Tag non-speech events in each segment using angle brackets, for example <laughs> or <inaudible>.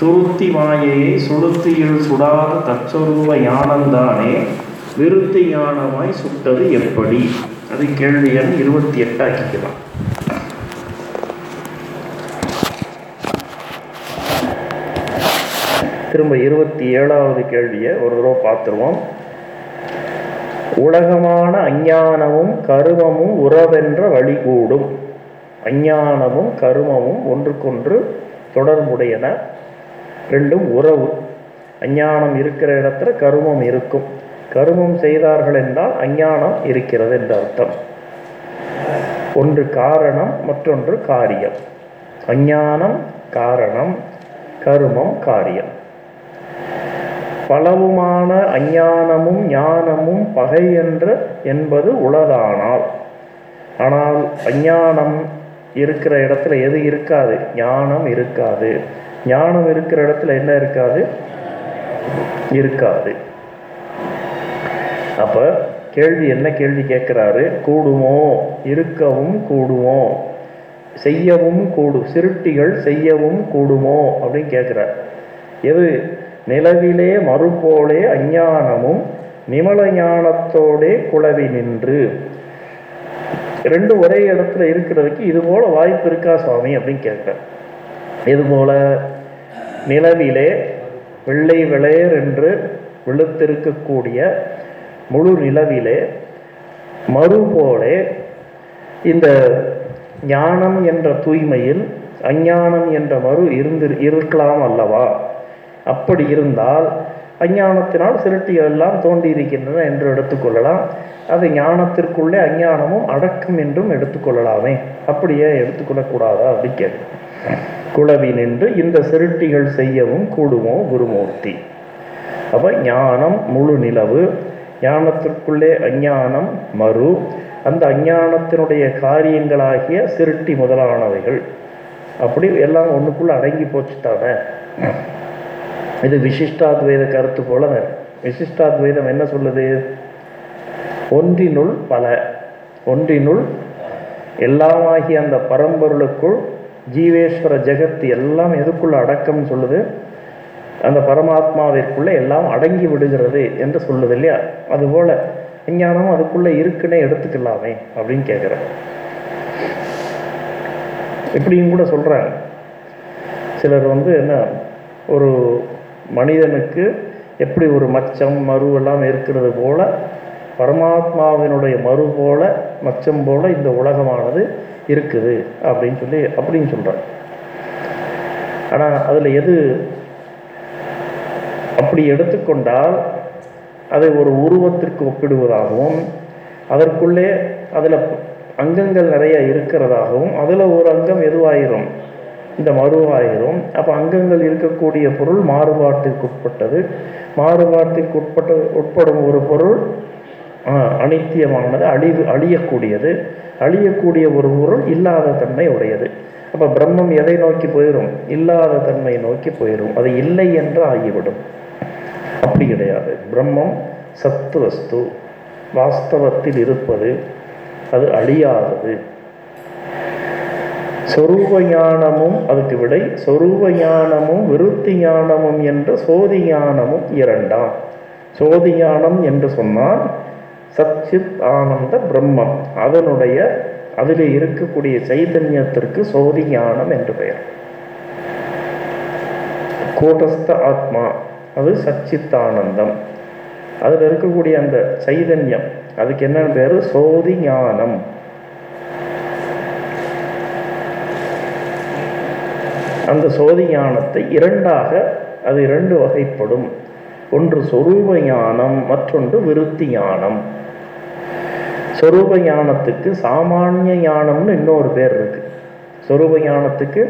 துருத்தி மாயையை சுளுத்தியில் சுடாத தற்சொருவ யானந்தானே விருத்தி ஞானமாய் சுட்டது எப்படி? அது கேள்வி எண் இருபத்தி எட்டாக்கிக்கலாம் திரும்ப இருபத்தி ஏழாவது கேள்வியை ஒரு தடவை பார்த்துருவோம். உலகமான அஞ்ஞானமும் கருமமும் உறவென்ற வழிகூடும் அஞ்ஞானமும் கருமமும் ஒன்றுக்கொன்று தொடர்புடையன. ரெண்டும் உறவு. அஞ்ஞானம் இருக்கிற இடத்துல கருமம் இருக்கும். கருமம் செய்தார்கள் என்றால் அஞ்ஞானம் இருக்கிறது என்று அர்த்தம். ஒன்று காரணம் மற்றொன்று காரியம். அஞ்ஞானம் காரணம் கருமம் காரியம். பலவுமான அஞ்ஞானமும் ஞானமும் பகை என்று என்பது உளதானால். ஆனால் அஞ்ஞானம் இருக்கிற இடத்துல எது இருக்காது? ஞானம் இருக்காது. ஞானம் இருக்கிற இடத்துல என்ன இருக்காது? இருக்காது. அப்ப கேள்வி என்ன கேள்வி கேட்கிறாரு? கூடுமோ? இருக்கவும் கூடுமோ? செய்யவும் கூடும் சிருட்டிகள் செய்யவும் கூடுமோ? அப்படின்னு கேட்கிறார். எது? நிலவிலே மறுபோலே அஞ்ஞானமும் நிமல ஞானத்தோடே குளவி நின்று. ரெண்டு ஒரே இடத்துல இருக்கிறதுக்கு இது போல வாய்ப்பு இருக்கா சுவாமி? அப்படின்னு கேட்கிறார். இதுபோல நிலவிலே வெள்ளை விளையர் என்று விழுத்திருக்கக்கூடிய முழு நிலவிலே மறுபோலே இந்த ஞானம் என்ற தூய்மையில் அஞ்ஞானம் என்ற மறு இருந்து இருக்கலாம் அல்லவா? அப்படி இருந்தால் அஞ்ஞானத்தினால் சிருட்டிகள் எல்லாம் தோன்றி இருக்கின்றன என்று எடுத்துக்கொள்ளலாம் அது ஞானத்திற்குள்ளே அஞ்ஞானமும் அடக்கும் என்றும் எடுத்துக்கொள்ளலாமே அப்படியே எடுத்துக்கொள்ளக்கூடாதா அப்படி கேட்கு குளவி நின்று இந்த சிருட்டிகள் செய்யவும் கூடுமோ குருமூர்த்தி. அப்ப ஞானம் முழு நிலவு ஞானத்திற்குள்ளே அஞ்ஞானம் மறு அந்த அஞ்ஞானத்தினுடைய காரியங்களாகிய சிருட்டி முதலானவைகள். அப்படி எல்லாம் ஒண்ணுக்குள்ள அடங்கி போச்சு தானே. இது விசிஷ்டாத்வைத கருத்து போல விசிஷ்டாத்வைதம் என்ன சொல்லுது? ஒன்றினுள் பல ஒன்றினுள் எல்லாமாகிய அந்த பரம்பொருளுக்குள் ஜீவேஸ்வர ஜெகத் எல்லாம் எதுக்குள்ள அடக்கம்னு சொல்லுது? அந்த பரமாத்மாவிற்குள்ள எல்லாம் அடங்கி விடுகிறது என்று சொல்லுது இல்லையா? அதுபோல விஞ்ஞானம் அதுக்குள்ள இருக்குன்னே எடுத்துக்கலாமே அப்படின்னு கேட்குறேன் இப்படியும் கூட சொல்றாங்க. சிலர் வந்து என்ன ஒரு மனிதனுக்கு எப்படி ஒரு மச்சம் மருவெல்லாம் இருக்கிறது போல பரமாத்மாவினுடைய மறு போல மச்சம் போல இந்த உலகமானது இருக்குது அப்படின்னு சொல்லி அப்படின்னு சொல்றாங்க ஆனால் அதில் எது அப்படி எடுத்துக்கொண்டால் அதை ஒரு உருவத்திற்கு ஒப்பிடுவதாகவும் அதற்குள்ளே அதில் அங்கங்கள் நிறைய இருக்கிறதாகவும் அதில் ஒரு அங்கம் எதுவாயிரும்? இந்த மறுவாயிரும். அப்போ அங்கங்கள் இருக்கக்கூடிய பொருள் மாறுபாட்டிற்கு உட்பட்டது மாறுபாட்டிற்கு உட்பட்ட உட்படும் ஒரு பொருள் அனித்தியமானது அழிவு அழியக்கூடியது. அழியக்கூடிய ஒரு பொருள் இல்லாத தன்மை உடையது. அப்போ பிரம்மம் எதை நோக்கி போயிடும் இல்லாத தன்மை நோக்கி போயிடும் அது இல்லை என்று ஆகிவிடும். அப்படி கிடையாது. பிரம்மம் சத்து வஸ்து. வாஸ்தவத்தில் இருப்பது அது அழியாதது. சொரூப ஞானமும் அதுக்கு விடை சொரூப ஞானமும் விருத்தி ஞானமும் என்ற சோதி ஞானமும் இரண்டாம். சோதி ஞானம் என்று சொன்னால் சச்சித் ஆனந்த பிரம்மம். அதனுடைய அதில் இருக்கக்கூடிய சைதன்யத்திற்கு சோதி ஞானம் என்று பெயர். கூட்டஸ்த ஆத்மா அது சச்சித் ஆனந்தம். அதில் இருக்கக்கூடிய அந்த சைதன்யம் அதுக்கு என்னென்ன பேர்? சோதி ஞானம். அந்த சோதி ஞானத்தை இரண்டாக அது இரண்டு வகைப்படும். ஒன்று சொரூப ஞானம் மற்றொன்று விருத்தி ஞானம் சொரூப ஞானத்துக்கு சாமானிய ஞானம்னு இன்னொரு பேர் இருக்கு. சொரூப ஞானத்துக்கு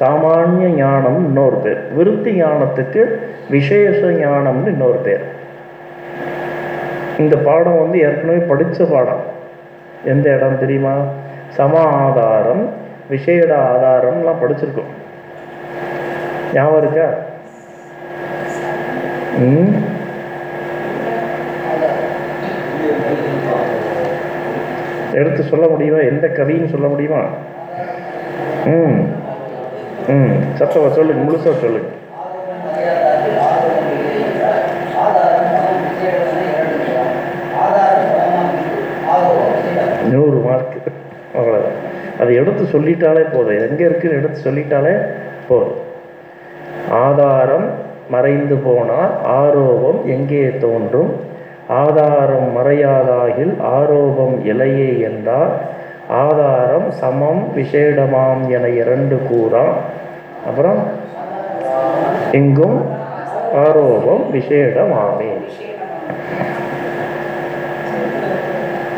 சாமானிய ஞானம் இன்னொரு பேர். விருத்தி ஞானத்துக்கு விசேஷ ஞானம்னு இன்னொரு பேர். இந்த பாடம் வந்து ஏற்கனவே படித்த பாடம். எந்த இடம் தெரியுமா? சம ஆதாரம் விஷேட ஆதாரம்லாம் படிச்சிருக்கோம். ஞாபகம் இருக்கா? எடுத்து சொல்ல முடியுமா? எந்த கதையும் சொல்ல முடியுமா? ம். ம். சத்தவா சொல்லு முழுசாக சொல்லுங்க நூறு மார்க் அவ்வளோதான் அதை எடுத்து சொல்லிட்டாலே போதும். எங்கே இருக்குன்னு எடுத்து சொல்லிட்டாலே போதும். ஆதாரம் மறைந்து போனால் ஆரோபம் எங்கே தோன்றும்? ஆதாரம் மறையாதாகில் ஆரோபம் இலையே என்றால் ஆதாரம் சமம் விசேடமாம் என இரண்டு கூறா அப்புறம் எங்கும் ஆரோபம் விசேடமாமே.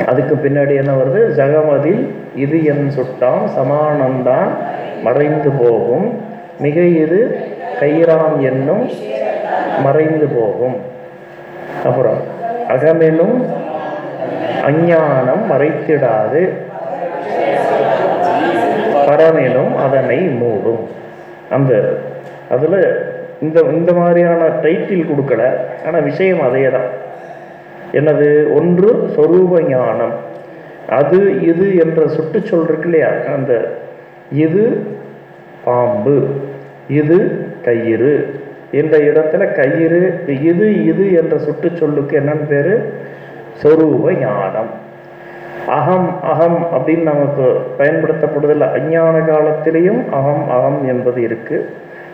அதுக்கு பின்னாடி என்ன வருது? ஜகமதில் இது என் சுட்டாம் சமானந்தான் மறைந்து போகும். மிக இது கைராம் என்னும் மறைந்து போகும். அப்புறம் அகமெனும் அஞ்ஞானம் மறைத்திடாது. பரமெனும் அதனை மூடும். அந்த அதில் இந்த இந்த மாதிரியான டைட்டில் கொடுக்கல. ஆனால் விஷயம் அதே தான் எனது ஒன்று சொரூப ஞானம். அது இது என்ற சுட்டுச்சொல் இருக்கு இல்லையா? அந்த இது பாம்பு. இது கயிறு. இந்த இடத்துல கயிறு இது இது என்ற சுட்டுச்சொல்லுக்கு என்னன்னு பேரு? சொரூப ஞானம். அகம் அகம் அப்படின்னு நமக்கு பயன்படுத்தப்படுதில்லை அஞ்ஞான காலத்திலையும் அகம் அகம் என்பது இருக்கு.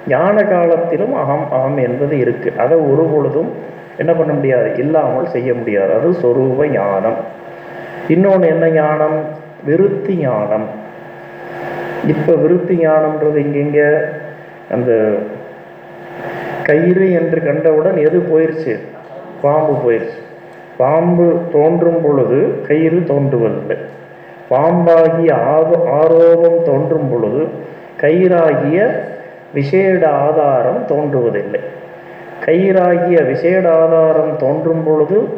ஞான காலத்திலும் அகம் அகம் என்பது இருக்கு. அதை ஒரு பொழுதும் என்ன பண்ண முடியாது? இல்லாமல் செய்ய முடியாது. அது சொரூப ஞானம். இன்னொன்று என்ன ஞானம்? விருத்தி ஞானம். இப்போ விருத்தி ஞானம்ன்றது இங்கெங்க? அந்த கயிறு என்று கண்டவுடன் எது போயிடுச்சு பாம்பு போயிடுச்சு பாம்பு தோன்றும் பொழுது கயிறு தோன்றுவதில்லை. பாம்பாகிய ஆரோ ஆரோபம் தோன்றும் பொழுது கயிறாகிய விசேட ஆதாரம் தோன்றுவதில்லை. கயிறாகிய விசேட ஆதாரம் தோன்றும் பொழுது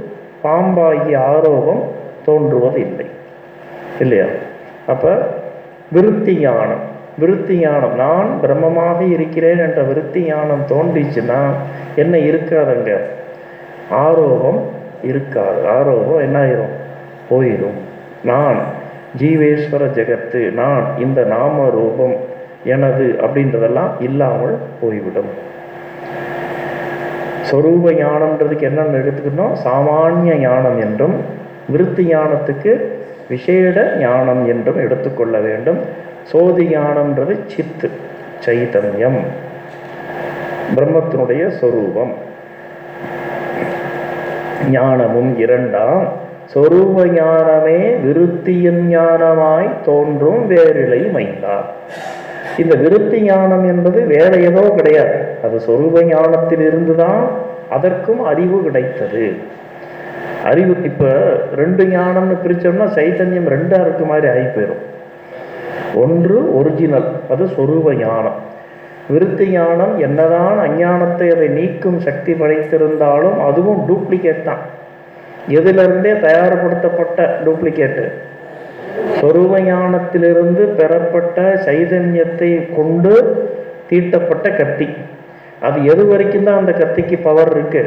பாம்பாகிய ஆரோபம் தோன்றுவதில்லை. இல்லையா? அப்போ விருத்தி ஞானம் விருத்தி ஞானம் நான் பிரம்மமாக இருக்கிறேன் என்ற விருத்தி ஞானம் தோன்றிச்சுன்னா என்ன இருக்காதுங்க? ஆரோகம் இருக்காது. ஆரோகம் என்ன ஆயிரும்? போயிடும் நான் ஜீவேஸ்வர ஜெகத்து நான் இந்த நாம ரூபம் எனது அப்படின்றதெல்லாம் இல்லாமல் போய்விடும். சொரூப ஞானம்ன்றதுக்கு என்னென்னு எடுத்துக்கணும் சாமானிய ஞானம் என்றும் விருத்தி ஞானத்துக்கு விசேட ஞானம் என்றும் எடுத்துக்கொள்ள வேண்டும். சோதி ஞானம்ன்றது சித்து சைதன்யம் பிரம்மத்தினுடைய சொரூபம். ஞானமும் இரண்டாம் சொரூப ஞானமே விருத்தியின் ஞானமாய் தோன்றும் வேறிலை மைந்தார். இந்த விருத்தி ஞானம் என்பது வேற ஏதோ கிடையாது. அது சொரூப ஞானத்தில் இருந்துதான் அதற்கும் அறிவு கிடைத்தது. அறிவு இப்ப ரெண்டு ஞானம்னு பிரிச்சோம்னா சைத்தன்யம் ரெண்டா இருக்கு மாதிரி ஆகி போயிடும் ஒன்று ஒரிஜினல் அது சொரூப ஞானம். விருத்தி ஞானம் என்னதான் அஞ்ஞானத்தை அதை நீக்கும் சக்தி படைத்திருந்தாலும் அதுவும் டூப்ளிகேட் தான். எதிலிருந்தே தயார்படுத்தப்பட்ட டூப்ளிகேட்டு சொரூப ஞானத்திலிருந்து பெறப்பட்ட சைதன்யத்தை கொண்டு தீட்டப்பட்ட கத்தி. அது எது வரைக்கும் தான் அந்த கத்திக்கு பவர் இருக்கு?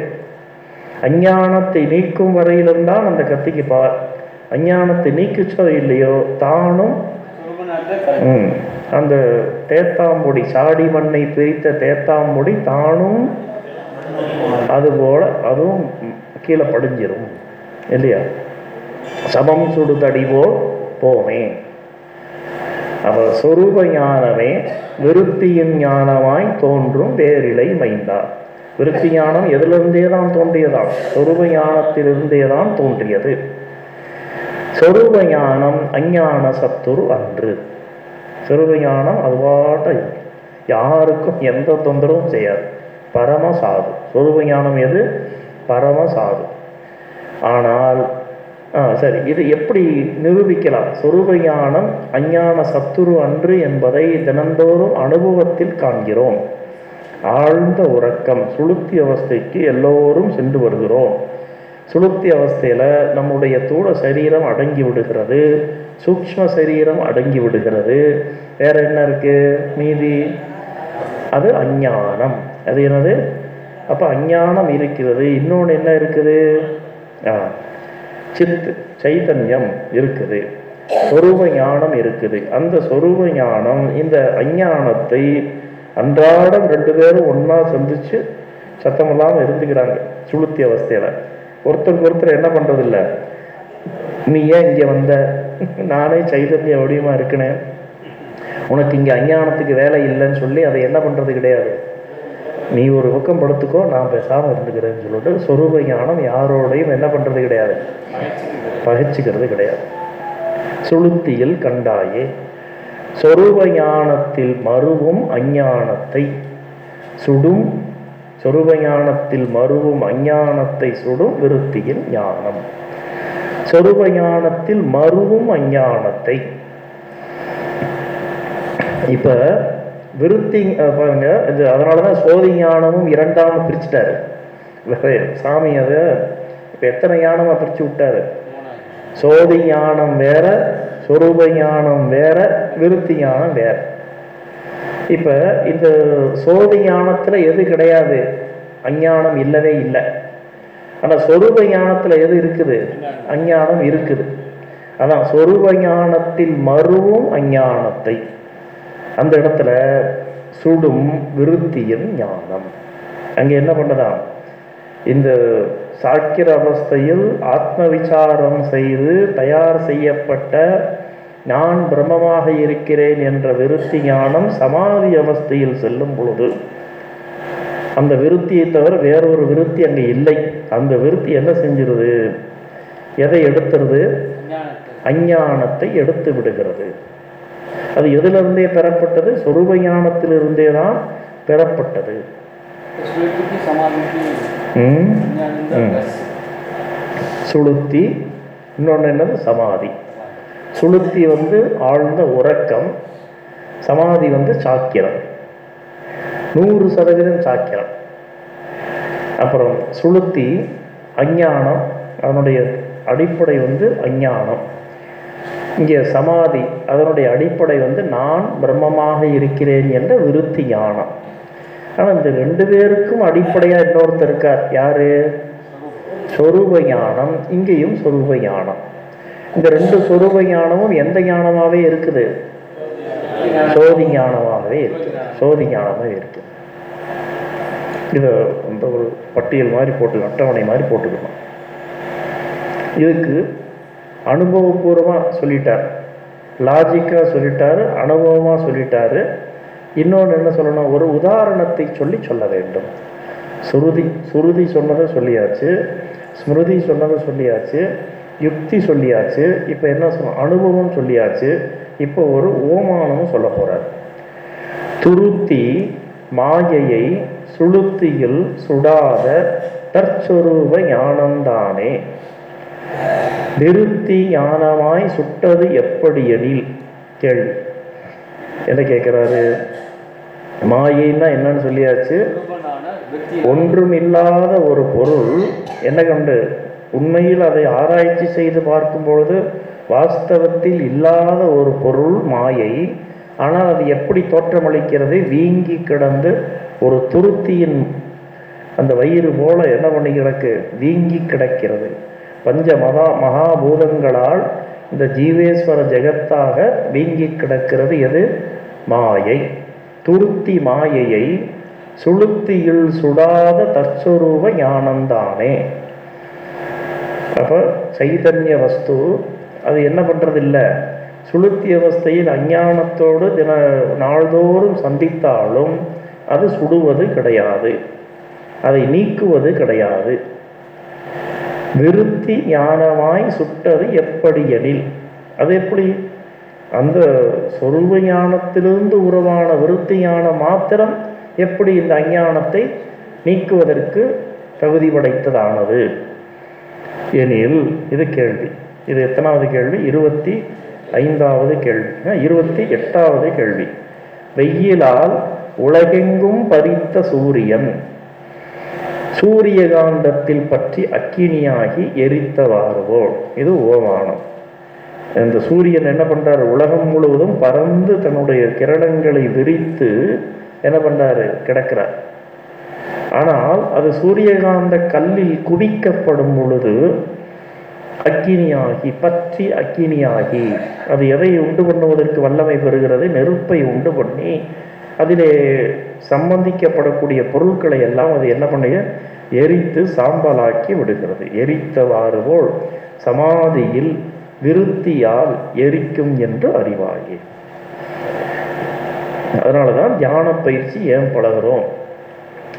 அஞ்ஞானத்தை நீக்கும் வரையிலும் தான் அந்த கத்திக்கு பவர் அஞ்ஞானத்தை நீக்குச்சோ இல்லையோ தானும் அந்த தேத்தாம்பொடி சாடி மண்ணை பிரித்த தேத்தாம்பொடி தானும் அதுபோல அதுவும் கீழே படிஞ்சிரும் இல்லையா? சமம் சுடுதடிவோ போமே. அவ சொரூப ஞானமே விருத்தியின் ஞானமாய் தோன்றும் வேரிலை மைந்தா. விருத்தி ஞானம் எதிலிருந்தே தான் தோன்றியதாம்? சொரூப ஞானத்திலிருந்தே தான் தோன்றியது. சொரூப ஞானம் அஞ்ஞான சத்துரு அன்று. சொரூப ஞானம் அதுவாட்ட இருக்கு. யாருக்கும் எந்த தொந்தரவும் செய்யாது. பரம சாது. சொரூப ஞானம் எது? பரம சாது. ஆனால் ஆ சரி இது எப்படி நிரூபிக்கலாம்? சொரூப ஞானம் அஞ்ஞான சத்துரு அன்று என்பதை தினந்தோறும் அனுபவத்தில் காண்கிறோம். ஆழ்ந்த உறக்கம் சுளுத்தி அவஸ்தைக்கு எல்லோரும் சென்று வருகிறோம். சுளுத்தி அவஸ்தையில் நம்முடைய தூள சரீரம் அடங்கி விடுகிறது. சூக்ஷ்ம சரீரம் அடங்கி விடுகிறது. வேற என்ன இருக்கு? மீதி? அது அஞ்ஞானம். அது என்னது? அப்போ அஞ்ஞானம் இருக்கிறது. இன்னொன்று என்ன இருக்குது? ஆ சித்து சைதன்யம் இருக்குது. சொரூப ஞானம் இருக்குது. அந்த சொரூப ஞானம் இந்த அஞ்ஞானத்தை அன்றாடம் ரெண்டு பேரும் ஒன்றா சந்திச்சு சத்தம் இருந்துக்கிறாங்க. சுளுத்தி அவஸ்தையில. ஒருத்தருக்கு ஒருத்தர் என்ன பண்ணுறதில்ல நீ ஏன் இங்கே வந்த? நானே சைதன்ய அப்படியுமா இருக்கிறேன் உனக்கு இங்கே அஞ்ஞானத்துக்கு வேலை இல்லைன்னு சொல்லி அதை என்ன பண்ணுறது கிடையாது. நீ ஒரு பக்கம் படுத்துக்கோ நான் பேசாமல் இருந்துக்கிறேன்னு சொல்லிட்டு சொரூப ஞானம் யாரோடையும் என்ன பண்ணுறது கிடையாது. பகைச்சிக்கிறது கிடையாது. சுளுத்தியில் கண்டாயே. சொரூப ஞானத்தில் மறுவும் அஞ்ஞானத்தை சுடும் சொரூப ஞானத்தில் மறுவும் அஞ்ஞானத்தை சுடும் விருத்தியில் ஞானம். சொரூப ஞானத்தில் மறுவும் அஞ்ஞானத்தை. இப்ப விருத்தி பாருங்க இது அதனாலதான் சோதி ஞானமும் இரண்டாம் பிரிச்சுட்டாரு. சாமி அத இப்ப எத்தனை ஞானமா பிரிச்சு விட்டாரு? சோதி ஞானம் வேற சொரூப ஞானம் வேற விருத்தி ஞானம் வேற. இப்ப இந்த சோதி ஞானத்துல எது கிடையாது? அஞ்ஞானம் இல்லவே இல்லை. ஆனா சொரூப ஞானத்துல எது இருக்குது? அஞ்ஞானம் இருக்குது. அதான் சொரூப ஞானத்தில் மறுவும் அஞ்ஞானத்தை. அந்த இடத்துல சுடும் விருத்தியின் ஞானம். அங்க என்ன பண்ணதான்? இந்த சாக்கிர அவஸ்தையில் ஆத்ம விசாரம் செய்து தயார் செய்யப்பட்ட நான் பிரம்மமாக இருக்கிறேன் என்ற விருத்தி ஞானம் சமாதி அவஸ்தையில் செல்லும் பொழுது அந்த விருத்தியை தவிர வேறொரு விருத்தி அங்கே இல்லை. அந்த விருத்தி என்ன செஞ்சிருது? எதை எடுத்துருது? அஞ்ஞானத்தை எடுத்து விடுகிறது. அது எதிலிருந்தே பெறப்பட்டது? சொரூப ஞானத்திலிருந்தே தான் பெறப்பட்டது. சுளுத்தி இன்னொன்று என்னது? சமாதி. சுளுத்தி வந்து ஆழ்ந்த உறக்கம் சமாதி வந்து சாக்கிரம். நூறு சதவீதம் சாக்கிரம். அப்புறம் சுளுத்தி அஞ்ஞானம் அதனுடைய அடிப்படை வந்து அஞ்ஞானம். இங்கே சமாதி அதனுடைய அடிப்படை வந்து நான் பிரம்மமாக இருக்கிறேன் என்ற விருத்தி ஞானம். ஆனால் இந்த ரெண்டு பேருக்கும் அடிப்படையாக இன்னொருத்தர் இருக்கார். யாரு? சொரூப ஞானம். இங்கேயும் சொரூப ஞானம். இந்த ரெண்டு சொரூப ஞானமும் எந்த ஞானமாகவே இருக்குது? சோதி ஞானமாகவே இருக்கு. சோதி ஞானமாகவே இருக்கு. இதை இந்த ஒரு பட்டியல் மாதிரி போட்டு அட்டவணை மாதிரி போட்டுக்கணும். இதுக்கு அனுபவபூர்வமாக சொல்லிட்டார். லாஜிக்காக சொல்லிட்டாரு அனுபவமாக சொல்லிட்டாரு. இன்னொன்று என்ன சொல்லணும்? ஒரு உதாரணத்தை சொல்லி சொல்ல வேண்டும். சுருதி சுருதி சொன்னதை சொல்லியாச்சு. ஸ்மிருதி சொன்னதை சொல்லியாச்சு. யுக்தி சொல்லியாச்சு இப்போ என்ன சொல்ல அனுபவம் சொல்லியாச்சு இப்போ ஒரு ஓமானமும் சொல்ல போறார். துருத்தி மாயையை சுளுத்தியில் சுடாத தற்சொரூப ஞானம்தானே நிறுத்தி ஞானமாய் சுட்டது எப்படி எனில்? கேள்வி என்ன கேட்குறாரு? மாயைன்னா என்னன்னு சொல்லியாச்சு? ஒன்றுமில்லாத ஒரு பொருள். என்ன கண்டு? உண்மையில் அதை ஆராய்ச்சி செய்து பார்க்கும் பொழுது வாஸ்தவத்தில் இல்லாத ஒரு பொருள் மாயை. ஆனால் அது எப்படி தோற்றமளிக்கிறது? வீங்கி கிடந்து ஒரு துருத்தியின் அந்த வயிறு போல என்ன பண்ணி கிடக்கு? வீங்கி கிடக்கிறது. பஞ்ச மகா மகாபூதங்களால் இந்த ஜீவேஸ்வர ஜெகத்தாக வீங்கி கிடக்கிறது. எது? மாயை. துருத்தி மாயையை சுளுத்தியில் சுடாத தற்சொரூப ஞானந்தானே அப்போ சைதன்ய வஸ்து அது என்ன பண்ணுறதில்ல இல்ல சுளுத்தி அவஸ்தையில் அஞ்ஞானத்தோடு தின நாள்தோறும் சந்தித்தாலும் அது சுடுவது கிடையாது. அதை நீக்குவது கிடையாது. விருத்தி ஞானமாய் சுட்டது எப்படி எனில்? அது எப்படி? அந்த சொருவ ஞானத்திலிருந்து உருவான விருத்தி ஞானம் மாத்திரம் எப்படி இந்த அஞ்ஞானத்தை நீக்குவதற்கு தகுதி படைத்ததானது? எனில் இது கேள்வி. இது எத்தனாவது கேள்வி? இருபத்தி ஐந்தாவது கேள்வி. இருபத்தி எட்டாவது கேள்வி. வெயிலால் உலகெங்கும் பறித்த சூரியன் சூரியகாந்தத்தில் பற்றி அக்கினியாகி எரித்தவாறுவோள் இது ஓமானம் இந்த சூரியன் என்ன பண்றாரு? உலகம் முழுவதும் பறந்து தன்னுடைய கிரணங்களை விரித்து என்ன பண்றாரு? கிடக்கிறார். ஆனால் அது சூரியகாந்த கல்லில் குவிக்கப்படும் பொழுது அக்கினியாகி பற்றி அக்கினியாகி அது எதை உண்டு பண்ணுவதற்கு வல்லமை பெறுகிறது? நெருப்பை உண்டு பண்ணி அதிலே சம்பந்திக்கப்படக்கூடிய பொருட்களை எல்லாம் அது என்ன பண்ணுங்க எரித்து சாம்பலாக்கி விடுகிறது. எரித்தவாறு போல் சமாதியில் விருத்தியால் எரிக்கும் என்று அறிவாகி அதனால தான் தியான பயிற்சி ஏன் பழகிறோம்?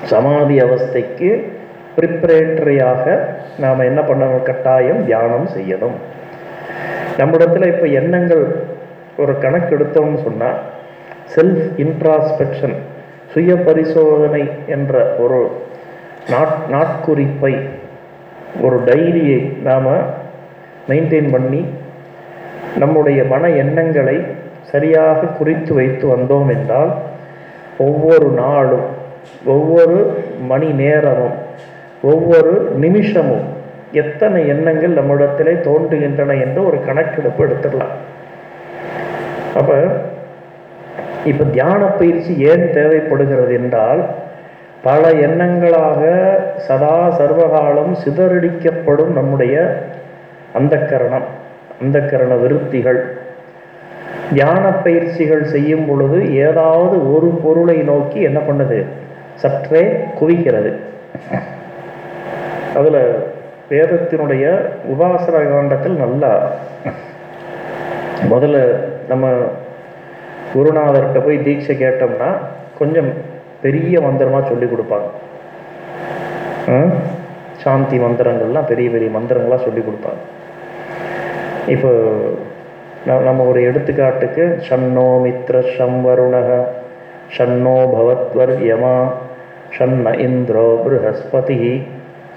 சமாதி அவஸ்தைக்கு ப்ரிப்பரேட்டரியாக நாம் என்ன பண்ணணும்? கட்டாயம் தியானம் செய்யணும். நம்மிடத்தில் இப்போ எண்ணங்கள் ஒரு கணக்கு எடுத்தோம்னு சொன்னால் செல்ஃப் இன்ட்ராஸ்பெக்ஷன் சுய பரிசோதனை என்ற ஒரு நாட் நாட்குறிப்பை ஒரு டைரியை நாம் மெயின்டைன் பண்ணி நம்முடைய மன எண்ணங்களை சரியாக குறித்து வைத்து வந்தோம் என்றால் ஒவ்வொரு நாளும் ஒவ்வொரு மணி நேரமும் ஒவ்வொரு நிமிஷமும் எத்தனை எண்ணங்கள் நம்மிடத்திலே தோன்றுகின்றன என்று ஒரு கணக்கெடுப்பு எடுத்துடலாம். அப்போ இப்போ தியான பயிற்சி ஏன் தேவைப்படுகிறது என்றால் பல எண்ணங்களாக சதா சர்வகாலம் சிதறடிக்கப்படும் நம்முடைய அந்தக்கரணம் கரண விருத்திகள். தியான பயிற்சிகள் செய்யும் பொழுது ஏதாவது ஒரு பொருளை நோக்கி என்ன பண்ணுது? சற்றே குவிக்கிறது அதில் வேதத்தினுடைய உபாசன காண்டத்தில் நல்லா முதல்ல நம்ம குருநாதர்கிட்ட போய் தீட்சை கேட்டோம்னா கொஞ்சம் பெரிய மந்திரமாக சொல்லி கொடுப்பாங்க. சாந்தி மந்திரங்கள்லாம் பெரிய பெரிய மந்திரங்களாக சொல்லி கொடுப்பாங்க. இப்போ நம்ம ஒரு எடுத்துக்காட்டுக்கு ஷன்னோ மித்ர ஷம் வருணக ஷன்னோ பவத்வர் யமா शं न इन्द्रो बृहस्पतिः।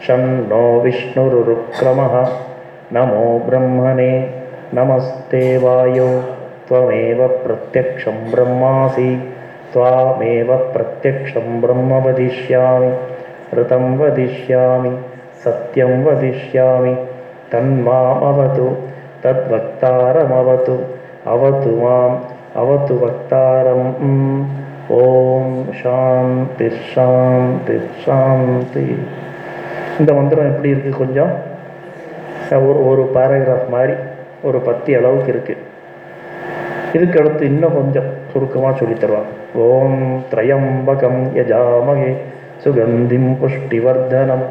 शं नो विष्णुरुक्रमः नमो ब्रह्मणे नमस्ते वायो। त्वमेव प्रत्यक्षं ब्रह्मासि। त्वामेव प्रत्यक्षं ब्रह्म वदिष्यामि। ऋतं वदिष्यामि। सत्यं वदिष्यामि। तन्मामवतु। तद्वक्तारमवतु। अवतु माम्। अवतु वक्तारम्। ஓம் சாந்தி சாந்தி சாந்தி. இந்த மந்திரம் எப்படி இருக்குது கொஞ்சம்? ஒரு ஒரு பேராகிராஃப் மாதிரி ஒரு பத்தி அளவுக்கு இருக்குது இதுக்கு அடுத்து இன்னும் கொஞ்சம் சுருக்கமாக சொல்லித்தருவாங்க ஓம் திரையம்பகம் யஜாமகே சுகந்திம் புஷ்டிவர்தனம்.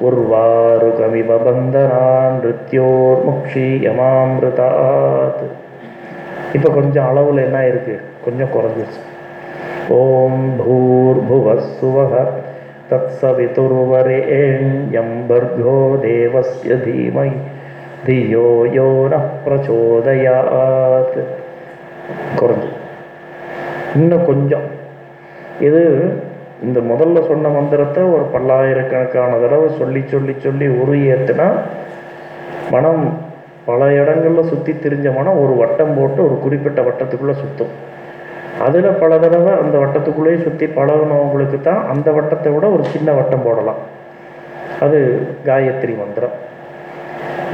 உர்வாருகமிவ முக்ஷி யமாமிருதாத். இப்போ கொஞ்சம் அளவில் என்ன இருக்குது கொஞ்சம் குறைஞ்சிருச்சு. ஓம் பூர்புவஸ்ஸுவः तत्सवितुर्वरेण्यं भर्गो देवस्य धीमहि धियो यो नः प्रचोदयात् குறைஞ்சு இன்னும் கொஞ்சம் இது இந்த முதல்ல சொன்ன மந்திரத்தை ஒரு பல்லாயிரக்கணக்கான தடவை சொல்லி சொல்லி சொல்லி உரு ஏத்துனா மனம் பல இடங்களில் சுற்றி திரிஞ்ச மனம் ஒரு வட்டம் போட்டு ஒரு குறிப்பிட்ட வட்டத்துக்குள்ளே சுற்றும் அதில் பல தடவை அந்த வட்டத்துக்குள்ளேயே சுற்றி பழகினவங்களுக்கு தான் அந்த வட்டத்தை விட ஒரு சின்ன வட்டம் போடலாம். அது காயத்ரி மந்திரம்.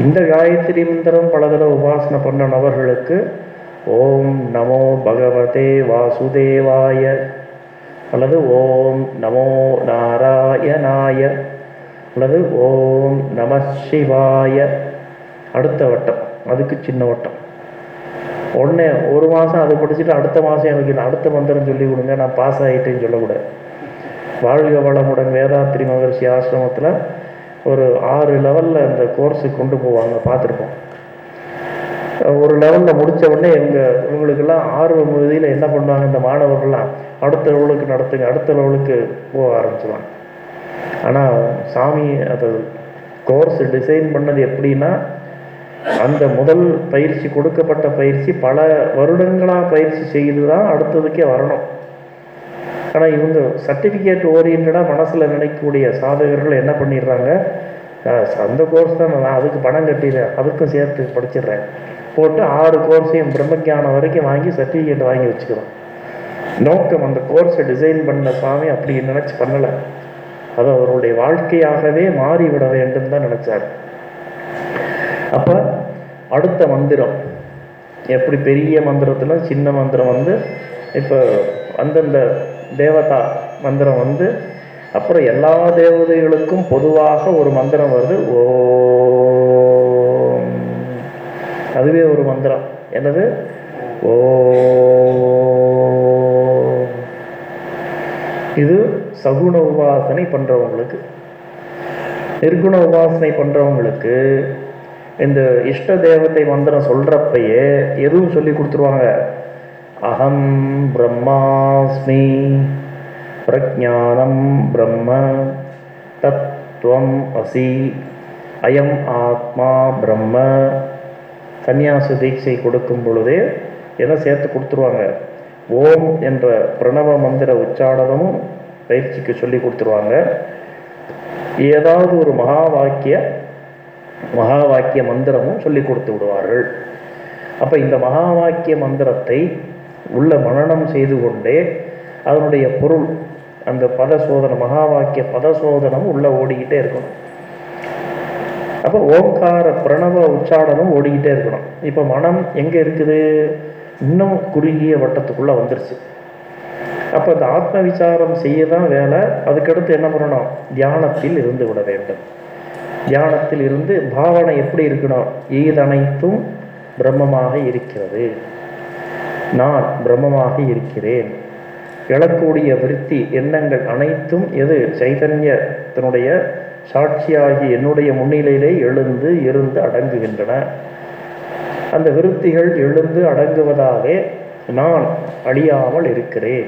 இந்த காயத்ரி மந்திரம் பல தடவை உபாசனை பண்ண நபர்களுக்கு ஓம் நமோ பகவதே வாசுதேவாய அல்லது ஓம் நமோ நாராயணாய அல்லது ஓம் நம சிவாய அடுத்த வட்டம் அதுக்கு சின்ன வட்டம். உடனே ஒரு மாதம் அது படிச்சுட்டு அடுத்த மாதம் எனக்கு அடுத்த மந்திரம் சொல்லி கொடுங்க நான் பாஸ் ஆகிட்டேன்னு சொல்லக்கூடாது. வாழ்க வளமுடன் வேதாத்திரி மகர்ஷி ஆசிரமத்தில் ஒரு ஆறு லெவலில் இந்த கோர்ஸு கொண்டு போவாங்க பார்த்துருப்போம். ஒரு லெவலில் முடித்த உடனே எங்கள் இவங்களுக்கெல்லாம் ஆர்வ மிகுதியில் என்ன பண்ணுவாங்க இந்த மாணவர்கள்லாம் அடுத்த லெவலுக்கு நடத்துங்க அடுத்த லெவலுக்கு போக ஆரம்பிச்சுவாங்க ஆனால் சாமி அது கோர்ஸ் டிசைன் பண்ணது எப்படின்னா அந்த முதல் பயிற்சி கொடுக்கப்பட்ட பயிற்சி பல வருடங்களாக பயிற்சி செய்து தான் அடுத்ததுக்கே வரணும். ஆனால் இவங்க சர்டிஃபிகேட் ஓரியன்டாக மனசில் நினைக்கக்கூடிய சாதகர்கள் என்ன பண்ணிடுறாங்க? அந்த கோர்ஸ் தான் நான் அதுக்கு பணம் கட்டிடுறேன் அதுக்கும் சேர்த்து படிச்சிடுறேன். போட்டு ஆறு கோர்ஸையும் பிரம்மஜானம் வரைக்கும் வாங்கி சர்டிஃபிகேட் வாங்கி வச்சுக்கிறோம். நோக்கம் அந்த கோர்ஸை டிசைன் பண்ண சுவாமி அப்படி நினச்சி பண்ணலை. அது அவருடைய வாழ்க்கையாகவே மாறிவிட வேண்டும் தான் நினச்சார். அப்போ அடுத்த மந்திரம். எப்படி பெரிய மந்திரத்தில் சின்ன மந்திரம் வந்து இப்போ அந்தந்த தேவதா மந்திரம் வந்து அப்புறம் எல்லா தேவதைகளுக்கும் பொதுவாக ஒரு மந்திரம் வருது ஓ அதுவே ஒரு மந்திரம். என்னது? ஓ இது சகுண உபாசனை பண்ணுறவங்களுக்கு நிர்குண உபாசனை பண்ணுறவங்களுக்கு இந்த இஷ்ட தேவத்தை மந்திரம் சொல்றப்பயே எதுவும் சொல்லி கொடுத்துருவாங்க. அகம் பிரம்மாஸ்மி பிரஜானம் பிரம்ம தத்துவம் அசி அயம் ஆத்மா பிரம்ம. சந்நியாச தீட்சை கொடுக்கும் பொழுதே எதை சேர்த்து கொடுத்துருவாங்க? ஓம் என்ற பிரணவ மந்திர உச்சாடனமும் பயிற்சிக்கு சொல்லி கொடுத்துருவாங்க. ஏதாவது ஒரு மகா வாக்கிய மகா வாக்கிய மந்திரமும் சொல்லி கொடுத்து விடுவார்கள். அப்போ இந்த மகா வாக்கிய மந்திரத்தை உள்ள மனநம் செய்து கொண்டே அதனுடைய பொருள் அந்த பத சோதனை மகா வாக்கிய பத சோதனம் உள்ள ஓடிக்கிட்டே இருக்கணும். அப்போ ஓங்கார பிரணவ உச்சாடனம் ஓடிக்கிட்டே இருக்கணும். இப்போ மனம் எங்கே இருக்குது? இன்னும் குறுகிய வட்டத்துக்குள்ளே வந்துருச்சு. அப்போ இந்த ஆத்ம விசாரம் செய்ய தான் வேலை. அதுக்கடுத்து என்ன பண்ணணும்? தியானத்தில் இருந்து விட வேண்டும். தியானத்தில் இருந்து பாவனை எப்படி இருக்கணும்? ஈதனைத்தும் பிரம்மமாக இருக்கிறது. நான் பிரம்மமாக இருக்கிறேன். எழக்கூடிய விருத்தி எண்ணங்கள் அனைத்தும் எது? சைதன்யத்தினுடைய சாட்சியாகி என்னுடைய முன்னிலையிலே எழுந்து இருந்து அடங்குகின்றன. அந்த விருத்திகள் எழுந்து அடங்குவதாக நான் அழியாமல் இருக்கிறேன்.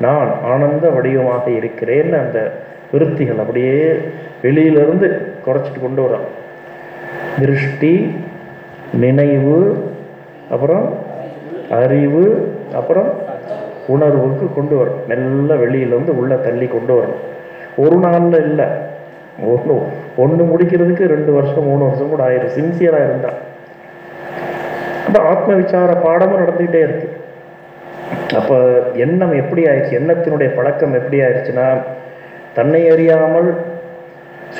நான் ஆனந்த வடிவமாக இருக்கிறேன்னு அந்த விருத்திகள் அப்படியே வெளியிலிருந்து குறைச்சிட்டு கொண்டு வரோம் திருஷ்டி நினைவு அப்புறம் அறிவு அப்புறம் உணர்வுக்கு கொண்டு வரும். மெல்ல வெளியிலேருந்து உள்ளே தள்ளி கொண்டு வரணும் ஒரு நாளில் இல்லை. ஒன்று ஒன்று முடிக்கிறதுக்கு ரெண்டு வருஷம் மூணு வருஷம் கூட ஆயிரும். சின்சியராக இருந்தா. அப்போ ஆத்ம விசார பாடமும் நடந்துக்கிட்டே இருக்கு. அப்போ எண்ணம் எப்படி ஆயிடுச்சு? எண்ணத்தினுடைய பழக்கம் எப்படி ஆயிடுச்சுன்னா தன்னை அறியாமல்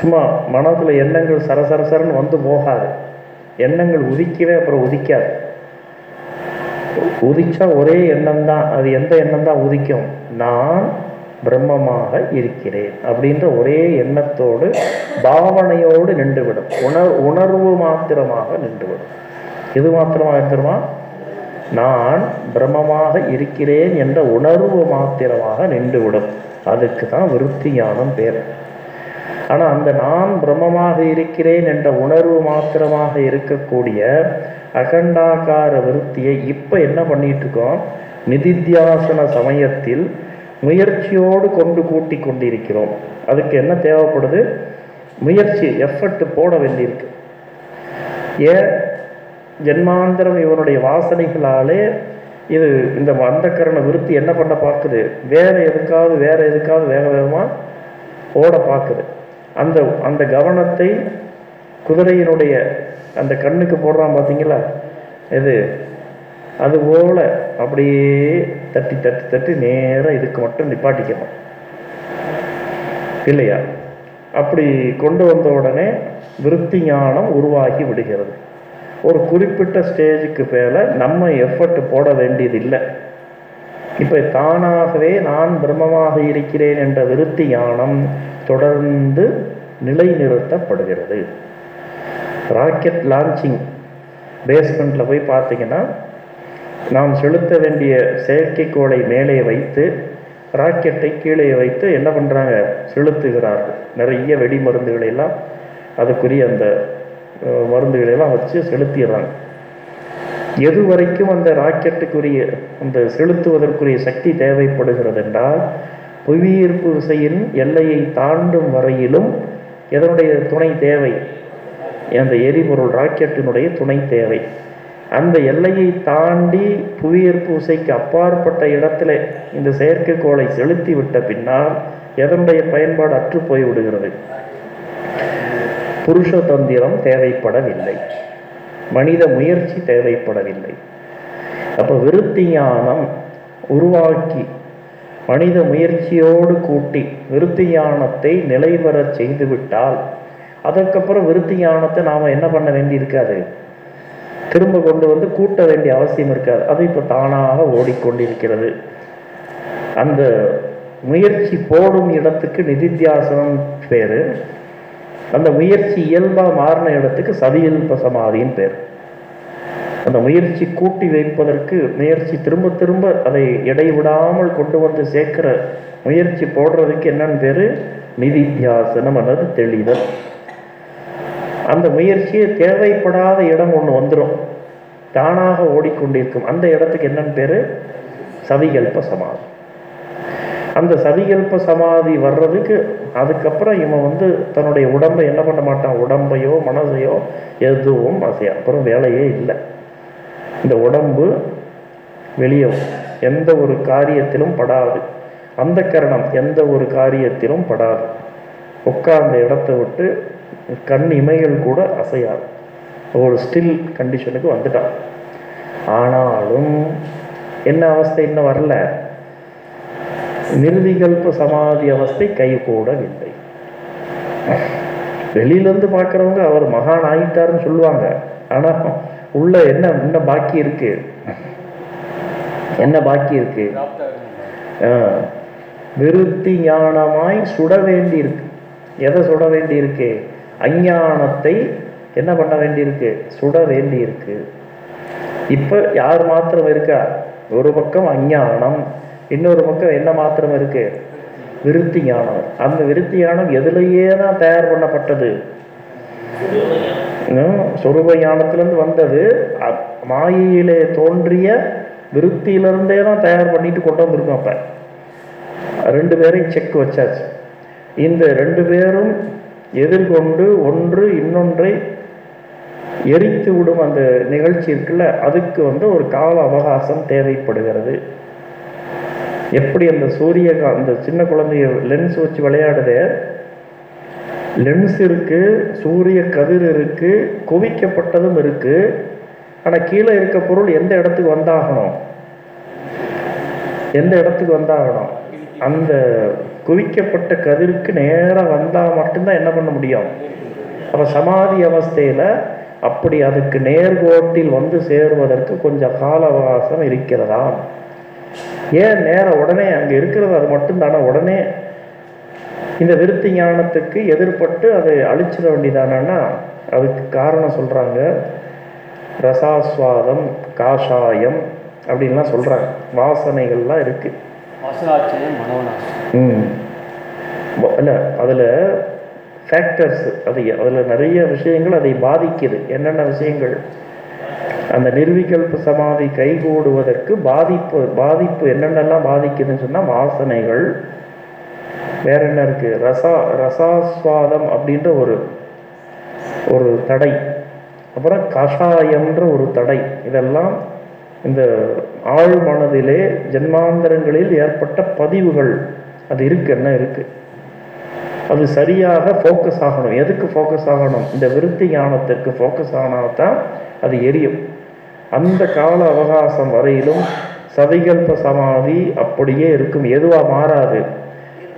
சும்மா மனதில் எண்ணங்கள் சரசரசரன்னு வந்து போகாது எண்ணங்கள் உதிக்கவே அப்புறம் உதிக்காது. உதிச்சா ஒரே எண்ணம் தான் அது எந்த எண்ணம் தான் உதிக்கும்? நான் பிரம்மமாக இருக்கிறேன் அப்படின்ற ஒரே எண்ணத்தோடு பாவனையோடு நின்றுவிடும். உணர் உணர்வு மாத்திரமாக நின்றுவிடும். இது மாத்திரமாக இருந்துருமா நான் பிரம்மமாக இருக்கிறேன் என்ற உணர்வு மாத்திரமாக நின்றுவிடும். அதுக்கு தான் விருத்தி ஞானம் பேர். ஆனால் அந்த நான் பிரம்மமாக இருக்கிறேன் என்ற உணர்வு மாத்திரமாக இருக்கக்கூடிய அகண்டாகார விருத்தியை இப்போ என்ன பண்ணிட்டு இருக்கோம்? நிதித்தியாசன சமயத்தில் முயற்சியோடு கொண்டு கூட்டி கொண்டிருக்கிறோம். அதுக்கு என்ன தேவைப்படுது? முயற்சி எஃபர்ட் போட வேண்டியிருக்கு. ஏன்? ஜென்மாந்திரம் இவனுடைய வாசனைகளாலே இது இந்த அந்தக்கரண விருத்தி என்ன பண்ண பார்க்குது? வேற எதுக்காவது வேற எதுக்காவது வேக வேகமாக ஓட பார்க்குது. அந்த அந்த கவனத்தை குதிரையினுடைய அந்த கண்ணுக்கு போடுறான் பார்த்தீங்களா? இது அதுபோல் அப்படியே தட்டி தட்டி தட்டி நேராக இதுக்கு மட்டும் நிப்பாட்டிக்கணும். இல்லையா? அப்படி கொண்டு வந்த உடனே விருத்தி ஞானம் உருவாகி விடுகிறது. ஒரு குறிப்பிட்ட ஸ்டேஜுக்கு மேலே நம்ம எஃபர்ட் போட வேண்டியதில்லை. இப்போ தானாகவே நான் பிரம்மமாக இருக்கிறேன் என்ற விருத்தி ஞானம் தொடர்ந்து நிலைநிறுத்தப்படுகிறது. ராக்கெட் லான்ச்சிங் பேஸ்மெண்ட்டில் போய் பார்த்தீங்கன்னா நாம் செலுத்த வேண்டிய செயற்கைக்கோளை மேலே வைத்து ராக்கெட்டை கீழே வைத்து என்ன பண்ணுறாங்க செலுத்துகிறார்கள். நிறைய வெடி மருந்துகளை எல்லாம் அதுக்குரிய அந்த மருந்துகளையெல்லாம் மருந்துகளை எல்லாம் வச்சு செலுத்திடுறாங்க. எது வரைக்கும் அந்த ராக்கெட்டுக்குரிய அந்த செலுத்துவதற்குரிய சக்தி தேவைப்படுகிறது என்றால் புவியீர்ப்பு விசையின் எல்லையை தாண்டும் வரையிலும் எதனுடைய துணை தேவை? அந்த எரிபொருள் ராக்கெட்டினுடைய துணை தேவை. அந்த எல்லையை தாண்டி புவியீர்ப்பு விசைக்கு அப்பாற்பட்ட இடத்துல இந்த செயற்கைக்கோளை செலுத்தி விட்ட பின்னால் எதனுடைய பயன்பாடு அற்று போய்விடுகிறது? புருஷ தந்திரம் தேவைப்படவில்லை. மனித முயற்சி தேவைப்படவில்லை. அப்போ விருத்தி ஞானம் உருவாக்கி மனித முயற்சியோடு கூட்டி விருத்தி ஞானத்தை நிலைபெறச் செய்துவிட்டால் அதற்கப்புறம் விருத்தி ஞானத்தை நாம் என்ன பண்ண வேண்டி இருக்காது திரும்ப கொண்டு வந்து கூட்ட வேண்டிய அவசியம் இருக்காது. அது இப்போ தானாக ஓடிக்கொண்டிருக்கிறது. அந்த முயற்சி போடும் இடத்துக்கு நிதித்தியாசனம் பேர் அந்த முயற்சி இயல்பாக மாறின இடத்துக்கு சதியல்ப சமாதின்னு பேர். அந்த முயற்சி கூட்டி வைப்பதற்கு முயற்சி திரும்ப திரும்ப அதை இடைவிடாமல் கொண்டு வந்து சேர்க்கிற முயற்சி போடுறதுக்கு என்னன்னு பேர்? நிதித்தியாசனம் அல்லது தெளிதல். அந்த முயற்சியே தேவைப்படாத இடம் ஒன்று வந்துடும் தானாக ஓடிக்கொண்டிருக்கும். அந்த இடத்துக்கு என்னன்னு பேர்? சவிகல்ப சமாதி. அந்த சதிகல்ப சமாதி வர்றதுக்கு அதுக்கப்புறம் இவன் வந்து தன்னுடைய உடம்பை என்ன பண்ண மாட்டான்? உடம்பையோ மனதையோ எதுவும் அசையா. அப்புறம் வேலையே இல்லை. இந்த உடம்பு வெளியே எந்த ஒரு காரியத்திலும் படாது. அந்த கரணம் எந்த ஒரு காரியத்திலும் படாது. உட்கார்ந்த இடத்தை விட்டு கண் இமைகள் கூட அசையாது. ஒரு ஸ்டில் கண்டிஷனுக்கு வந்துட்டான். ஆனாலும் என்ன அவஸ்தை இன்னும் வரல? நிர்விகல்ப சமாதி அவஸ்தை கைகூடவில்லை. வெளியிலேருந்து பார்க்குறவங்க அவர் மகான் ஆகிட்டாருன்னு சொல்லுவாங்க. ஆனால் உள்ள என்ன இன்னும் பாக்கி இருக்கு? என்ன பாக்கி இருக்கு? பிராப்தா விருத்தி ஞானமாய் சுட வேண்டி இருக்கு எதை சுட வேண்டி இருக்கு அஞ்ஞானத்தை என்ன பண்ண வேண்டியிருக்கு? சுட வேண்டி இருக்கு இப்போ யார் மாத்திரம் இருக்கா? ஒரு பக்கம் அஞ்ஞானம் இன்னொரு பக்கம் என்ன மாத்திரம் இருக்கு? விருத்தி ஞானம். அந்த விருத்தி ஞானம் எதுலேயே தான் தயார் பண்ணப்பட்டது. சொரூப ஞானத்திலிருந்து வந்தது. மாயையிலே தோன்றிய விருத்தியிலிருந்தே தான் தயார் பண்ணிட்டு கொண்டு வந்திருக்கோம் அப்ப. ரெண்டு பேரையும் செக் வச்சாச்சு. இந்த ரெண்டு பேரும் எதிர்கொண்டு ஒன்று இன்னொன்றை எரித்து விடும் அந்த நிகழ்ச்சி இருக்குல்ல அதுக்கு வந்து ஒரு கால அவகாசம் தேவைப்படுகிறது. எப்படி அந்த சூரிய அந்த சின்ன குழந்தைய லென்ஸ் வச்சு விளையாடுது? லென்ஸ் இருக்கு சூரிய கதிர் இருக்கு குவிக்கப்பட்டதும் இருக்கு. ஆனா கீழே இருக்க பொருள் எந்த இடத்துக்கு வந்தாகணும்? எந்த இடத்துக்கு வந்தாகணும்? அந்த குவிக்கப்பட்ட கதிருக்கு நேராக வந்தா மட்டும்தான் என்ன பண்ண முடியும்? அப்ப சமாதி அவஸ்தையில அப்படி அதுக்கு நேர்கோட்டில் வந்து சேருவதற்கு கொஞ்சம் கால அவகாசம் இருக்கிறதா ஏன் நேரம் உடனே அங்க இருக்கிறது அது மட்டும்தானே? உடனே இந்த விருத்தி ஞானத்துக்கு எதிர்பட்டு அதை அழிச்சிட வேண்டியதானா அதுக்கு காரணம் சொல்றாங்க ரசாஸ்வாதம் காஷாயம் அப்படின்லாம் சொல்றாங்க. வாசனைகள்லாம் இருக்கு. வாசனாச்சயம் மனோநாசம் ம். இல்ல அதுல ஃபேக்டர்ஸ் அது அதுல நிறைய விஷயங்கள் அதை பாதிக்குது. என்னென்ன விஷயங்கள்? அந்த நிர்விகல்ப சமாதி கைகூடுவதற்கு பாதிப்பு பாதிப்பு என்னென்னலாம் பாதிக்குதுன்னு சொன்னால் வாசனைகள். வேற என்ன இருக்கு? ரசா ரசாஸ்வாதம் அப்படின்ற ஒரு ஒரு தடை. அப்புறம் கஷாயம்ன்ற ஒரு தடை. இதெல்லாம் இந்த ஆழ் மனதிலே ஜென்மாந்தரங்களில் ஏற்பட்ட பதிவுகள். அது இருக்கு என்ன இருக்கு? அது சரியாக ஃபோக்கஸ் ஆகணும். எதுக்கு ஃபோக்கஸ் ஆகணும்? இந்த விருத்தி ஞானத்திற்கு ஃபோக்கஸ் ஆனால்தான் அது எரியும். அந்த கால அவகாசம் வரையிலும் சவிகல்ப சமாதி அப்படியே இருக்கும். எதுவா மாறாது.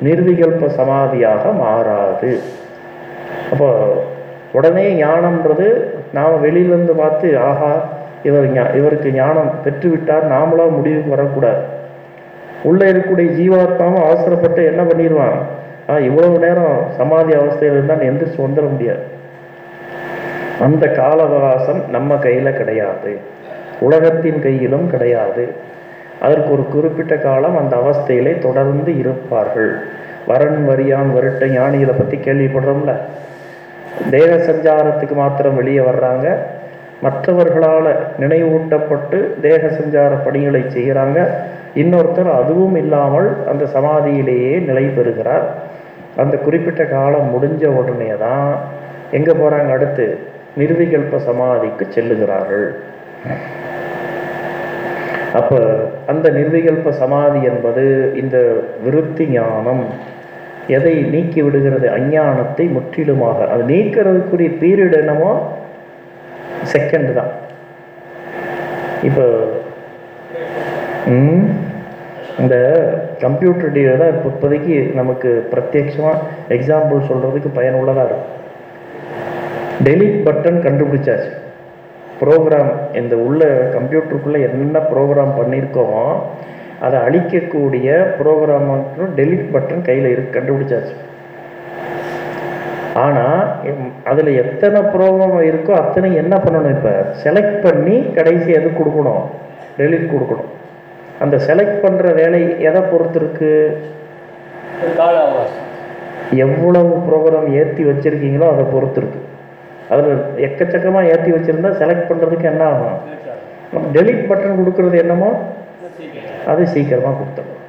நிர்விகல்ப சமாதியாக மாறாது. அப்போ உடனே ஞானம்ன்றது நாம் வெளியிலேருந்து பார்த்து ஆஹா இவர் ஞா- இவருக்கு ஞானம் பெற்றுவிட்டார். நாமளா முடிவுக்கு வரக்கூடாது. உள்ளே இருக்கக்கூடிய ஜீவாத்மாவும் அவசரப்பட்டு என்ன பண்ணிடுவான்? ஆ இவ்வளவு நேரம் சமாதி அவஸ்தையில் இருந்தால் எந்திரிச்சு வந்துட முடியாது. அந்த கால அவகாசம் நம்ம கையில் கிடையாது. உலகத்தின் கையிலும் கிடையாது. அதற்கு ஒரு குறிப்பிட்ட காலம் அந்த அவஸ்தையிலே தொடர்ந்து இருப்பார்கள். வரன் வரியான் வருட்ட ஞானிகளை பற்றி கேள்விப்படுறோம்ல? தேக சஞ்சாரத்துக்கு மாத்திரம் வெளியே வர்றாங்க. மற்றவர்களால் நினைவூட்டப்பட்டு தேக சஞ்சார பணிகளை செய்கிறாங்க. இன்னொருத்தர் அதுவும் இல்லாமல் அந்த சமாதியிலேயே நிலை பெறுகிறார். அந்த குறிப்பிட்ட காலம் முடிஞ்ச உடனே தான் எங்கே போகிறாங்க அடுத்து நிர்விகல்ப சமாதிக்கு செல்லுகிறார்கள். அப்போ அந்த நிர்விகல்ப சமாதி என்பது இந்த விருத்தி ஞானம் எதை நீக்கி விடுகிறது? அஞ்ஞானத்தை முற்றிலுமாக. அது நீக்கிறதுக்குரிய பீரியட் என்னமோ செகண்ட் தான். இப்போ இந்த கம்ப்யூட்டர் டே தான் இப்போ இப்போதைக்கு நமக்கு பிரத்யட்சமாக எக்ஸாம்பிள் சொல்கிறதுக்கு பயனுள்ளதாக இருக்கும். டெலிட் பட்டன் கண்டுபிடிச்சாச்சு. ப்ரோக்ராம் இந்த உள்ள கம்ப்யூட்டருக்குள்ளே என்ன ப்ரோக்ராம் பண்ணியிருக்கோமோ அதை அழிக்கக்கூடிய ப்ரோக்ராம் டெலிட் பட்டன் கையில் இருக்கு கண்டுபிடிச்சாச்சு. ஆனால் அதில் எத்தனை ப்ரோக்ராம் இருக்கோ அத்தனை என்ன பண்ணணும் இப்போ? செலக்ட் பண்ணி கடைசி எது கொடுக்கணும்? டெலிட் கொடுக்கணும். அந்த செலக்ட் பண்ணுற வேலை எதை பொறுத்து இருக்கு? எவ்வளவு ப்ரோக்ராம் ஏற்றி வச்சிருக்கீங்களோ அதை பொறுத்து இருக்கு. அதில் எக்கச்சக்கமாக ஏற்றி வச்சிருந்தா செலக்ட் பண்ணுறதுக்கு என்ன ஆகும்? நம்ம டெலிட் பட்டன் கொடுக்குறது என்னமோ? அது சீக்கிரமாக கொடுத்துடலாம்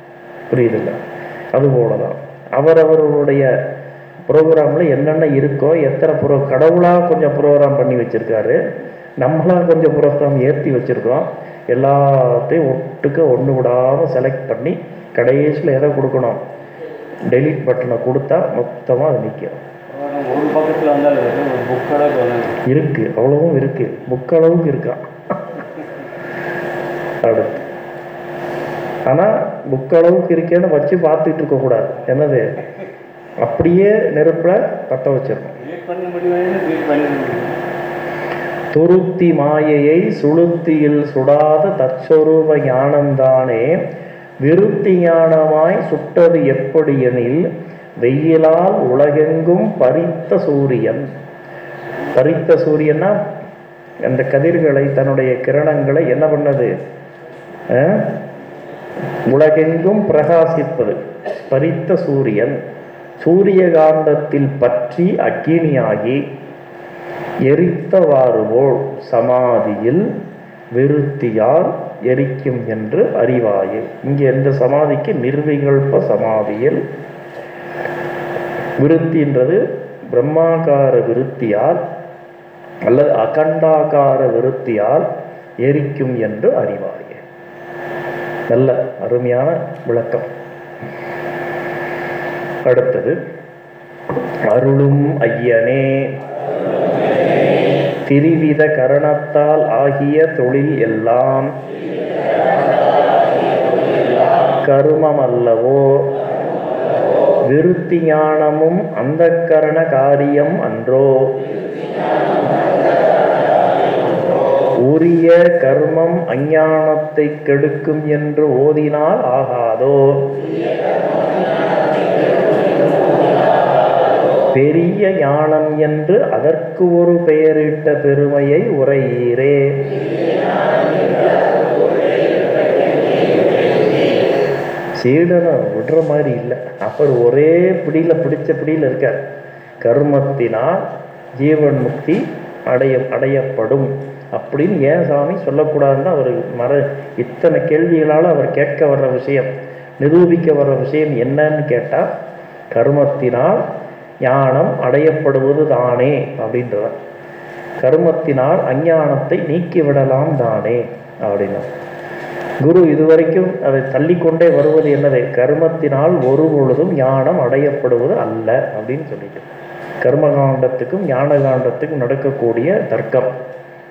புரியுதுல்ல? அதுபோல தான் அவரவர்களுடைய ப்ரோக்ராமில் என்னென்ன இருக்கோ எத்தனை ப்ரோ கடவுளாக கொஞ்சம் ப்ரோக்ராம் பண்ணி வச்சுருக்காரு. நம்மளாக கொஞ்சம் ப்ரோக்ராம் ஏற்றி வச்சுருக்கோம் எல்லாத்தையும் ஒட்டுக்க ஒன்று விடாமல் செலக்ட் பண்ணி கடைசியில் எதை கொடுக்கணும்? டெலிட் பட்டனை கொடுத்தா மொத்தமாக அது நிற்கும் ஒரு பக்கத்தில் வரும், ஒரு புக்கோட வேணும் இருக்கு. அவ்வளவும் இருக்கு. புக் அளவுக்கு இருக்கா? அடுத்து ஆனால் புக் அளவுக்கு இருக்கேன்னு வச்சு பார்த்துட்டு இருக்கக்கூடாது என்னது? அப்படியே நெருப்பில் பற்ற வச்சிடணும். துருத்தி மாயையை சுளுத்தியில் சுடாத தற்சொரூப ஞானம்தானே. விருத்தி ஞானமாய் சுட்டது எப்படி எனில் வெயிலால் உலகெங்கும் பறித்த சூரியன். பறித்த சூரியன்னா அந்த கதிர்களை தன்னுடைய கிரணங்களை என்ன பண்ணது? உலகெங்கும் பிரகாசிப்பது. பறித்த சூரியன். சூரிய காந்தத்தில் பற்றி அக்கினியாகி எரித்தவாறு போல் சமாதியில் விருத்தியால் எரிக்கும் என்று அறிவாயில் இங்கே எந்த சமாதிக்கு நிர்விகல்ப சமாதியில் விருத்தின்றது பிரம்மாகார விருத்தியால் அல்லது அகண்டாகார விருத்தியால் எரிக்கும் என்று அறிவாயே. நல்ல அருமையான விளக்கம். அடுத்தது அருளும் ஐயனே திரிவித கரணத்தால் ஆகிய தொழில் எல்லாம் கருமமல்லவோ விருத்தி ஞானமும் அந்த கரண காரியம் அன்றோ. உரிய கர்மம் அஞ்ஞானத்தை கெடுக்கும் என்று ஓதினால் ஆகாதோ. பெரிய ஞானம் என்று அதற்கு ஒரு பெயரிட்ட பெருமையை உரையீரே. சீடனை விடுற மாதிரி இல்லை. அவர் ஒரே பிடியில் பிடிச்ச பிடியில் இருக்கார். கர்மத்தினால் ஜீவன் முக்தி அடைய அடையப்படும். அப்படின்னு ஏன் சாமி சொல்லக்கூடாதுன்னு அவர் மற இத்தனை கேள்விகளால் அவர் கேட்க வர்ற விஷயம் நிரூபிக்க வர்ற விஷயம் என்னன்னு கேட்டால் கர்மத்தினால் ஞானம் அடையப்படுவது தானே அப்படின்றவர். கர்மத்தினால் அஞ்ஞானத்தை நீக்கிவிடலாம் தானே அப்படின்னா. குரு இதுவரைக்கும் அதை தள்ளிக்கொண்டே வருவது என்னது? கர்மத்தினால் ஒரு பொழுதும் ஞானம் அடையப்படுவது அல்ல அப்படின்னு சொல்லிட்டு. கர்மகாண்டத்துக்கும் ஞான காண்டத்துக்கும் நடக்கக்கூடிய தர்க்கம்.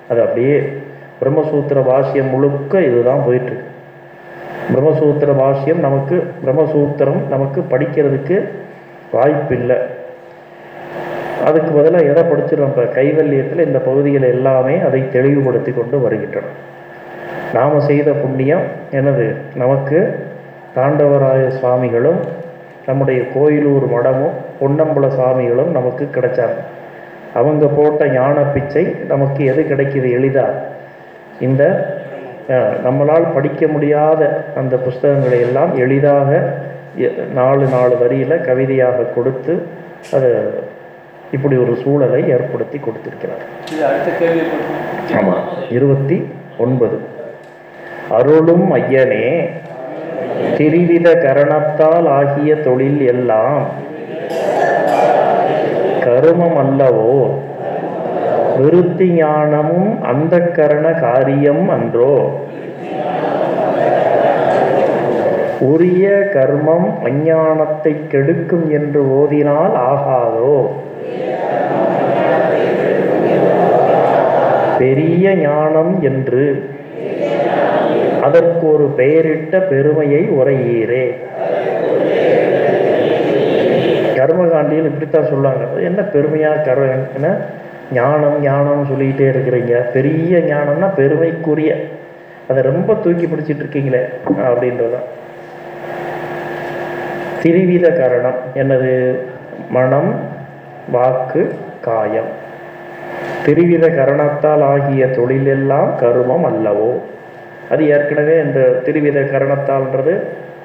அது அப்படியே பிரம்மசூத்திர பாஷ்யம் முழுக்க இதுதான் போயிட்டுருக்கு. பிரம்மசூத்திர பாஷ்யம் நமக்கு பிரம்மசூத்திரம் நமக்கு படிக்கிறதுக்கு வாய்ப்பில்லை. அதுக்கு பதிலாக எதை படிச்சிடும் இப்போ கைவல்யத்தில் இந்த பகுதிகள் எல்லாமே அதை தெளிவுபடுத்தி கொண்டு வருகின்றன. நாம் செய்த புண்ணியம் என்னது நமக்கு தாண்டவராய சுவாமிகளும் நம்முடைய கோயிலூர் மடமும் பொன்னம்பல சாமிகளும் நமக்கு கிடைச்சாங்க. அவங்க போட்ட ஞான பிச்சை நமக்கு எது கிடைக்குது எளிதா? இந்த நம்மளால் படிக்க முடியாத அந்த புஸ்தகங்களை எல்லாம் எளிதாக நாலு நாலு வரியில் கவிதையாக கொடுத்து அது இப்படி ஒரு சூழலை ஏற்படுத்தி கொடுத்திருக்கிறார். ஆமாம் இருபத்தி ஒன்பது. அருளும் ஐயனே திரிவித கரணத்தால் ஆகிய தொழில் எல்லாம் கருமம் அல்லவோ விருத்தி ஞானமும் அந்த கரண காரியம் அன்றோ? உரிய கர்மம் அஞ்ஞானத்தை கெடுக்கும் என்று ஓதினால் ஆகாதோ? பெரிய ஞானம் என்று அதற்கு ஒரு பெயரிட்ட பெருமையை உரையீரே. கர்மகாண்டியில் இப்படித்தான் சொல்லுவாங்க. என்ன பெருமையா கர்ம ஞானம் ஞானம் சொல்லிக்கிட்டே இருக்கிறீங்க. பெரிய ஞானம்னா பெருமைக்குரிய. அதை ரொம்ப தூக்கி பிடிச்சிட்டு இருக்கீங்களே அப்படின்றதான் திரிவித கரணம். என்னது? மனம் வாக்கு காயம். திரிவித கரணத்தால் ஆகிய தொழிலெல்லாம் கருமம் அல்லவோ? அது ஏற்கனவே இந்த திருவித கரணத்தால்ன்றது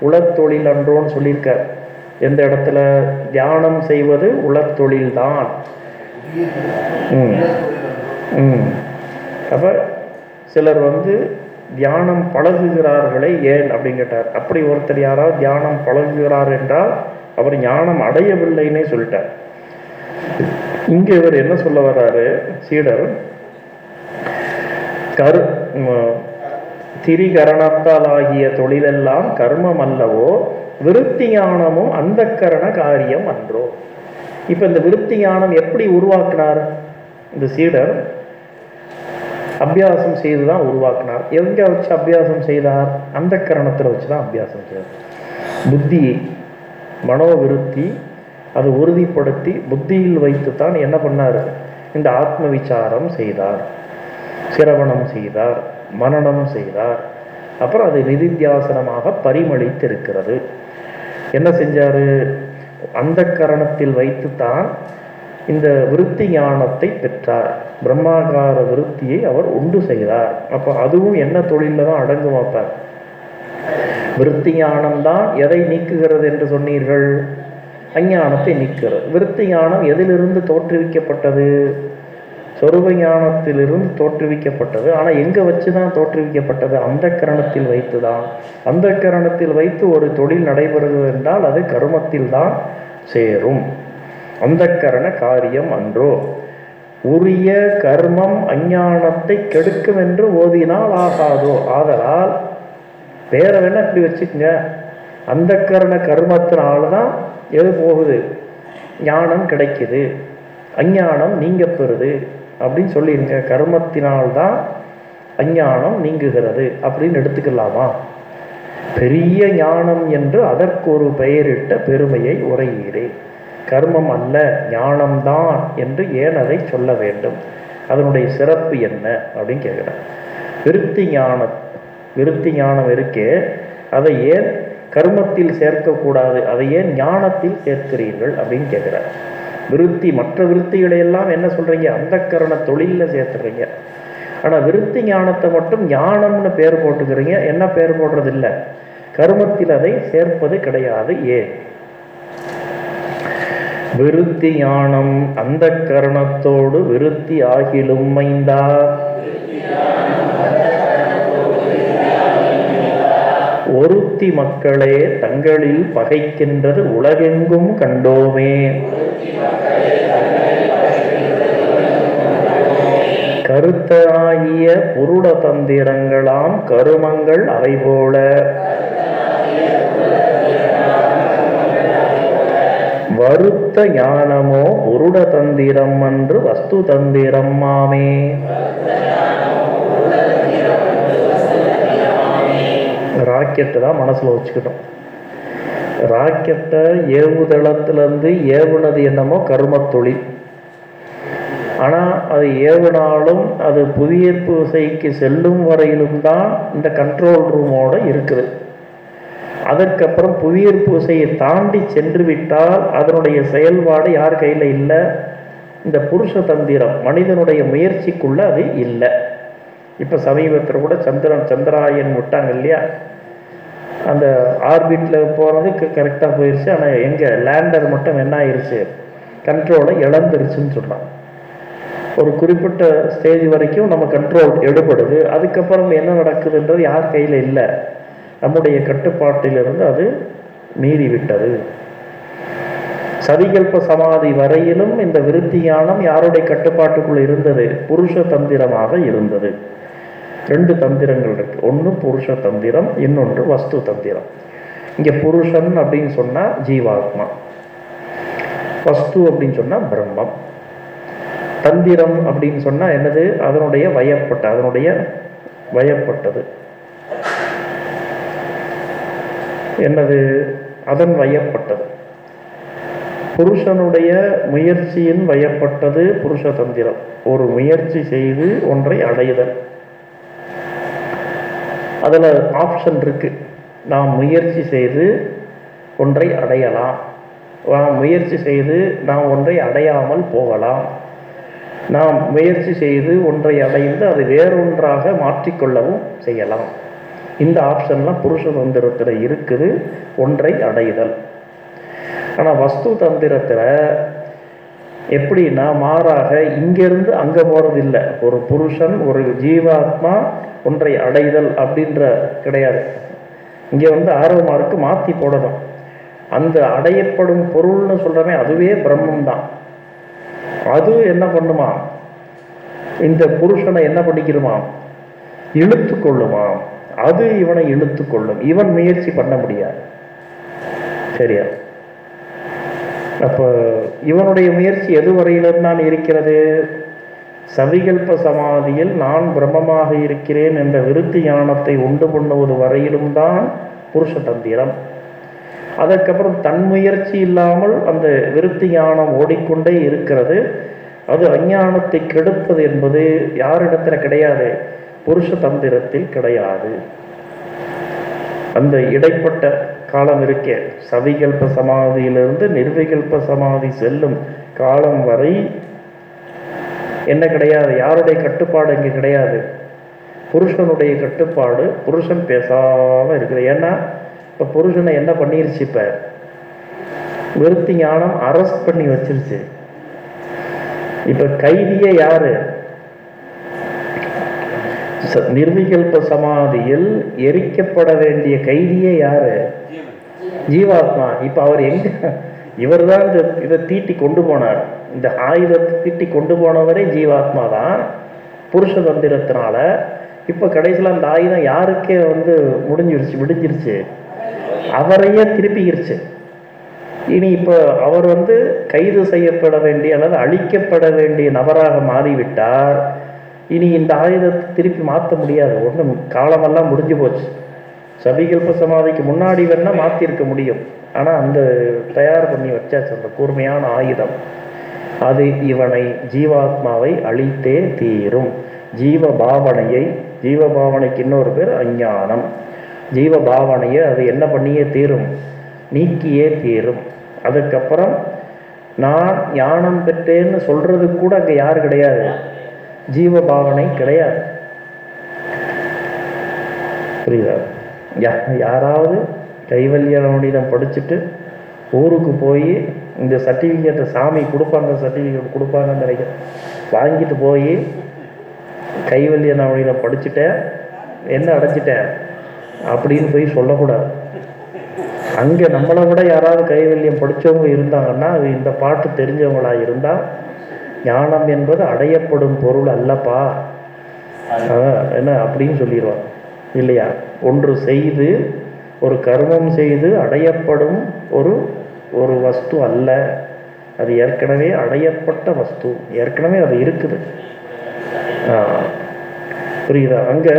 உளத்தொழில் அன்றோன்னு சொல்லியிருக்கார். எந்த இடத்துல தியானம் செய்வது உளத்தொழில் தான் ம். ம். அப்போ சிலர் வந்து தியானம் பழகுகிறார்களே ஏன் அப்படின்னு கேட்டார். அப்படி ஒருத்தர் யாராவது தியானம் பழகுகிறார் என்றால் அவர் ஞானம் அடையவில்லைன்னே சொல்லிட்டார். இங்க இவர் என்ன சொல்ல வர்றாரு? சீடர் கரு ஸ்திரீகரணத்தால் திரிகரணத்தால் ஆகிய தொழிலெல்லாம் கர்மம் அல்லவோ விருத்தி ஞானமும் அந்த கரண காரியம் அன்றோ. இப்ப இந்த விருத்தி ஞானம் எப்படி உருவாக்கினார்? இந்த சீடர் அபியாசம் செய்து தான் உருவாக்கினார். எங்க வச்சு அபியாசம் செய்தார்? அந்த கரணத்தில் வச்சு தான் அபியாசம் செய்தார். புத்தி மனோவிருத்தி அதை உறுதிப்படுத்தி புத்தியில் வைத்து தான் என்ன பண்ணார்? இந்த ஆத்ம விசாரம் செய்தார். சிரவணம் செய்தார். மனநம் செய்தார். அப்புறம் அது நிதித்தியாசனமாக பரிமளித்திருக்கிறது. என்ன செஞ்சார்? அந்த கரணத்தில் வைத்து தான் இந்த விருத்தி ஞானத்தை பெற்றார். பிரம்மாகார விருத்தியை அவர் உண்டு செய்தார். அப்போ அதுவும் என்ன தொழிலில் தான் அடங்கும் அப்பார் விருத்தி ஞானம் தான் எதை நீக்குகிறது என்று சொன்னீர்கள்? அஞ்ஞானத்தை நீக்கிறது. விருத்தி ஞானம் எதிலிருந்து தோற்றுவிக்கப்பட்டது? சொருப ஞானத்திலிருந்து தோற்றுவிக்கப்பட்டது. ஆனால் எங்கே வச்சு தான் தோற்றுவிக்கப்பட்டது? அந்த கரணத்தில் வைத்து தான் அந்த கரணத்தில் வைத்து ஒரு தொழில் நடைபெறுகிறது என்றால் அது கருமத்தில் தான் சேரும். அந்த கரண காரியம் அன்றோ. உரிய கர்மம் அஞ்ஞானத்தை கெடுக்கும் என்று ஓதினால் ஆகாதோ. ஆதலால் வேற வேணா இப்படி வச்சுக்கோங்க? அந்த கரண கர்மத்தினால தான் எது போகுது? ஞானம் கிடைக்குது. அஞ்ஞானம் நீங்க பெறுது. அப்படின்னு சொல்லிருங்க கர்மத்தினால்தான் அஞ்ஞானம் நீங்குகிறது அப்படின்னு எடுத்துக்கலாமா? பெரிய ஞானம் என்று அதற்கு ஒரு பெயரிட்ட பெருமையை உரையீரே கர்மம் அல்ல ஞானம்தான் என்று ஏன் அதை சொல்ல வேண்டும்? அதனுடைய சிறப்பு என்ன? அப்படின்னு கேட்குறேன் விருத்தி ஞானம் விருத்தி ஞானம் இருக்கே அதை ஏன் கர்மத்தில் சேர்க்கக்கூடாது? அதை ஏன் ஞானத்தில் சேர்க்கிறீர்கள்? அப்படின்னு கேட்குறார். விருத்தி மற்ற விருத்திகளை எல்லாம் என்ன சொல்றீங்க? அந்த கரண தொழிலில் சேர்த்துறீங்க ஆனால் விருத்தி ஞானத்தை மட்டும் ஞானம்னு பேர் போட்டுக்கிறீங்க. என்ன பேர் போடுறது இல்லை கருமத்தில் அதை சேர்ப்பது கிடையாது. ஏன்? விருத்தி ஞானம் அந்த கரணத்தோடு விருத்தி ஆகிலும் மைந்தா. ஒருத்தி மக்களே தங்களில் பகைக்கின்றது உலகெங்கும் கண்டோமே. கருத்தராகிய புருட தந்திரங்களாம் கருமங்கள் அவை போல வருத்த ஞானமோ புருட தந்திரம் அன்று வஸ்து தந்திரம் மாமே. ராக்கெட்டு தான் மனசில் வச்சுக்கிட்டோம். ராக்கெட்டை ஏவுதளத்துலேருந்து ஏவுனது என்னமோ கர்மத் தொழில் ஆனால் அது ஏவுனாலும் அது புவியீர்ப்பு விசைக்கு செல்லும் வரையிலும் தான் இந்த கண்ட்ரோல் ரூமோடு இருக்குது. அதற்கப்புறம் புவியீர்ப்பு விசையை தாண்டி சென்று விட்டால் அதனுடைய செயல்பாடு யார் கையில் இல்லை? இந்த புருஷ தந்திரம் மனிதனுடைய முயற்சிக்குள்ள அது இல்லை. இப்போ சமீபத்தில் கூட சந்திரன் சந்திராயன் விட்டாங்க இல்லையா? அந்த ஆர்பிட்டில் போகிறதுக்கு கரெக்டாக போயிடுச்சு ஆனால் எங்கே? லேண்டர் மட்டும் என்ன ஆயிடுச்சு கண்ட்ரோலை இழந்துருச்சுன்னு சொல்கிறான் ஒரு குறிப்பிட்ட ஸ்டேஜ் வரைக்கும் நம்ம கண்ட்ரோல் எடுபடுது. அதுக்கப்புறம் என்ன நடக்குதுன்றது யார் கையில் இல்லை. நம்முடைய கட்டுப்பாட்டிலிருந்து அது மீறி விட்டது சதிகல்ப சமாதி வரையிலும் இந்த விருத்தி யானம் யாருடைய கட்டுப்பாட்டுக்குள் இருந்தது? புருஷ தந்திரமாக இருந்தது. ரெண்டு தந்திரங்கள் இருக்கு. ஒன்று புருஷ தந்திரம் இன்னொன்று வஸ்து தந்திரம். இங்கே புருஷன் அப்படின்னு சொன்னா ஜீவாத்மா. வஸ்து அப்படின்னு சொன்னா பிரம்மம். தந்திரம் அப்படின்னு சொன்னா என்னது? அதனுடைய வயப்பட்ட அதனுடைய வயப்பட்டது. என்னது? அதன் வயப்பட்டது. புருஷனுடைய முயற்சியின் வயப்பட்டது புருஷ தந்திரம். ஒரு முயற்சி செய்து ஒன்றை அடைதல். அதில் ஆப்ஷன் இருக்குது நாம் முயற்சி செய்து ஒன்றை அடையலாம். நாம் முயற்சி செய்து நாம் ஒன்றை அடையாமல் போகலாம். நாம் முயற்சி செய்து ஒன்றை அடைந்து அதை வேறொன்றாக மாற்றிக்கொள்ளவும் செய்யலாம். இந்த ஆப்ஷன்லாம் புருஷ தந்திரத்தில் இருக்குது. ஒன்றை அடைதல். ஆனால் வஸ்து தந்திரத்தில் எப்படின்னா மாறாக இங்கிருந்து அங்கே போகிறது இல்லை ஒரு புருஷன் ஒரு ஜீவாத்மா ஒன்றை அடைதல் அப்படின்ற கிடையாது. இங்கே வந்து ஆர்வமாருக்கு மாற்றி போடணும். அந்த அடையப்படும் பொருள்னு சொல்கிறமே அதுவே பிரம்மம் தான் அது என்ன பண்ணுமா? இந்த புருஷனை என்ன பண்ணிக்கிறோமா இழுத்து கொள்ளுமா அது இவனை இழுத்து கொள்ளும் இவன் முயற்சி பண்ண முடியாது. சரியா? அப்போ இவனுடைய முயற்சி எதுவரையிலும் நான் இருக்கிறது? சவிகல்ப சமாதியில் நான் பிரம்மமாக இருக்கிறேன் என்ற விருத்தி ஞானத்தை உண்டு பண்ணுவது வரையிலும் தான் புருஷ தந்திரம். அதற்கப்புறம் தன் முயற்சி இல்லாமல் அந்த விருத்தி ஞானம் ஓடிக்கொண்டே இருக்கிறது. அது அஞ்ஞானத்தை கெடுப்பது என்பது யாரிடத்துல கிடையாது? புருஷ தந்திரத்தில் கிடையாது. அந்த இடைப்பட்ட காலம் இருக்கே. சவிகல்ப சமாதியிலிருந்து நிர்விகல்ப சமாதி செல்லும் காலம் வரை என்ன கிடையாது. யாருடைய கட்டுப்பாடு இங்கே கிடையாது. புருஷனுடைய கட்டுப்பாடு புருஷன் பேசாமல் இருக்குது ஏன்னா இப்போ புருஷனை என்ன பண்ணிருச்சு இப்போ? விருத்தி ஞானம் அரஸ்ட் பண்ணி வச்சிருச்சு. இப்போ கைதியே யாரு? நிர்விகல்ப சமாதியில் எரிக்கப்பட வேண்டிய கைதியே யாரு? ஜீவாத்மா. இப்ப அவர் எங்க இவர் தான் இந்த இதை தீட்டி கொண்டு போனார். இந்த ஆயுதத்தை தீட்டி கொண்டு போனவரே ஜீவாத்மா தான். புருஷ தந்திரத்தினால. இப்ப கடைசியில் அந்த ஆயுதம் யாருக்கே வந்து முடிஞ்சிருச்சு விடிஞ்சிருச்சு? அவரையே திருப்பிக்கிருச்சு. இனி இப்போ அவர் வந்து கைது செய்யப்பட வேண்டிய அல்லது அழிக்கப்பட வேண்டிய நபராக மாறிவிட்டார். இனி இந்த ஆயுதத்தை திருப்பி மாற்ற முடியாது. ஒன்றும் காலமெல்லாம் முடிஞ்சு போச்சு. சபிகல்ப சமாதிக்கு முன்னாடி வேணா மாற்றிருக்க முடியும். ஆனால் அந்த தயார் பண்ணி வச்சாச்சு அந்த கூர்மையான ஆயுதம். அது இவனை ஜீவாத்மாவை அழித்தே தீரும். ஜீவ பாவனையை ஜீவ பாவனைக்கு இன்னொரு பேர் அஞ்ஞானம். ஜீவ பாவனையை அது என்ன பண்ணியே தீரும்? நீக்கியே தீரும். அதுக்கப்புறம் நான் ஞானம் பெற்றேன்னு சொல்றதுக்கு கூட அங்கே யார் கிடையாது. ஜீவ பாவனை கிடையாது. புரியுதா? யா யாராவது கைவல்ய நவநீதம் படிச்சுட்டு ஊருக்கு போய் இந்த சர்டிஃபிகேட்டை சாமி கொடுப்பாங்க சர்டிஃபிகேட் கொடுப்பாங்கன்னு நினைக்கிறேன். வாங்கிட்டு போய் கைவல்ய நவநீதம் படிச்சுட்டேன் என்ன அடைச்சிட்டேன் அப்படின்னு போய் சொல்லக்கூடாது. அங்கே நம்மளை விட யாராவது கைவல்யம் படித்தவங்க இருந்தாங்கன்னா அது இந்த பாட்டு தெரிஞ்சவங்களா இருந்தால் ஞானம் என்பது அடையப்படும் பொருள் அல்லப்பா. என்ன அப்படின்னு சொல்லிடுவான். இல்லையா? ஒன்று செய்து ஒரு கர்மம் செய்து அடையப்படும் ஒரு ஒரு வஸ்து அல்ல. அது ஏற்கனவே அடையப்பட்ட வஸ்து. ஏற்கனவே அது இருக்குது. புரியுதா? அங்கே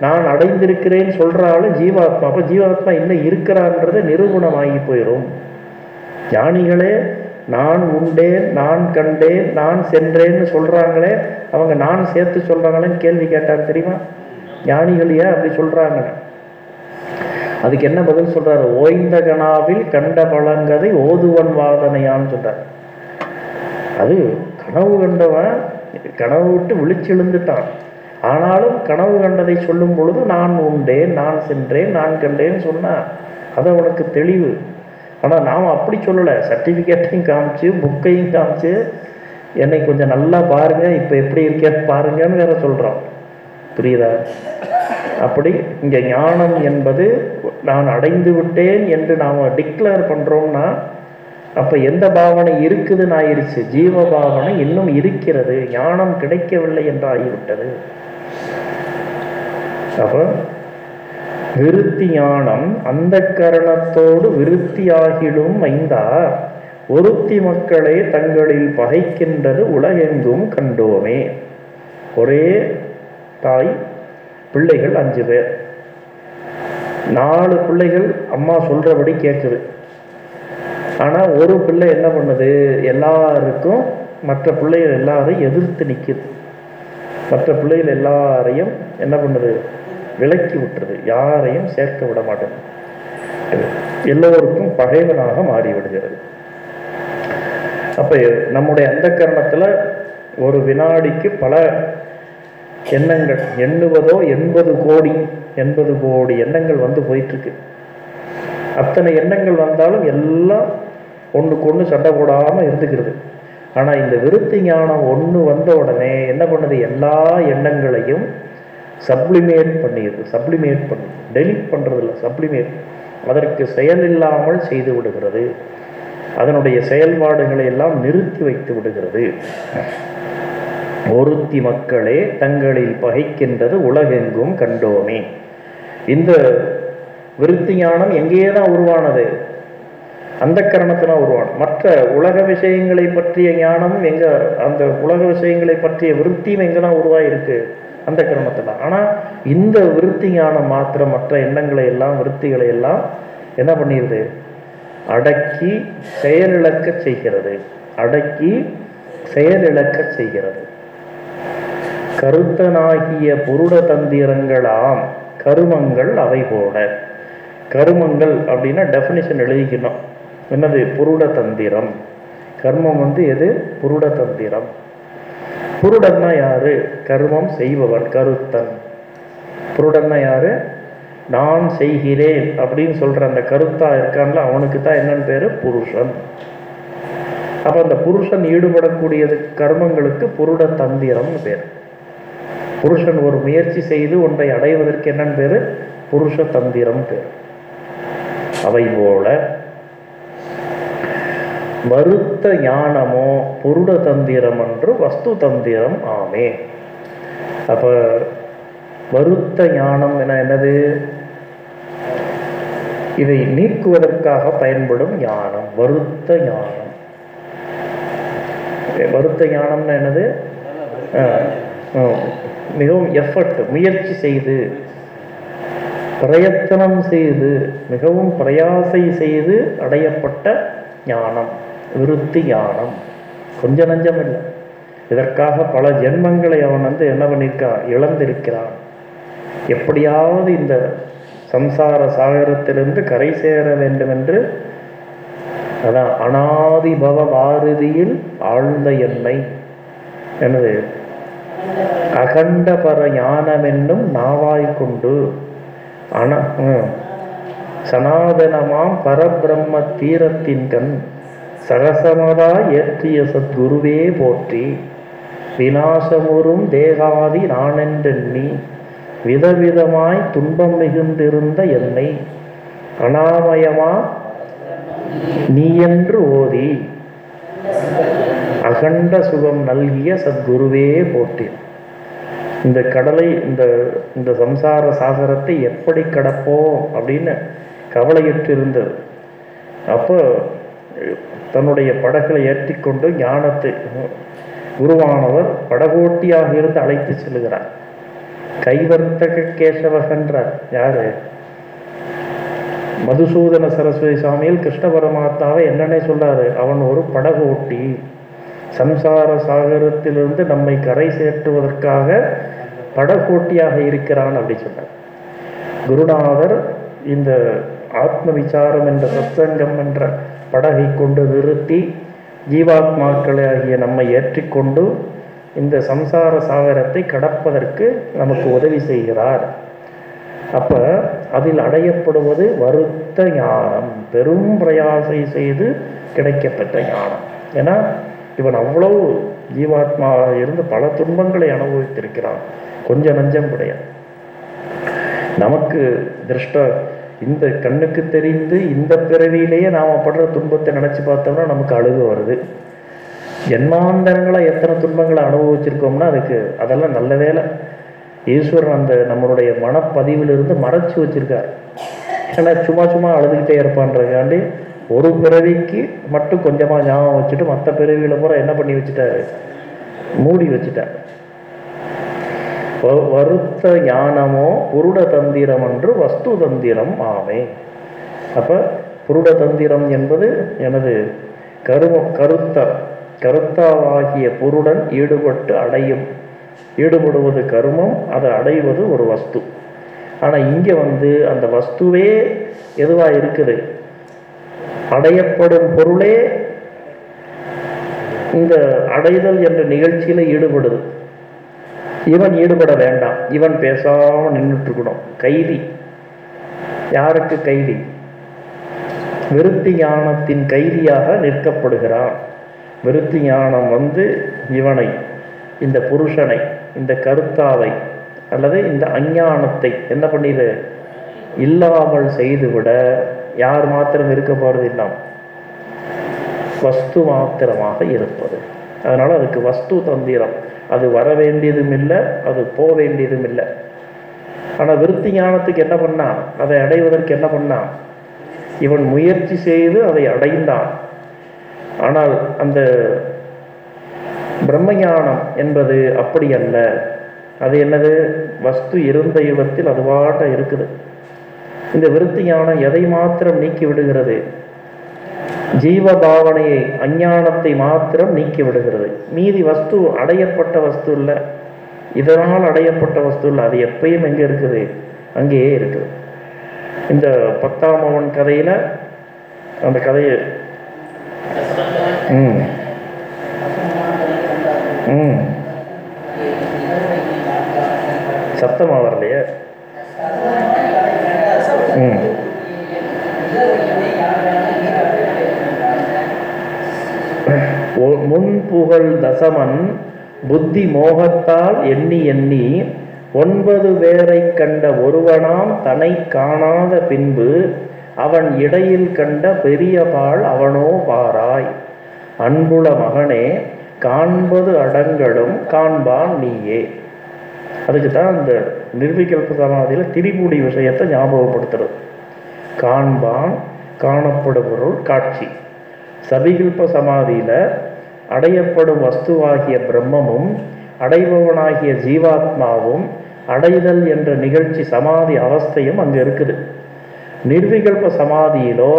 நான் அடைந்திருக்கிறேன்னு சொல்கிறாலும் ஜீவாத்மா. அப்போ ஜீவாத்மா இன்னும் இருக்கிறான்றது நிரூபணமாகி போயிடும் ஞானிகளே நான் உண்டேன் நான் கண்டேன் நான் சென்றேன்னு சொல்கிறாங்களே அவங்க நான் சேர்த்து சொல்கிறாங்களேன்னு கேள்வி கேட்டாங்க தெரியுமா? ஞானிகள் ஏன் அப்படி சொல்கிறாங்க அதுக்கு என்ன பதில் சொல்கிறார் ஓய்ந்த கனாவில் கண்ட பழங்கதை ஓதுவன் வாதனையான்னு சொல்கிறார் அது கனவு கண்டவன் கனவு விட்டு விழிச்செழுந்துட்டான். ஆனாலும் கனவு கண்டதை சொல்லும் பொழுது நான் உண்டேன் நான் சென்றேன் நான் கண்டேன்னு சொன்னான். அது அவனுக்கு தெளிவு. ஆனால் நாம் அப்படி சொல்லலை. சர்டிஃபிகேட்டையும் காமிச்சு புக்கையும் காமிச்சு என்னை கொஞ்சம் நல்லா பாருங்கள் இப்போ எப்படி இருக்கேன்னு பாருங்கன்னு வேற சொல்கிறோம் புரியுதா? அப்படி இங்கே ஞானம் என்பது நான் அடைந்து விட்டேன் என்று நாம் டிக்ளேர் பண்ணுறோம்னா அப்போ எந்த பாவனை இருக்குதுன்னு ஆயிடுச்சு ஜீவ பாவனை இன்னும் இருக்கிறது. ஞானம் கிடைக்கவில்லை என்று ஆகிவிட்டது அப்போ விருத்தி ஞானம் அந்த கரணத்தோடு விருத்தியாகிடும் ஐந்தா? ஒருத்தி மக்களே தங்களில் பகைக்கின்றது உலகெங்கும் கண்டோமே. ஒரே தாய் பிள்ளைகள் அஞ்சு பேர். நாலு பிள்ளைகள் அம்மா சொல்றபடி கேட்குது. ஆனால் ஒரு பிள்ளை என்ன பண்ணுது? எல்லாருக்கும் மற்ற பிள்ளைகள் எல்லாரையும் எதிர்த்து நிற்குது மற்ற பிள்ளைகள் எல்லாரையும் என்ன பண்ணுது? விலக்கி விட்டுறது. யாரையும் சேர்க்க விட மாட்டேங்குது எல்லோருக்கும் பகைவனாக மாறிவிடுகிறது. அப்ப நம்முடைய அந்த கரணத்துல ஒரு வினாடிக்கு பல எண்ணங்கள். எண்ணுவதோ எண்பது கோடி எண்பது கோடி எண்ணங்கள் வந்து போயிட்டு இருக்கு அத்தனை எண்ணங்கள் வந்தாலும் எல்லாம் ஒன்றுக்கு ஒன்று சண்டை போடாமல் இருந்துக்கிறது. ஆனால் இந்த விருத்தி ஞானம் ஒன்று வந்த உடனே என்ன பண்ணுது? எல்லா எண்ணங்களையும் சப்ளிமேட் பண்ணியது சப்ளிமேட் பண்ணும் டெலிட் பண்ணுறதில்ல சப்ளிமேட் அதற்கு செயல் இல்லாமல் செய்து விடுகிறது. அதனுடைய செயல்பாடுகளை எல்லாம் நிறுத்தி வைத்து விடுகிறது. ஒருத்தி மக்களே தங்களில் பகைக்கின்றது உலகெங்கும் கண்டோமே. இந்த விருத்தி ஞானம் எங்கேயே தான் உருவானது? அந்த கரணத்தில் உருவான மற்ற உலக விஷயங்களை பற்றிய ஞானமும் எங்க அந்த உலக விஷயங்களை பற்றிய விருத்தியும் எங்கே தான் உருவாயிருக்கு? அந்த கிரமத்தில் ஆனால் இந்த விருத்தி ஞானம் மாத்திரம் மற்ற எண்ணங்களை எல்லாம் விருத்திகளை எல்லாம் என்ன பண்ணிடுது அடக்கி செயலிழக்க செய்கிறது. அடக்கி செயலிழக்க செய்கிறது. கருத்தனாகிய புருட தந்திரங்களாம் கருமங்கள் அவை போல. கருமங்கள் அப்படின்னா டெஃபினிஷன் எழுதிக்கணும். என்னது? புருட தந்திரம் கர்மம் வந்து எது? புருட தந்திரம் புருடன்னா யாரு? கர்மம் செய்பவன் கருத்தன். புருடன்னா யாரு? நான் செய்கிறேன் அப்படின்னு சொல்ற அந்த கருத்தா இருக்கான்ல அவனுக்கு தான் என்னன்னு பேரு? புருஷன். அப்ப அந்த புருஷன் ஈடுபடக்கூடியது கர்மங்களுக்கு புருட தந்திரம்னு பேர். புருஷன் ஒரு முயற்சி செய்து ஒன்றை அடைவதற்கு என்னன்னு பேரு? புருஷ தந்திரம் பேர். அவை போல வருத்த ஞானமோ புருட தந்திரம் என்று வஸ்து தந்திரம் ஆமே. அப்ப வருத்த ஞானம் என என்னது? இதை நீக்குவதற்காக பயன்படும் ஞானம் வருத்த ஞானம். வருத்த ஞானம்னா என்னது? மிகவும் எஃபர்ட் முயற்சி செய்து பிரயத்தனம் செய்து மிகவும் பிரயாசை செய்து அடையப்பட்ட ஞானம். விருத்தி ஞானம் கொஞ்ச நஞ்சம் இல்லை. இதற்காக பல ஜென்மங்களை அவன் வந்து என்ன பண்ணியிருக்கான் இழந்திருக்கிறான். எப்படியாவது இந்த சம்சார சாகரத்திலிருந்து கரை சேர வேண்டும் என்று அதான் அனாதிபவ பாரதியில் ஆழ்ந்த எண்ணெய் எனது அகண்டபர ஞானம் என்னும் நாவாய் கொண்டு அன சனாதனமாம் பரபிரம்ம தீரத்தின் கண். சரசமதாய் ஏற்றிய சத்குருவே போற்றி. விநாசமுறும் தேகாதி நானென்றெண்ணி விதவிதமாய் துன்பம் மிகுந்திருந்த என்னை அனாமயமா நீ என்று ஓதி அகண்ட சுகம் நல்கிய சத்குருவே போற்றி. இந்த கடலை இந்த இந்த சம்சார சாகரத்தை எப்படி கடப்போம் அப்படின்னு கவலையிட்டு இருந்தது அப்போ தன்னுடைய படகளை ஏற்றிக்கொண்டு ஞானத்தை குருவானவர் படகோட்டியாக இருந்து அழைத்து செல்கிறார். கைவர்த்தக கேசவகன்றார் யாரு? மதுசூதன சரஸ்வதி சுவாமியில் கிருஷ்ண பரமாத்மாவை என்னன்னே சொல்றாரு அவன் ஒரு படகோட்டி. சம்சார சாகரத்திலிருந்து நம்மை கரை சேர்த்துவதற்காக படகோட்டியாக இருக்கிறான் அப்படி சொன்னார். குருநாதர் இந்த ஆத்ம விசாரம் என்ற சத்சங்கம் என்ற படகை கொண்டு நிறுத்தி ஜீவாத்மாக்களை ஆகிய நம்மை ஏற்றிக்கொண்டு இந்த சம்சார சாகரத்தை கடப்பதற்கு நமக்கு உதவி செய்கிறார். அப்ப அதில் அடையப்படுவது வருத்த ஞானம் பெரும் பிரயாசை செய்து கிடைக்கப்பெற்ற ஞானம். ஏன்னா இவன் அவ்வளவு ஜீவாத்மாவாக இருந்து பல துன்பங்களை அனுபவித்திருக்கிறான். கொஞ்சம் நஞ்சம் கிடையாது நமக்கு திருஷ்ட இந்த கண்ணுக்கு தெரிந்து இந்த பிறவியிலேயே நாம் படுற துன்பத்தை நினச்சி பார்த்தோம்னா நமக்கு அழுகு வருது. ஜென்மாந்தரங்களாக எத்தனை துன்பங்களை அனுபவிச்சிருக்கோம்னா அதுக்கு அதெல்லாம் நல்ல வேலை ஈஸ்வரன் அந்த நம்மளுடைய மனப்பதிவிலிருந்து மறைச்சி வச்சிருக்கார். ஏன்னா சும்மா சும்மா அழுதுகிட்டே இருப்பான்றதுக்காண்டி ஒரு பிறவிக்கு மட்டும் கொஞ்சமாக ஞாபகம் வச்சுட்டு மற்ற பிறவியில் பூரா என்ன பண்ணி வச்சுட்டாரு? மூடி வச்சுட்டார். வருத்த ஞானமோ புருட தந்திரம் என்று வஸ்து தந்திரம் ஆமே. அப்போ புருட தந்திரம் என்பது எனது கரும கருத்த கருத்தாவாகிய பொருடன் ஈடுபட்டு அடையும். ஈடுபடுவது கருமம் அதை அடைவது ஒரு வஸ்து. ஆனால் இங்கே வந்து அந்த வஸ்துவே எதுவாக இருக்குது? அடையப்படும் பொருளே இந்த அடைதல் என்ற நிகழ்ச்சியில் ஈடுபடுது. இவன் ஈடுபட வேண்டாம். இவன் பேசாம நின்றுட்டு இருக்கணும் கைதி. யாருக்கு கைதி? விருத்தி ஞானத்தின் கைதியாக நிற்கப்படுகிறான். விருத்தி ஞானம் வந்து இவனை இந்த புருஷனை இந்த கருத்தாவை அல்லது இந்த அஞ்ஞானத்தை என்ன பண்ணிடு இல்லாமல் செய்துவிட யார் மாத்திரம் இருக்க போறது இல்லாம் வஸ்து மாத்திரமாக இருப்பது. அதனால அதுக்கு வஸ்து தந்திரம். அது வர வேண்டியதும் இல்லை அது போக வேண்டியதும் இல்லை ஆனால் விருத்தி ஞானத்துக்கு என்ன பண்ணான்? அதை அடைவதற்கு என்ன பண்ணான்? இவன் முயற்சி செய்து அதை அடைந்தான். ஆனால் அந்த பிரம்மஞானம் என்பது அப்படி அல்ல. அது என்னது? வஸ்து இருந்த இடத்தில் அதுவாட்ட இருக்குது. இந்த விருத்தி ஞானம் எதை மாத்திரம் நீக்கி விடுகிறது? ஜீவ பாவனையை அஞ்ஞானத்தை மாத்திரம் நீக்கி விடுகிறது மீதி வஸ்து அடையப்பட்ட வஸ்து இல்லை. இதனால் அடையப்பட்ட வஸ்து இல்லை. அது எப்பயும் எங்கே இருக்குது? அங்கேயே இருக்குது. இந்த பத்தாம் அவன் கதையில் அந்த கதையை ம். ம். சத்தமாக வரலையே ம் ஒ- முன்புகழ் தசமன் புத்தி மோகத்தால் எண்ணி எண்ணி ஒன்பது பேரை கண்ட ஒருவனாம் தன்னை காணாத பின்பு அவன் இடையில் கண்ட பெரிய பால் அவனோ பாராய். அன்புள மகனே காண்பது அடங்களும் காண்பான் நீயே. அதுக்கு தான் அந்த நிர்விகல்ப சமாதியில் திரிபுடி விஷயத்தை ஞாபகப்படுத்துறது. காண்பான் காணப்படும் பொருள் காட்சி. சபிகல்ப சமாதியில அடையப்படும் வஸ்துவாகிய பிரம்மமும் அடைபவனாகிய ஜீவாத்மாவும் அடைதல் என்ற நிகழ்ச்சி சமாதி அவஸ்தையும் அங்கே இருக்குது. நிர்விகல்ப சமாதியிலோ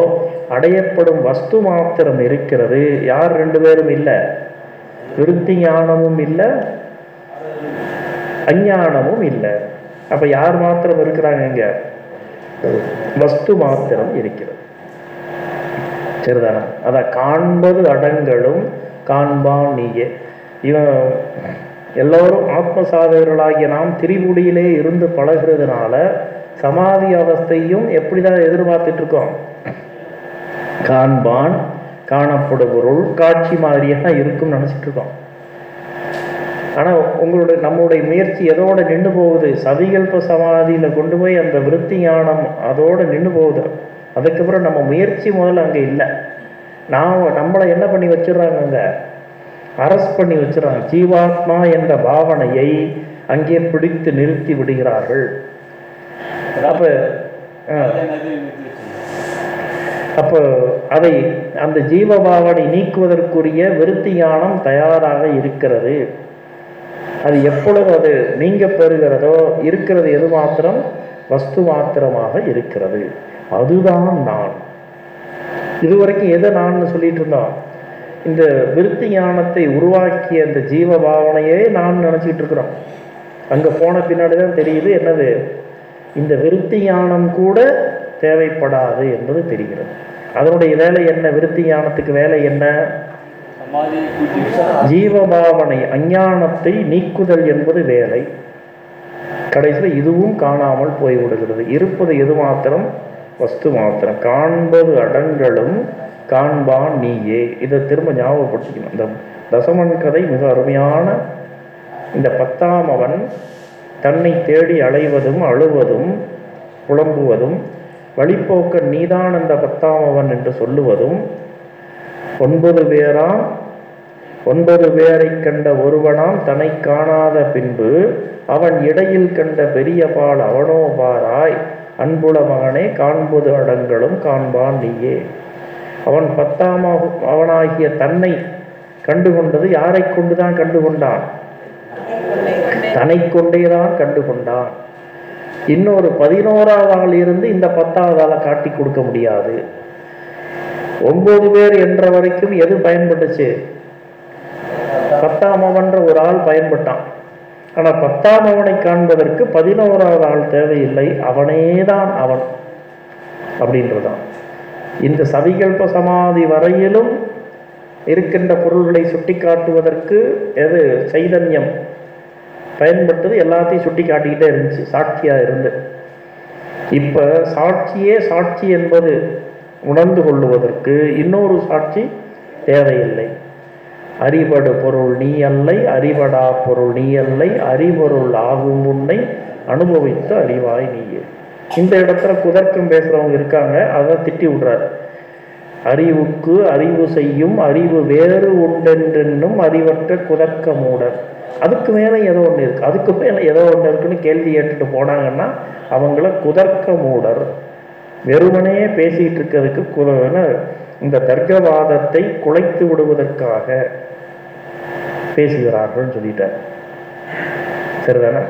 அடையப்படும் வஸ்து மாத்திரம் இருக்கிறது யார் ரெண்டு பேரும் இல்லை? விருத்தி ஞானமும் இல்லை அஞ்ஞானமும் இல்லை. அப்ப யார் மாத்திரம் இருக்கிறாங்க இங்க? வஸ்து மாத்திரம் இருக்கிறது. சரிதானா? அதான் காண்பது அடங்களும் காண்பான் நீயே இவன் எல்லோரும் ஆத்ம சாதகர்களாகிய நாம் திரிபுடியிலே இருந்து பழகிறதுனால சமாதி அவஸ்தையும் எப்படிதான் எதிர்பார்த்துட்டு இருக்கோம் காண்பான் காணப்படும் பொருள் காட்சி மாதிரியாக இருக்கும்னு நினைச்சிட்டு இருக்கோம் ஆனால் உங்களுடைய நம்மளுடைய முயற்சி எதோட நின்று போகுது? சவிகல்ப சமாதியில் கொண்டு போய் அந்த விருத்தி ஞானம் அதோட நின்று போகுது. அதுக்கப்புறம் நம்ம முயற்சி முதல்ல அங்கே இல்லை. நான் நம்மளை என்ன பண்ணி வச்சிடுறாங்கங்க? அரஸ்ட் பண்ணி வச்சிடறாங்க. ஜீவாத்மா என்ற பாவனையை அங்கே பிடித்து நிறுத்தி விடுகிறார்கள். அப்போ அப்போ அதை அந்த ஜீவ பாவனை நீக்குவதற்குரிய விருத்தி ஞானம் தயாராக இருக்கிறது. அது எப்பொழுது அது நீங்க பெறுகிறதோ இருக்கிறது எது மாத்திரம்? வஸ்து மாத்திரமாக இருக்கிறது. அதுதான் நான். இதுவரைக்கும் எதை நான் சொல்லிட்டு இருந்தோம்? இந்த விருத்தி ஞானத்தை உருவாக்கிய அந்த ஜீவ பாவனையே நான் நினச்சிக்கிட்டு இருக்கிறோம். அங்கே போன பின்னாடி தான் தெரியுது என்னது? இந்த விருத்தி ஞானம் கூட தேவைப்படாது என்பது தெரிகிறது. அதனுடைய வேலை என்ன? விருத்தி ஞானத்துக்கு வேலை என்ன? ஜீவபாவனை அஞ்ஞானத்தை நீக்குதல் என்பது வேலை. கடைசியில் இதுவும் காணாமல் போய்விடுகிறது. இருப்பது எது மாத்திரம்? வஸ்து மாத்திரம். காண்பது அடங்களும் காண்பான் நீயே. இதை திரும்ப ஞாபகப்படுத்திக்கணும். இந்த தசமன் கதை மிக அருமையான இந்த பத்தாம் அவன் தன்னை தேடி அலைவதும் அழுவதும் புலம்புவதும் வழிப்போக்க நீதான் அந்த பத்தாம் அவன் என்று சொல்லுவதும் ஒன்பது பேராம் ஒன்பது பேரை கண்ட ஒருவனாம் தன்னை காணாத பின்பு அவன் இடையில் கண்ட பெரிய பால் அவனோ பாராய். அன்புல மகனே காண்பது அடங்களும் காண்பான் நீயே. அவன் பத்தாம் அவனாகிய தன்னை கண்டுகொண்டது யாரை கொண்டுதான் கண்டுகொண்டான்? தன்னை கொண்டேதான் கண்டுகொண்டான். இன்னொரு பதினோராவது ஆள் இருந்து இந்த பத்தாவது ஆளை காட்டி கொடுக்க முடியாது. ஒன்பது பேர் என்ற வரைக்கும் எது பயன்பட்டுச்சு? பத்தாம் அவன்ற ஒரு ஆள் பயன்பட்டான். ஆனால் பத்தாம் அவனை காண்பதற்கு பதினோராவது ஆள் தேவையில்லை அவனேதான் அவன் அப்படின்றதான் இந்த சவிகல்ப சமாதி வரையிலும் இருக்கின்ற பொருள்களை சுட்டி காட்டுவதற்கு எது? சைதன்யம். பயன்பட்டது எல்லாத்தையும் சுட்டி காட்டிக்கிட்டே இருந்துச்சு சாட்சியாக இருந்து. இப்போ சாட்சியே சாட்சி என்பது உணர்ந்து கொள்ளுவதற்கு இன்னொரு சாட்சி தேவையில்லை. அறிபடு பொருள் நீ அல்லை அறிபடா பொருள் நீ அல்லை அறிபொருள் ஆகும் உன்னை அனுபவித்து அறிவாய் நீயே. இந்த இடத்துல குதர்க்கம் பேசுறவங்க இருக்காங்க அதை திட்டி விடுறாரு. அறிவுக்கு அறிவு செய்யும் அறிவு வேறு உண்டென்றென்னும் அறிவற்ற குதர்க்க மூடர். அதுக்கு மேலே ஏதோ ஒன்று இருக்கு. அதுக்கு மேலே ஏதோ ஒன்று இருக்குன்னு கேள்வி கேட்டுட்டு போனாங்கன்னா அவங்கள குதர்க்க மூடர். வெறுமனே பேசிட்டு இருக்கிறதுக்கு குத இந்த தர்க்கவாதத்தை குலைத்து விடுவதற்காக பேசுகிறார்கள்னு சொல்லிட்டார். சரிதானே?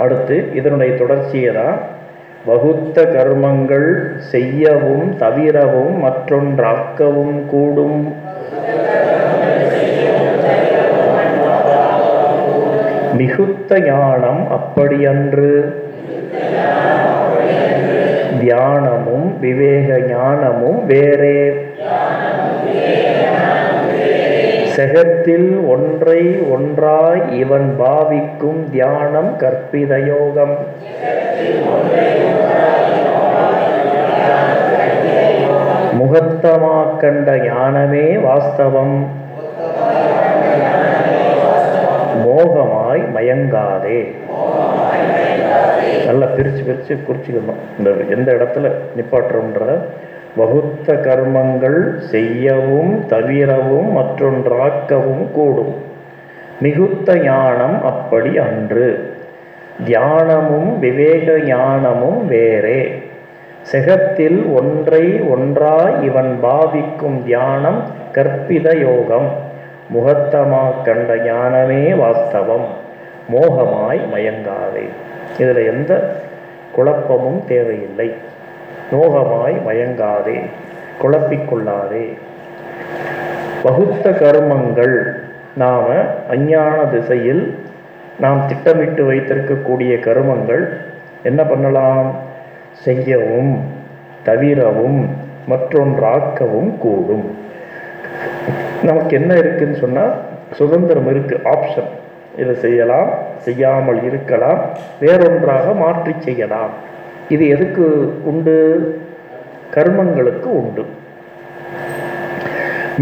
அடுத்து இதனுடைய தொடர்ச்சியை தான் வகுத்த கர்மங்கள் செய்யவும் தவிரவும் மற்றொன்றாக்கவும் கூடும். மிகுத்த ஞானம் அப்படியன்று. தியானம் விவேக ஞானமும் வேறே. செகத்தில் ஒன்றை ஒன்றாய் இவன் பாவிக்கும் தியானம் கற்பித யோகம் முகத்தமா கண்ட ஞானமே வாஸ்தவம். மோகமாய் மயங்காதே. நல்லா பிரித்து பிரித்து குறிச்சிக்கணும். இந்த எந்த இடத்துல நிப்பாட்டுறோம்ன்றத வகுத்த கர்மங்கள் செய்யவும் தவிரவும் மற்றொன்றாக்கவும் கூடும். மிகுத்த ஞானம் அப்படி அன்று. தியானமும் விவேக ஞானமும் வேறே. செகத்தில் ஒன்றை ஒன்றாய் இவன் பாவிக்கும் தியானம் கற்பித யோகம். முகத்தமா கண்ட ஞானமே வாஸ்தவம். மோகமாய் மயங்காதே. இதில் எந்த குழப்பமும் தேவையில்லை. நோகமாய் மயங்காதே குழப்பிக்கொள்ளாதே. வகுத்த கர்மங்கள் நாம் அஞ்ஞான திசையில் நாம் திட்டமிட்டு வைத்திருக்கக்கூடிய கருமங்கள் என்ன பண்ணலாம்? செய்யவும் தவிரவும் மற்றொன்றாக்கவும் கூடும். நமக்கு என்ன இருக்குன்னு சொன்னால் சுதந்திரம் இருக்கு ஆப்ஷன் இதை செய்யலாம் செய்யாமல் இருக்கலாம் வேறொன்றாக மாற்றி செய்யலாம். இது எதுக்கு உண்டு? கர்மங்களுக்கு உண்டு.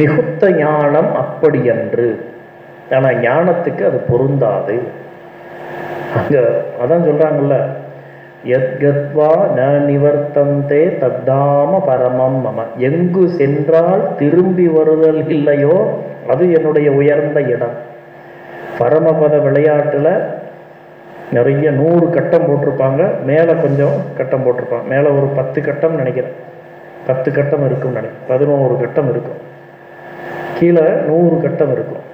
மிகுத்த ஞானம் அப்படியன்று ஆனால் ஞானத்துக்கு அது பொருந்தாது. அங்கே அதான் சொல்கிறாங்கல்ல எத்கத்வா ந நிவர்த்தந்தே தத்தாம பரமம் மம. எங்கு சென்றால் திரும்பி வருதல் இல்லையோ அது என்னுடைய உயர்ந்த இடம். பரமபத விளையாட்டில் நிறைய நூறு கட்டம் போட்டிருப்பாங்க. மேலே கொஞ்சம் கட்டம் போட்டிருப்பாங்க. மேலே ஒரு பத்து கட்டம் நினைக்கிறேன். பத்து கட்டம் இருக்கும் நினைக்கிறேன். பதினோரு கட்டம் இருக்கும். கீழே நூறு கட்டம் இருக்கும்.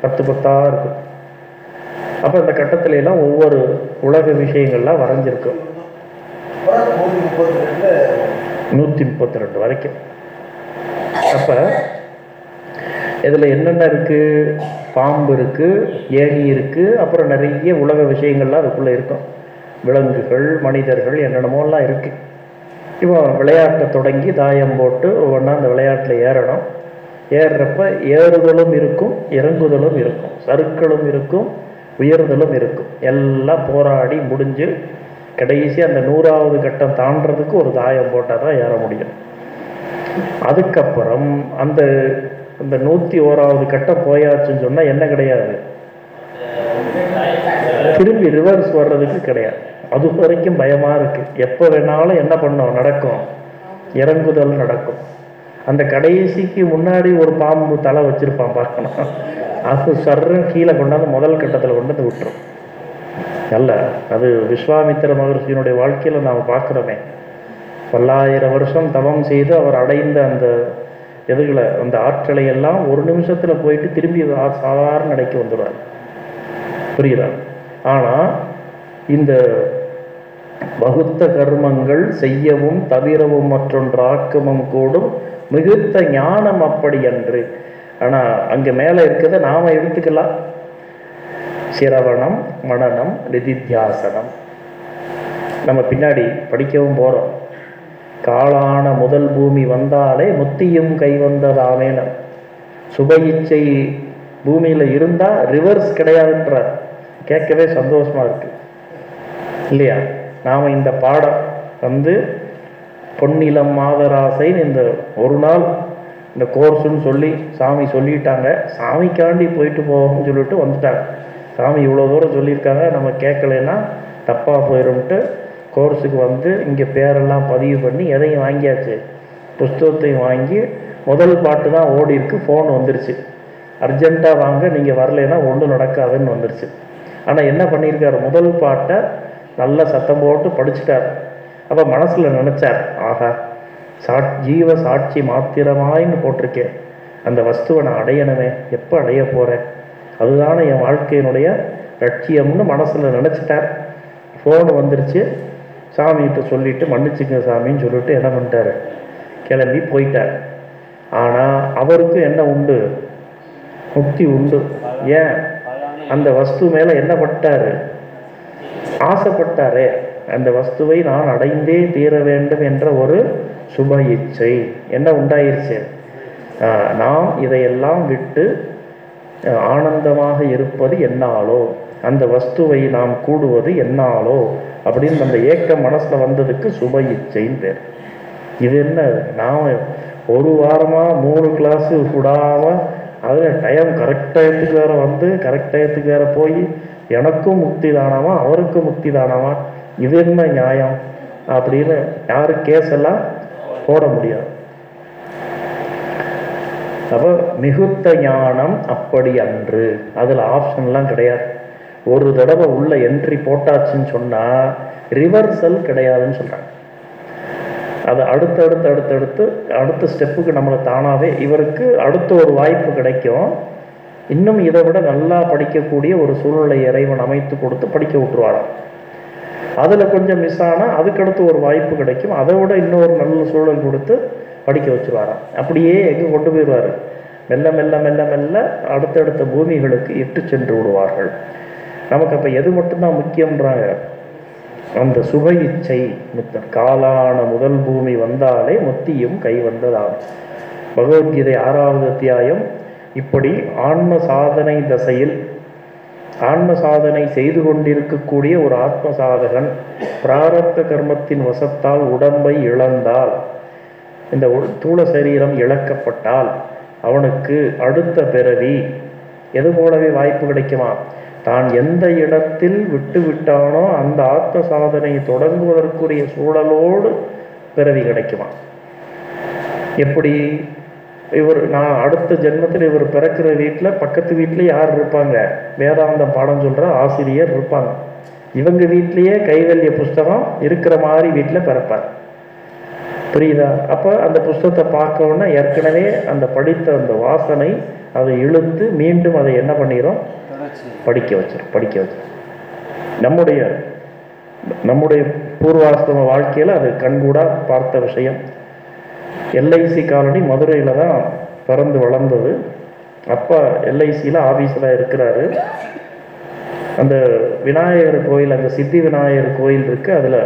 பத்து பத்தாக இருக்கும். அப்போ இந்த கட்டத்துல எல்லாம் ஒவ்வொரு உலக விஷயங்கள்லாம் வரைஞ்சிருக்கும் நூற்றி முப்பத்தி ரெண்டு வரைக்கும். அப்போ இதில் என்னென்ன இருக்குது பாம்பு இருக்குது ஏணி இருக்குது அப்புறம் நிறைய உலக விஷயங்கள்லாம் அதுக்குள்ளே இருக்கும். விலங்குகள் மனிதர்கள் என்னென்னமோலாம் இருக்குது இப்போ விளையாட்டை தொடங்கி தாயம் போட்டு ஒவ்வொன்றா அந்த விளையாட்டில் ஏறணும். ஏறுறப்ப ஏறுதலும் இருக்கும் இறங்குதலும் இருக்கும். சறுக்களும் இருக்கும் உயர்தலும் இருக்கும். எல்லாம் போராடி முடிஞ்சு கடைசி அந்த நூறாவது கட்டம் தாண்டறதுக்கு ஒரு தாயம் போட்டால் தான் ஏற முடியும். அதுக்கப்புறம் அந்த இந்த நூற்றி ஓராவது கட்டம் போயாச்சுன்னு சொன்னால் என்ன கிடையாது திரும்பி ரிவர்ஸ் வர்றதுக்கு கிடையாது. அது வரைக்கும் பயமாக இருக்குது எப்போ வேணாலும் என்ன பண்ணோம்? நடக்கும். இறங்குதல் நடக்கும். அந்த கடைசிக்கு முன்னாடி ஒரு பாம்பு தலை வச்சிருப்பான் பார்க்கணும். அது சர்றன் கீழே கொண்டாந்து முதல் கட்டத்தில் கொண்டு வந்து விட்டுரும். அல்ல அது விஸ்வாமித்திர மகர்ஷியினுடைய வாழ்க்கையில் நாம் பார்க்குறோமே. பல்லாயிரம் வருஷம் தவம் செய்து அவர் அடைந்த அந்த எதுகளை அந்த ஆற்றலை எல்லாம் ஒரு நிமிஷத்தில் போயிட்டு திரும்பி சாதாரண நடைக்கு வந்துடுவார் புரியுதா? ஆனால் இந்த வகுத்த கர்மங்கள் செய்யவும் தவிரவும் மற்றொன்று ஆக்கமும் கூடும். மிகுத்த ஞானம் அப்படி அன்று. ஆனால் அங்கே மேலே இருக்கிறத நாம் எடுத்துக்கலாம். சிரவணம் மனநம் நிதித்தியாசனம். நம்ம பின்னாடி படிக்கவும் போகிறோம் காளான முதல் பூமி வந்தாலே முத்தியும் கை வந்ததாமேன. சுப இச்சை பூமியில் இருந்தால் ரிவர்ஸ் கிடையாதுன்றார். கேட்கவே சந்தோஷமாக இருக்கு. இல்லையா? நாம் இந்த பாடம் வந்து பொன்னிலம் மாதராசைன்னு இந்த ஒரு நாள் இந்த கோர்ஸுன்னு சொல்லி சாமி சொல்லிட்டாங்க. சாமிக்காண்டி போயிட்டு போவோம்னு சொல்லிட்டு வந்துட்டாங்க. சாமி இவ்வளோ தூரம் சொல்லியிருக்காங்க. நம்ம கேட்கலைன்னா தப்பாக போயிடும்ட்டு கோர்ஸுக்கு வந்து இங்கே பேரெல்லாம் பதிவு பண்ணி எதையும் வாங்கியாச்சு. புஸ்தகத்தையும் வாங்கி முதல் பாட்டு தான் ஓடி இருக்கு ஃபோன் வந்துருச்சு. அர்ஜெண்ட்டாக வாங்க நீங்கள் வரலைன்னா ஒன்றும் நடக்காதுன்னு வந்துருச்சு. ஆனால் என்ன பண்ணியிருக்காரு? முதல் பாட்டை நல்லா சத்தம் போட்டு படிச்சுட்டார். அப்போ மனசில் நினச்சார் ஆஹா சா ஜீவ சாட்சி மாத்திரமாயின்னு போட்டிருக்கேன் அந்த வஸ்துவை நான் அடையணுமே எப்போ அடைய போகிறேன் அதுதானே என் வாழ்க்கையினுடைய லட்சியம்னு மனசில் நினச்சிட்டார். ஃபோன் வந்துருச்சு சாமிகிட்ட சொல்லிட்டு மன்னிச்சுங்க சாமின்னு சொல்லிட்டு என்ன பண்ணிட்டாரு? கிளம்பி போயிட்டார். ஆனால் அவருக்கும் என்ன உண்டு? முக்தி உண்டு. ஏன்? அந்த வஸ்து மேலே என்ன பட்டார்? ஆசைப்பட்டாரே. அந்த வஸ்துவை நான் அடைந்தே தீர வேண்டும் என்ற ஒரு சுப இச்சை. என்ன உண்டாயிருச்சு? நாம் இதையெல்லாம் விட்டு ஆனந்தமாக இருப்பது என்னாலோ? அந்த வஸ்துவை நாம் கூடுவது என்னாலோ? அப்படின்னு அந்த ஏக்க மனசில் வந்ததுக்கு சுப இச்சைன்னு பேர். இது என்ன? நாம் ஒரு வாரமாக மூணு கிளாஸு விடாமல் அதில் டைம் கரெக்ட் டயத்துக்கு வேறு வந்து கரெக்ட் டயத்துக்கு வேறு போய் எனக்கும் முக்தி தானவா அவருக்கும் முக்தி தானவா இது என்ன நியாயம்? அப்படின்னு யாரும் கேஸ் எல்லாம் போட முடியாது. அப்போ மிகுத்த ஞானம் அப்படி அன்று. அதில் ஆப்ஷன்லாம் கிடையாது. ஒரு தடவை உள்ள என்ட்ரி போட்டாச்சுன்னு சொன்னால் ரிவர்சல் கிடையாதுன்னு சொல்கிறாங்க அது அடுத்து அடுத்து அடுத்து அடுத்து அடுத்த ஸ்டெப்புக்கு நம்மளை தானாகவே இவருக்கு அடுத்த ஒரு வாய்ப்பு கிடைக்கும். இன்னும் இதை விட நல்லா படிக்கக்கூடிய ஒரு சூழ்நிலை இறைவன் அமைத்து கொடுத்து படிக்க விட்டுருவாராம். அதில் கொஞ்சம் மிஸ் ஆனால் அதுக்கடுத்து ஒரு வாய்ப்பு கிடைக்கும். அதை விட இன்னொரு நல்ல சூழல் கொடுத்து படிக்க வச்சுருவாராம். அப்படியே எங்கே கொண்டு போயிடுவார்? மெல்ல மெல்ல மெல்ல மெல்ல அடுத்தடுத்த பூமிகளுக்கு இட்டு சென்று விடுவார்கள். நமக்கு அப்போ எது மட்டும்தான் முக்கியன்றாங்க அந்த சுப இச்சை மித்த காலான முதல் பூமி வந்தாலே முத்தியும் கை வந்ததாகும் பகவத்கீதை ஆறாவது அத்தியாயம். இப்படி ஆன்ம சாதனை தசையில் ஆன்ம சாதனை செய்து கொண்டிருக்கக்கூடிய ஒரு ஆத்ம சாதகன் பிராரத்த கர்மத்தின் வசத்தால் உடம்பை இழந்தால் இந்த தூள சரீரம் இழக்கப்பட்டால் அவனுக்கு அடுத்த பிறவி எது போலவே வாய்ப்பு கிடைக்குமா? தான் எந்த இடத்தில் விட்டு விட்டானோ அந்த ஆத்ம சாதனை தொடங்குவதற்குரிய சூழலோடு பிறவி கிடைக்குமா எப்படி இவர் நான் அடுத்த ஜென்மத்தில் இவர் பிறக்கிற வீட்டில் பக்கத்து வீட்டில் யார் இருப்பாங்க? வேதாந்தம் பாடம் சொல்கிற ஆசிரியர் இருப்பாங்க. இவங்க வீட்லேயே கைவல்ய புஸ்தகம் இருக்கிற மாதிரி வீட்டில் பிறப்பார். புரியுதா? அப்போ அந்த புஸ்தகத்தை பார்க்கணுன்னா ஏற்கனவே அந்த படித்த அந்த வாசனை அதை இழுத்து மீண்டும் அதை என்ன பண்ணிடும் படிக்க வச்சிடும் படிக்க வச்சிடும் நம்முடைய நம்முடைய பூர்வாஸ்தம வாழ்க்கையில் அது கண்கூடா பார்த்த விஷயம். எல்ஐசி காலனி மதுரையில் தான் பிறந்து வளர்ந்தது. அப்பா எல்ஐசியில் ஆஃபீஸில் இருக்கிறாரு. அந்த விநாயகர் கோயில் அங்கே சித்தி விநாயகர் கோயில் இருக்குது அதில்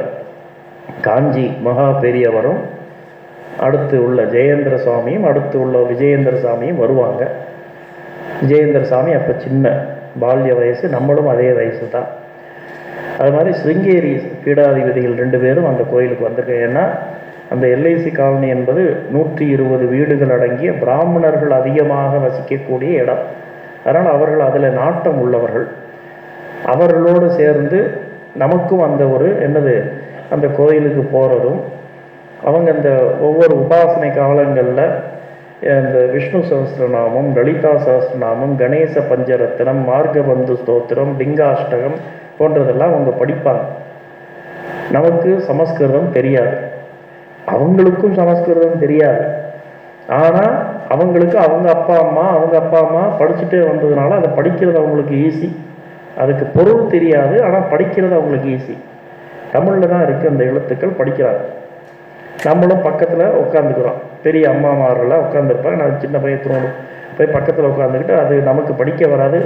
காஞ்சி மகா பெரியவரும் அடுத்து உள்ள ஜெயேந்திர சுவாமியும் அடுத்து உள்ள விஜயேந்திர சாமியும் வருவாங்க. விஜயேந்திர சாமி அப்போ சின்ன பால்ய வயசு நம்மளும் அதே வயசு தான் அது மாதிரி சிருங்கேரி பீடாதிபதிகள் ரெண்டு பேரும் அந்த கோயிலுக்கு வந்திருக்காங்க ஏன்னா அந்த எல்ஐசி காலனி என்பது நூற்றி இருபது வீடுகள் அடங்கிய பிராமணர்கள் அதிகமாக வசிக்கக்கூடிய இடம். அதனால் அவர்கள் அதில் நாட்டம் உள்ளவர்கள். அவர்களோடு சேர்ந்து நமக்கும் அந்த ஒரு என்னது அந்த கோயிலுக்கு போகிறதும் அவங்க அந்த ஒவ்வொரு உபாசனை காலங்களில் இந்த விஷ்ணு சஹஸ்ரநாமம் லலிதா சஹஸ்ரநாமம் கணேச பஞ்சரத்னம் மார்கபந்து ஸ்தோத்திரம் லிங்காஷ்டகம் போன்றதெல்லாம் அவங்க படிப்பாங்க. நமக்கு சமஸ்கிருதம் தெரியாது. அவங்களுக்கும் சமஸ்கிருதம் தெரியாது. ஆனால் அவங்களுக்கு அவங்க அப்பா அம்மா அவங்க அப்பா அம்மா படிச்சுட்டே வந்ததுனால அதை படிக்கிறது அவங்களுக்கு ஈஸி அதுக்கு பொருள் தெரியாது ஆனால் படிக்கிறது அவங்களுக்கு ஈஸி தமிழில் தான் இருக்குது அந்த எழுத்துக்கள் படிக்கிறாங்க. நம்மளும் பக்கத்தில் உட்காந்துக்கிறோம் பெரிய அம்மா மாரெல்லாம் உட்காந்துருப்பாங்க நான் சின்ன பையன் தோணும் போய் பக்கத்தில் உட்காந்துக்கிட்டு அது நமக்கு படிக்க வராது.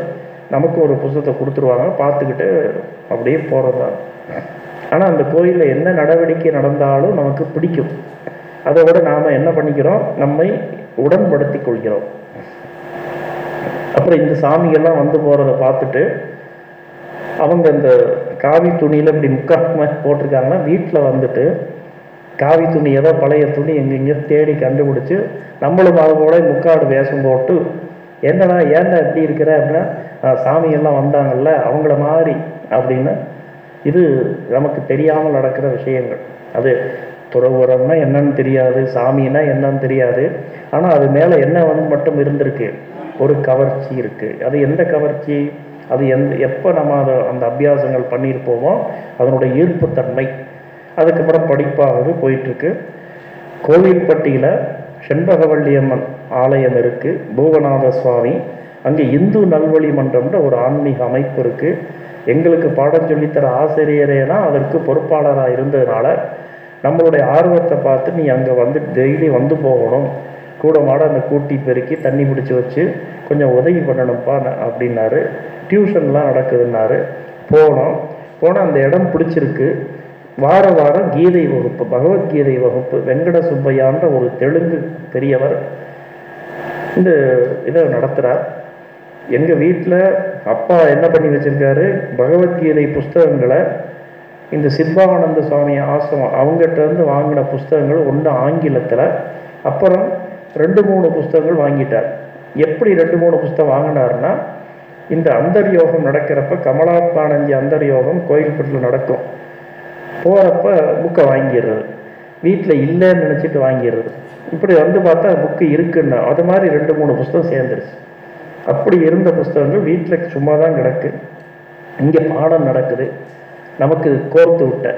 நமக்கு ஒரு புத்தகத்தை கொடுத்துருவாங்க. பார்த்துக்கிட்டு அப்படியே போகிறது தான் ஆனால் அந்த கோயிலில் என்ன நடவடிக்கை நடந்தாலும் நமக்கு பிடிக்கும். அதை விட நாம் என்ன பண்ணிக்கிறோம்? நம்மை உடன்படுத்தி கொள்கிறோம். அப்புறம் இந்த சாமிகள்லாம் வந்து போகிறத பார்த்துட்டு அவங்க இந்த காவி துணியில் இப்படி முக்காம போட்டிருக்காங்கன்னா வீட்டில் வந்துட்டு காவி துணி ஏதோ பழைய துணி எங்கெங்கே தேடி கண்டுபிடிச்சி நம்மளும் அது போல முக்காடு வேஷம் போட்டு என்னடா ஏன்டா எப்படி இருக்கிற? அப்படின்னா சாமியெல்லாம் வந்தாங்கல்ல அவங்கள மாதிரி அப்படின்னு. இது நமக்கு தெரியாமல் நடக்கிற விஷயங்கள். அது துறவுரம்னா என்னன்னு தெரியாது சாமின்னா என்னன்னு தெரியாது. ஆனால் அது மேலே என்ன வந்து மட்டும் இருந்திருக்கு? ஒரு கவர்ச்சி இருக்குது அது எந்த கவர்ச்சி? அது எந்த எப்போ நம்ம அதை அந்த அபியாசங்கள் பண்ணியிருப்போமோ அதனுடைய ஈர்ப்புத்தன்மை. அதுக்கப்புறம் படிப்பாவது போயிட்டுருக்கு. கோவில்பட்டியில் செண்பகவல்லியம்மன் ஆலயம் இருக்குது பூவநாத சுவாமி அங்கே இந்து நல்வழி மன்றம்ன்ற ஒரு ஆன்மீக அமைப்பு இருக்குது எங்களுக்கு பாடம் சொல்லித்தர ஆசிரியரே தான் அதற்கு பொறுப்பாளராக இருந்ததுனால நம்மளுடைய ஆர்வத்தை பார்த்து நீ அங்கே வந்து டெய்லி வந்து போகணும். கூட மாட அந்த கூட்டி பெருக்கி தண்ணி பிடிச்சி வச்சு கொஞ்சம் உதவி பண்ணணும்ப்பா அப்படின்னாரு. டியூஷன்லாம் நடக்குதுன்னாரு. போனோம். போனால் அந்த இடம் பிடிச்சிருக்கு. வார வாரம் கீதை வகுப்பு பகவத்கீதை வகுப்பு வெங்கட சுப்பையான்ற ஒரு தெலுங்கு பெரியவர் இந்த இதை நடத்துகிறார் எங்கள் வீட்டில் அப்பா என்ன பண்ணி வச்சிருக்காரு? பகவத்கீதை புஸ்தகங்களை இந்த சித்பானந்த சுவாமி ஆசிரமம் அவங்ககிட்ட இருந்து வாங்கின புஸ்தகங்கள் ஒன்று ஆங்கிலத்தில். அப்புறம் ரெண்டு மூணு புஸ்தகங்கள் வாங்கிட்டார். எப்படி ரெண்டு மூணு புஸ்தகம் வாங்கினாருன்னா இந்த அந்தர் யோகம் நடக்கிறப்ப கமலாத்மானந்தி அந்தர்யோகம் கோயில்பட்டில் நடக்கும். போகிறப்ப புக்கை வாங்கிடுறது. வீட்டில் இல்லைன்னு நினச்சிட்டு வாங்கிடுறது. இப்படி வந்து பார்த்தா புக்கு இருக்குன்னா அது மாதிரி ரெண்டு மூணு புஸ்தகம் சேர்ந்துருச்சு. அப்படி இருந்த புஸ்தகங்கள் வீட்டில் சும்மா தான் கிடக்கு. இங்கே பாடம் நடக்குது. நமக்கு கோர்த்து விட்ட.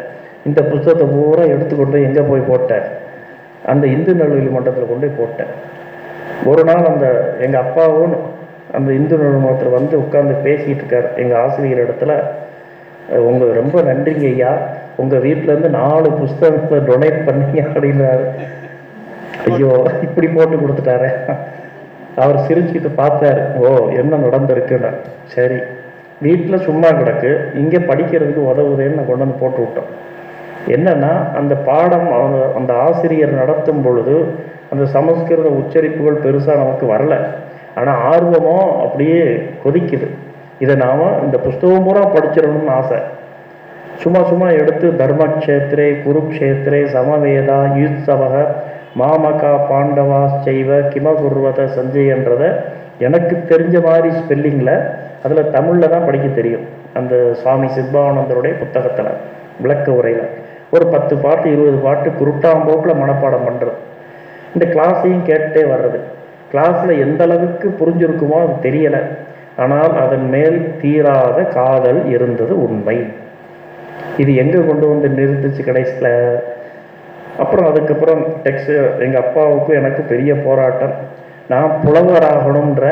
இந்த புஸ்தகத்தை பூரா எடுத்து கொண்டு எங்கே போய் போட்டேன் அந்த இந்து நல்வழி மன்றத்தில் கொண்டு போய் போட்டேன் ஒரு நாள் அந்த எங்கள் அப்பாவும் அந்த இந்து நல்வழி மன்றத்தில் வந்து உட்காந்து பேசிகிட்டு இருக்கார். எங்கள் ஆசிரியர் இடத்துல உங்கள் ரொம்ப நன்றிங்க ஐயா உங்க வீட்டிலேருந்து இருந்து நாலு புஸ்தகத்தை டொனேட் பண்ணி அப்படின்னாரு. ஐயோ இப்படி போட்டு கொடுத்துட்டாரு. அவர் சிரிச்சுட்டு பார்த்தாரு. ஓ என்ன நடந்திருக்குன்னு. சரி வீட்டில் சும்மா கிடக்கு. இங்கே படிக்கிறதுக்கு உதவுதேன்னு கொண்டு வந்து போட்டு விட்டோம் என்னன்னா அந்த பாடம் அவங்க அந்த ஆசிரியர் நடத்தும் பொழுது அந்த சமஸ்கிருத உச்சரிப்புகள் பெருசாக நமக்கு வரல. ஆனால் ஆர்வமும் அப்படியே கொதிக்குது. இதை நாம் இந்த புஸ்தகம் பூரா படிச்சிடணும்னு ஆசை. சும்மா சும்மா எடுத்து தர்மக்ஷேத்திரே குருக்ஷேத்திரே சமவேதா யுத்சவக மாமகா பாண்டவா செய்வ கிமகுர்வத சஞ்சயன்றதை எனக்கு தெரிஞ்ச மாதிரி ஸ்பெல்லிங்கில் அதில் தமிழில் தான் படிக்க தெரியும். அந்த சுவாமி சித்பானந்தருடைய புத்தகத்தில் விளக்க உரையில். ஒரு பத்து பாட்டு இருபது பாட்டு குருட்டாம்போக்கில் மனப்பாடம் பண்ணுறது இந்த கிளாஸையும் கேட்டுட்டே வர்றது. கிளாஸில் எந்த அளவுக்கு புரிஞ்சிருக்குமோ அது தெரியலை. ஆனால் அதன் மேல் தீராத காதல் இருந்தது உண்மை. இது எங்கே கொண்டு வந்து நிறுத்துச்சு கடைசியில்? அப்புறம் அதுக்கப்புறம் டெக்ஸ்ட் எங்கள் அப்பாவுக்கும் எனக்கு பெரிய போராட்டம். நான் புலவராகணுன்ற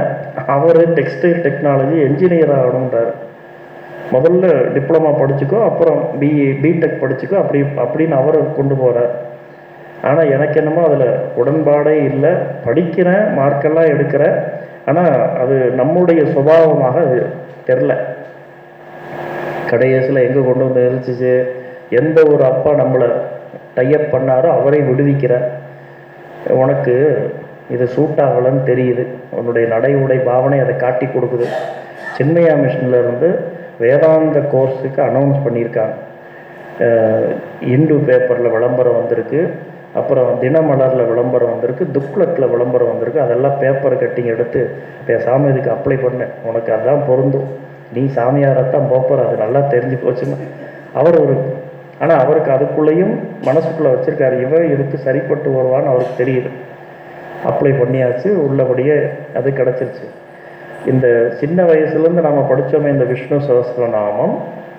அவர் டெக்ஸ்டைல் டெக்னாலஜி என்ஜினியர் ஆகணுன்றார் முதல்ல டிப்ளமா படிச்சுக்கோ அப்புறம் பிஇ பிடெக் படிச்சுக்கோ அப்படி அப்படின்னு அவர் கொண்டு போகிறார் ஆனால் எனக்கு என்னமோ அதில் உடன்பாடே இல்லை. படிக்கிறேன் மார்க்கெல்லாம் எடுக்கிறேன். ஆனால் அது நம்முடைய சுபாவமாக அது தெரில கடைசியில் எங்கே கொண்டு வந்து நிறுத்துச்சு எந்த ஒரு அப்பா நம்மளை டையப் பண்ணாரோ அவரை விடுவிக்கிறார். உனக்கு இது சூட் ஆகலைன்னு தெரியுது. உன்னுடைய நடை உடை பாவனை அதை காட்டி கொடுக்குது. சின்மயா மிஷன்லேருந்து வேதாந்த கோர்ஸுக்கு அனௌன்ஸ் பண்ணியிருக்காங்க. இந்து பேப்பரில் விளம்பரம் வந்திருக்கு. அப்புறம் தினமலரில் விளம்பரம் வந்திருக்கு. துக்ளத்தில் விளம்பரம் வந்திருக்கு. அதெல்லாம் பேப்பர் கட்டிங் எடுத்து பேசாமல் இதுக்கு அப்ளை பண்ணேன் உனக்கு அதான் பொருந்தும். நீ சாமியாரத்தான் போப்பர் அது நல்லா தெரிஞ்சு போச்சுன்னு. அவர் ஒரு ஆனால் அவருக்கு அதுக்குள்ளேயும் மனசுக்குள்ளே வச்சிருக்காரு இவன் இதுக்கு சரிப்பட்டு வருவான்னு அவருக்கு தெரியுது. அப்ளை பண்ணியாச்சு உள்ளபடியே அது கிடச்சிருச்சு. இந்த சின்ன வயசுலேருந்து நாம் படித்தோமே இந்த விஷ்ணு சகசிரநாமம்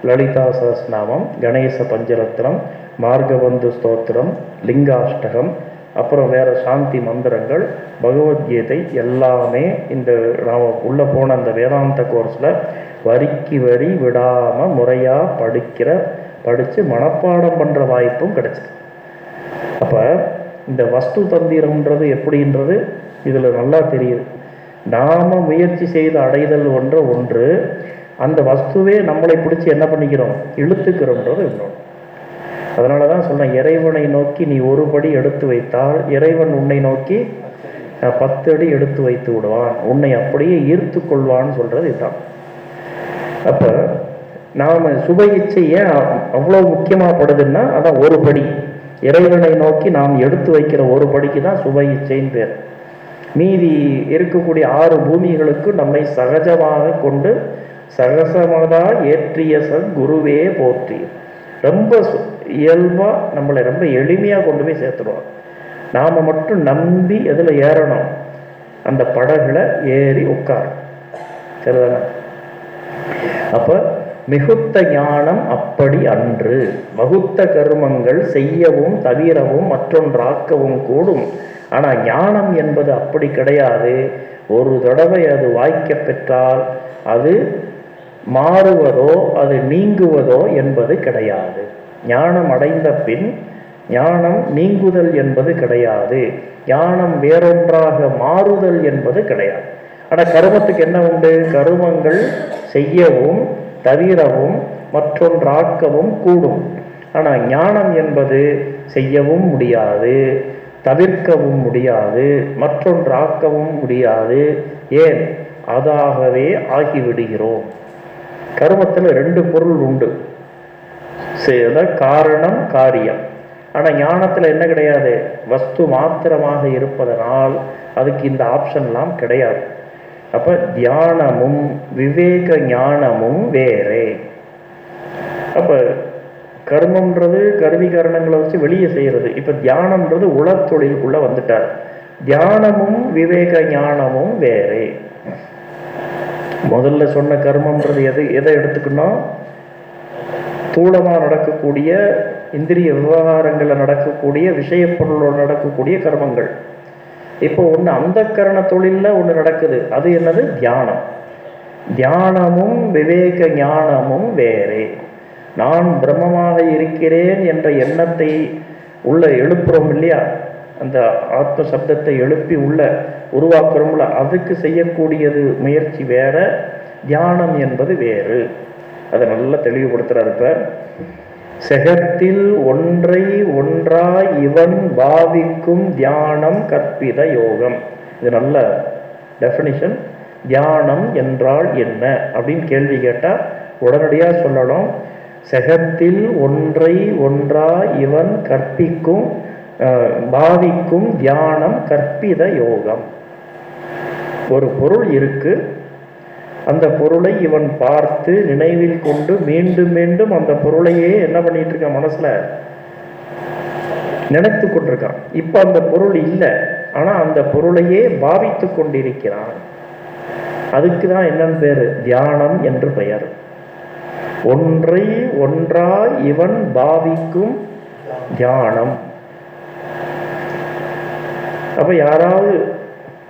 லலிதா சகசிரநாமம் கணேச பஞ்சரத்னம் மார்கபந்து ஸ்தோத்திரம் லிங்காஷ்டகம் அப்புறம் வேறு சாந்தி மந்திரங்கள் பகவத்கீதை எல்லாமே இந்த நாம் உள்ளே போன அந்த வேதாந்த கோர்ஸில் வரிக்கு வரி விடாமல் முறையாக படிக்கிற படித்து மனப்பாடம் பண்ணுற வாய்ப்பும் கிடச்சிது அப்போ இந்த வஸ்து தந்திரம்ன்றது எப்படின்றது இதில் நல்லா தெரியுது. நாம் முயற்சி செய்து அடைதல் ஒன்ற ஒன்று அந்த வஸ்துவே நம்மளை பிடிச்சி என்ன பண்ணிக்கிறோம்? இழுத்துக்கிறோன்றது இன்னொன்று. அதனால தான் சொன்னேன் இறைவனை நோக்கி நீ ஒரு படி எடுத்து வைத்தால் இறைவன் உன்னை நோக்கி பத்து அடி எடுத்து வைத்து விடுவான். உன்னை அப்படியே ஈர்த்து கொள்வான்னு சொல்கிறது இதுதான். அப்போ நாம் சுப இச்சை ஏன் அவ்வளவு முக்கியமாப்படுதுன்னா அதான் ஒரு படி இறைவனை நோக்கி நாம் எடுத்து வைக்கிற ஒரு படிக்கு தான் சுப இச்சைன்னு பேர். மீதி இருக்கக்கூடிய ஆறு பூமிகளுக்கு நம்மை சகஜமாக கொண்டு சகசமாக ஏற்றிய சன் குருவே போற்றி. ரொம்ப இயல்பாக நம்மளை ரொம்ப எளிமையாக கொண்டு போய் சேர்த்துடுவோம் நாம் மட்டும் நம்பி எதில் ஏறணும்? அந்த படகுல ஏறி உட்கார் சரிதானே? அப்போ மிகுத்த ஞானம் அப்படி அன்று. வகுத்த கருமங்கள் செய்யவும் தவிரவும் மற்றொன்றாக்கவும் கூடும். ஆனால் ஞானம் என்பது அப்படி கிடையாது. ஒரு தடவை அது வாய்க்க பெற்றால் அது மாறுவதோ அது நீங்குவதோ என்பது கிடையாது. ஞானம் அடைந்த பின் ஞானம் நீங்குதல் என்பது கிடையாது. ஞானம் வேறொன்றாக மாறுதல் என்பது கிடையாது. ஆனால் கருமத்துக்கு என்ன உண்டு? கருமங்கள் செய்யவும் தவிரவும் மற்றொன்றாக்கவும் கூடும். ஆனால் ஞானம் என்பது செய்யவும் முடியாது தவிர்க்கவும் முடியாது மற்றொன்றாக்கவும் முடியாது. ஏன்? அதாகவே ஆகிவிடுகிறோம். கருமத்தில் ரெண்டு பொருள் உண்டு. சேத காரணம் காரியம். ஆனால் ஞானத்தில் என்ன கிடையாது? வஸ்து மாத்திரமாக இருப்பதனால் அதுக்கு இந்த ஆப்ஷன்லாம் கிடையாது. அப்போ தியானமும் விவேக ஞானமும் வேறே. அப்போ கர்மம்ன்றது கருவி கரணங்களை வச்சு வெளியே செய்கிறது இப்போ தியானம்ன்றது உளத்தொழிலுக்குள்ளே வந்துட்டார். தியானமும் விவேக ஞானமும் வேறே. முதல்ல சொன்ன கர்மம்ன்றது எது? எதை எடுத்துக்கணும்? ஸ்தூலமாக நடக்கக்கூடிய இந்திரிய விவகாரங்களில் நடக்கக்கூடிய விஷய பொருளோடு நடக்கக்கூடிய கர்மங்கள். இப்போ ஒன்று அந்த கரண தொழிலில் ஒன்று நடக்குது. அது என்னது? தியானம். தியானமும் விவேக ஞானமும் வேறே. நான் பிரம்மமாக இருக்கிறேன் என்ற எண்ணத்தை உள்ள எழுப்புறோம் இல்லையா? அந்த ஆத்ம சப்தத்தை எழுப்பி உள்ள உருவாக்குறோம்ல அதுக்கு செய்யக்கூடியது முயற்சி வேற தியானம் என்பது வேறு. அதை நல்லா தெளிவுபடுத்துறாரு இப்போ செகத்தில் ஒன்றை ஒன்றாய் இவன் பாவிக்கும் தியானம் கற்பித யோகம். இது நல்ல டெஃபினிஷன் தியானம் என்றால் என்ன? அப்படின்னு கேள்வி கேட்டா உடனடியா சொல்லணும். செகத்தில் ஒன்றை ஒன்றா இவன் கற்பிக்கும் பாவிக்கும் தியானம் கற்பித யோகம். ஒரு பொருள் இருக்கு. அந்த பொருளை இவன் பார்த்து நினைவில் கொண்டு மீண்டும் மீண்டும் அந்த பொருளையே என்ன பண்ணிட்டு இருக்கான் மனசுல? நினைத்து கொண்டிருக்கான். இப்ப அந்த பொருள் இல்லை. ஆனா அந்த பொருளையே பாவித்து கொண்டிருக்கிறான். அதுக்கு தான் என்னன்னு பேரு? தியானம் என்று பெயர். ஒன்றை ஒன்றாய் இவன் பாவிக்கும் தியானம். அப்ப யாராவது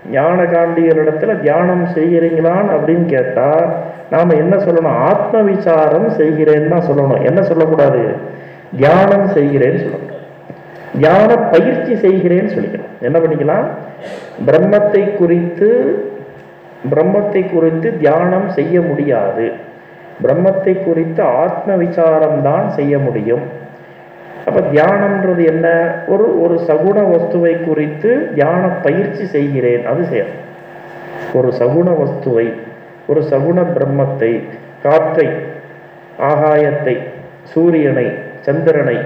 ஞான காண்டிகளிடத்துல தியானம் செய்கிறீங்களான் அப்படின்னு கேட்டா நாம என்ன சொல்லணும்? ஆத்ம விசாரம் செய்கிறேன்னு தான் சொல்லணும். என்ன சொல்லக்கூடாது? தியானம் செய்கிறேன்னு சொல்லணும் தியான பயிற்சி செய்கிறேன்னு சொல்லிக்கணும். என்ன பண்ணிக்கலாம்? பிரம்மத்தை குறித்து பிரம்மத்தை குறித்து தியானம் செய்ய முடியாது. பிரம்மத்தை குறித்து ஆத்ம விசாரம் தான் செய்ய முடியும். அப்போ தியானம்ன்றது என்ன? ஒரு ஒரு சகுண வஸ்துவை குறித்து தியான பயிற்சி செய்கிறேன். அது செய்யணும் ஒரு சகுண வஸ்துவை ஒரு சகுண பிரம்மத்தை காற்றை ஆகாயத்தை சூரியனை சந்திரனை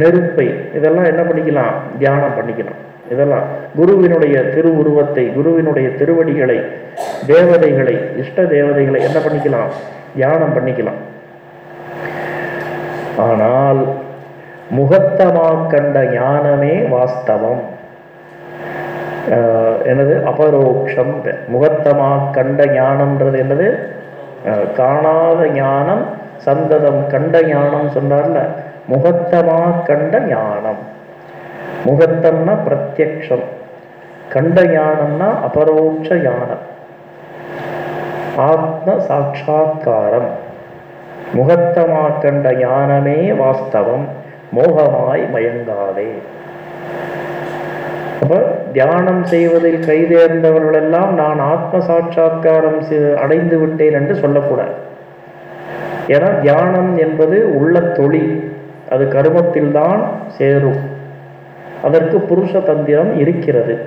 நெருப்பை இதெல்லாம் என்ன பண்ணிக்கலாம்? தியானம் பண்ணிக்கலாம். இதெல்லாம் குருவினுடைய திருவுருவத்தை குருவினுடைய திருவடிகளை தேவதைகளை இஷ்ட தேவதைகளை என்ன பண்ணிக்கலாம்? தியானம் பண்ணிக்கலாம். ஆனால் முகத்தமாம் கண்ட ஞானமே வாஸ்தவம். என்னது? அபரோக்ஷம். முகத்தமா கண்ட ஞானம்ன்றது என்னது? காணாத ஞானம் சந்ததம் கண்ட ஞானம் சொன்னார்ல. முகத்தமா கண்ட ஞானம். முகத்தம்னா பிரத்யக்ஷம். கண்ட ஞானம்னா அபரோட்ச ஞானம். ஆத்ம சாட்சா்காரம் முகத்தமா கண்ட ஞானமே வாஸ்தவம். மோகமாய் மயங்காதே. அப்ப தியானம் செய்வதில் கைதேர்ந்தவர்கள் எல்லாம் நான் ஆத்ம சாட்சா்காரம் செ- அடைந்து விட்டேன் என்று சொல்லக்கூடாது. ஏன்னா தியானம் என்பது உள்ள தொழில். அது கருமத்தில்தான் சேரும். அதற்கு புருஷ தந்திரம் இருக்கிறது.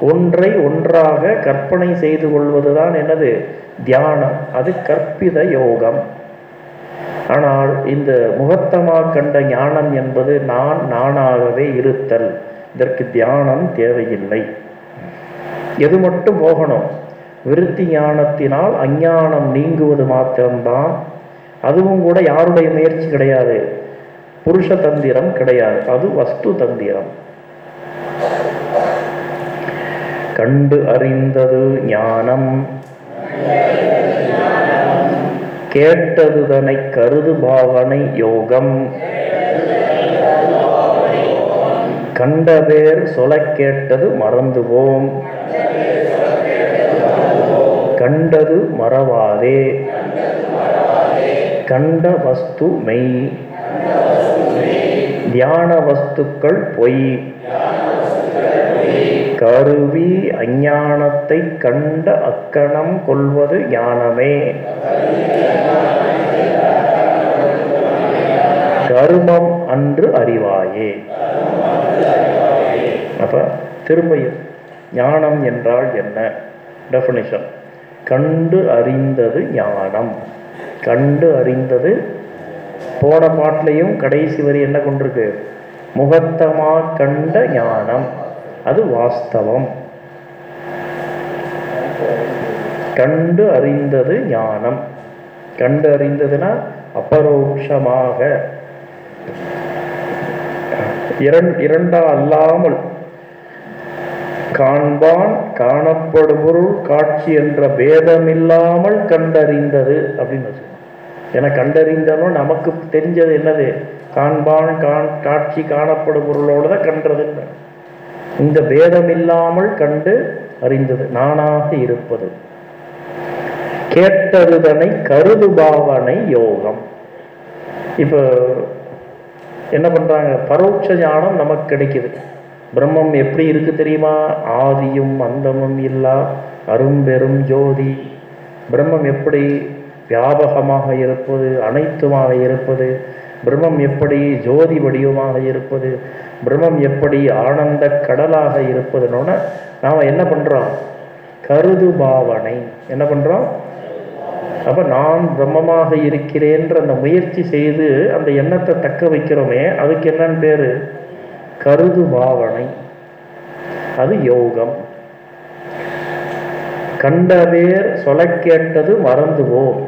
ஒன்றை ஒன்றாக கற்பனை செய்து கொள்வதுதான் எனது தியானம். அது கற்பித யோகம். ஆனால் இந்த முகத்தமா கண்ட ஞானம் என்பது நான் நானாகவே இருத்தல். இதற்கு தியானம் தேவையில்லை. எது மட்டும் போகணும். விருத்தி ஞானத்தினால் அஞ்ஞானம் நீங்குவது மாத்திரம்தான். அதுவும் கூட யாருடைய முயற்சி கிடையாது. புருஷ தந்திரம் கிடையாது. அது வஸ்து தந்திரம். கண்டு அறிந்தது ஞானம். கேட்டதுதனை கருது பாவனை யோகம். கண்ட பேர் சொல கேட்டது மறந்துவோம் கண்டது மறவாதே. கண்ட வஸ்து மெய். தியான வஸ்துக்கள் பொய். கருவி அஞ்ஞானத்தை கண்ட அக்கணம் கொள்வது ஞானமே. கருமம் அன்று அறிவாயே. அப்ப திரும்பியும் ஞானம் என்றால் என்ன? டெஃபினிஷன் கண்டு அறிந்தது ஞானம். கண்டு அறிந்தது போன பாட்டிலையும் கடைசி வரி என்ன கொண்டிருக்கு? முகத்தமா கண்ட ஞானம். அது வாஸ்தவம். கண்டு அறிந்தது ஞானம். கண்டு அறிந்ததுன்னா அபரோக்ஷமாக. இரண் இரண்டா அல்லாமல் காண்பான் காணப்படும் பொருள் காட்சி என்ற பேதமில்லாமல் கண்டறிந்தது அப்படின்னு வச்சுக்கணும் என கண்டறிந்தனும் நமக்கு தெரிஞ்சது என்னது? காண்பான் காண் காட்சி காணப்படும் பொருளோடு தான் கண்டதுன்ற இந்த பேதமில்லாமல் கண்டு அறிந்தது நானாக இருப்பது. கேட்டருதனை கருது பாவனை யோகம். இப்போ என்ன பண்ணுறாங்க பரோட்ச ஞானம் நமக்கு கிடைக்கிது. பிரம்மம் எப்படி இருக்கு தெரியுமா? ஆதியும் அந்தமும் இல்லா அரும்பெரும் ஜோதி. பிரம்மம் எப்படி வியாபகமாக இருப்பது? அனைத்துமாக இருப்பது. பிரம்மம் எப்படி ஜோதி வடிவமாக இருப்பது? பிரம்மம் எப்படி ஆனந்த கடலாக இருப்பதுன்னு நாம் என்ன பண்ணுறோம் கருது பாவனை என்ன பண்ணுறோம் அப்போ நான் பிரம்மமாக இருக்கிறேன்ற அந்த முயற்சி செய்து அந்த எண்ணத்தை தக்க வைக்கிறோமே அதுக்கு என்னன்னு பேர்? கருது பாவனை. அது யோகம். கண்டவேர் சொல கேட்டது மறந்துவோம்.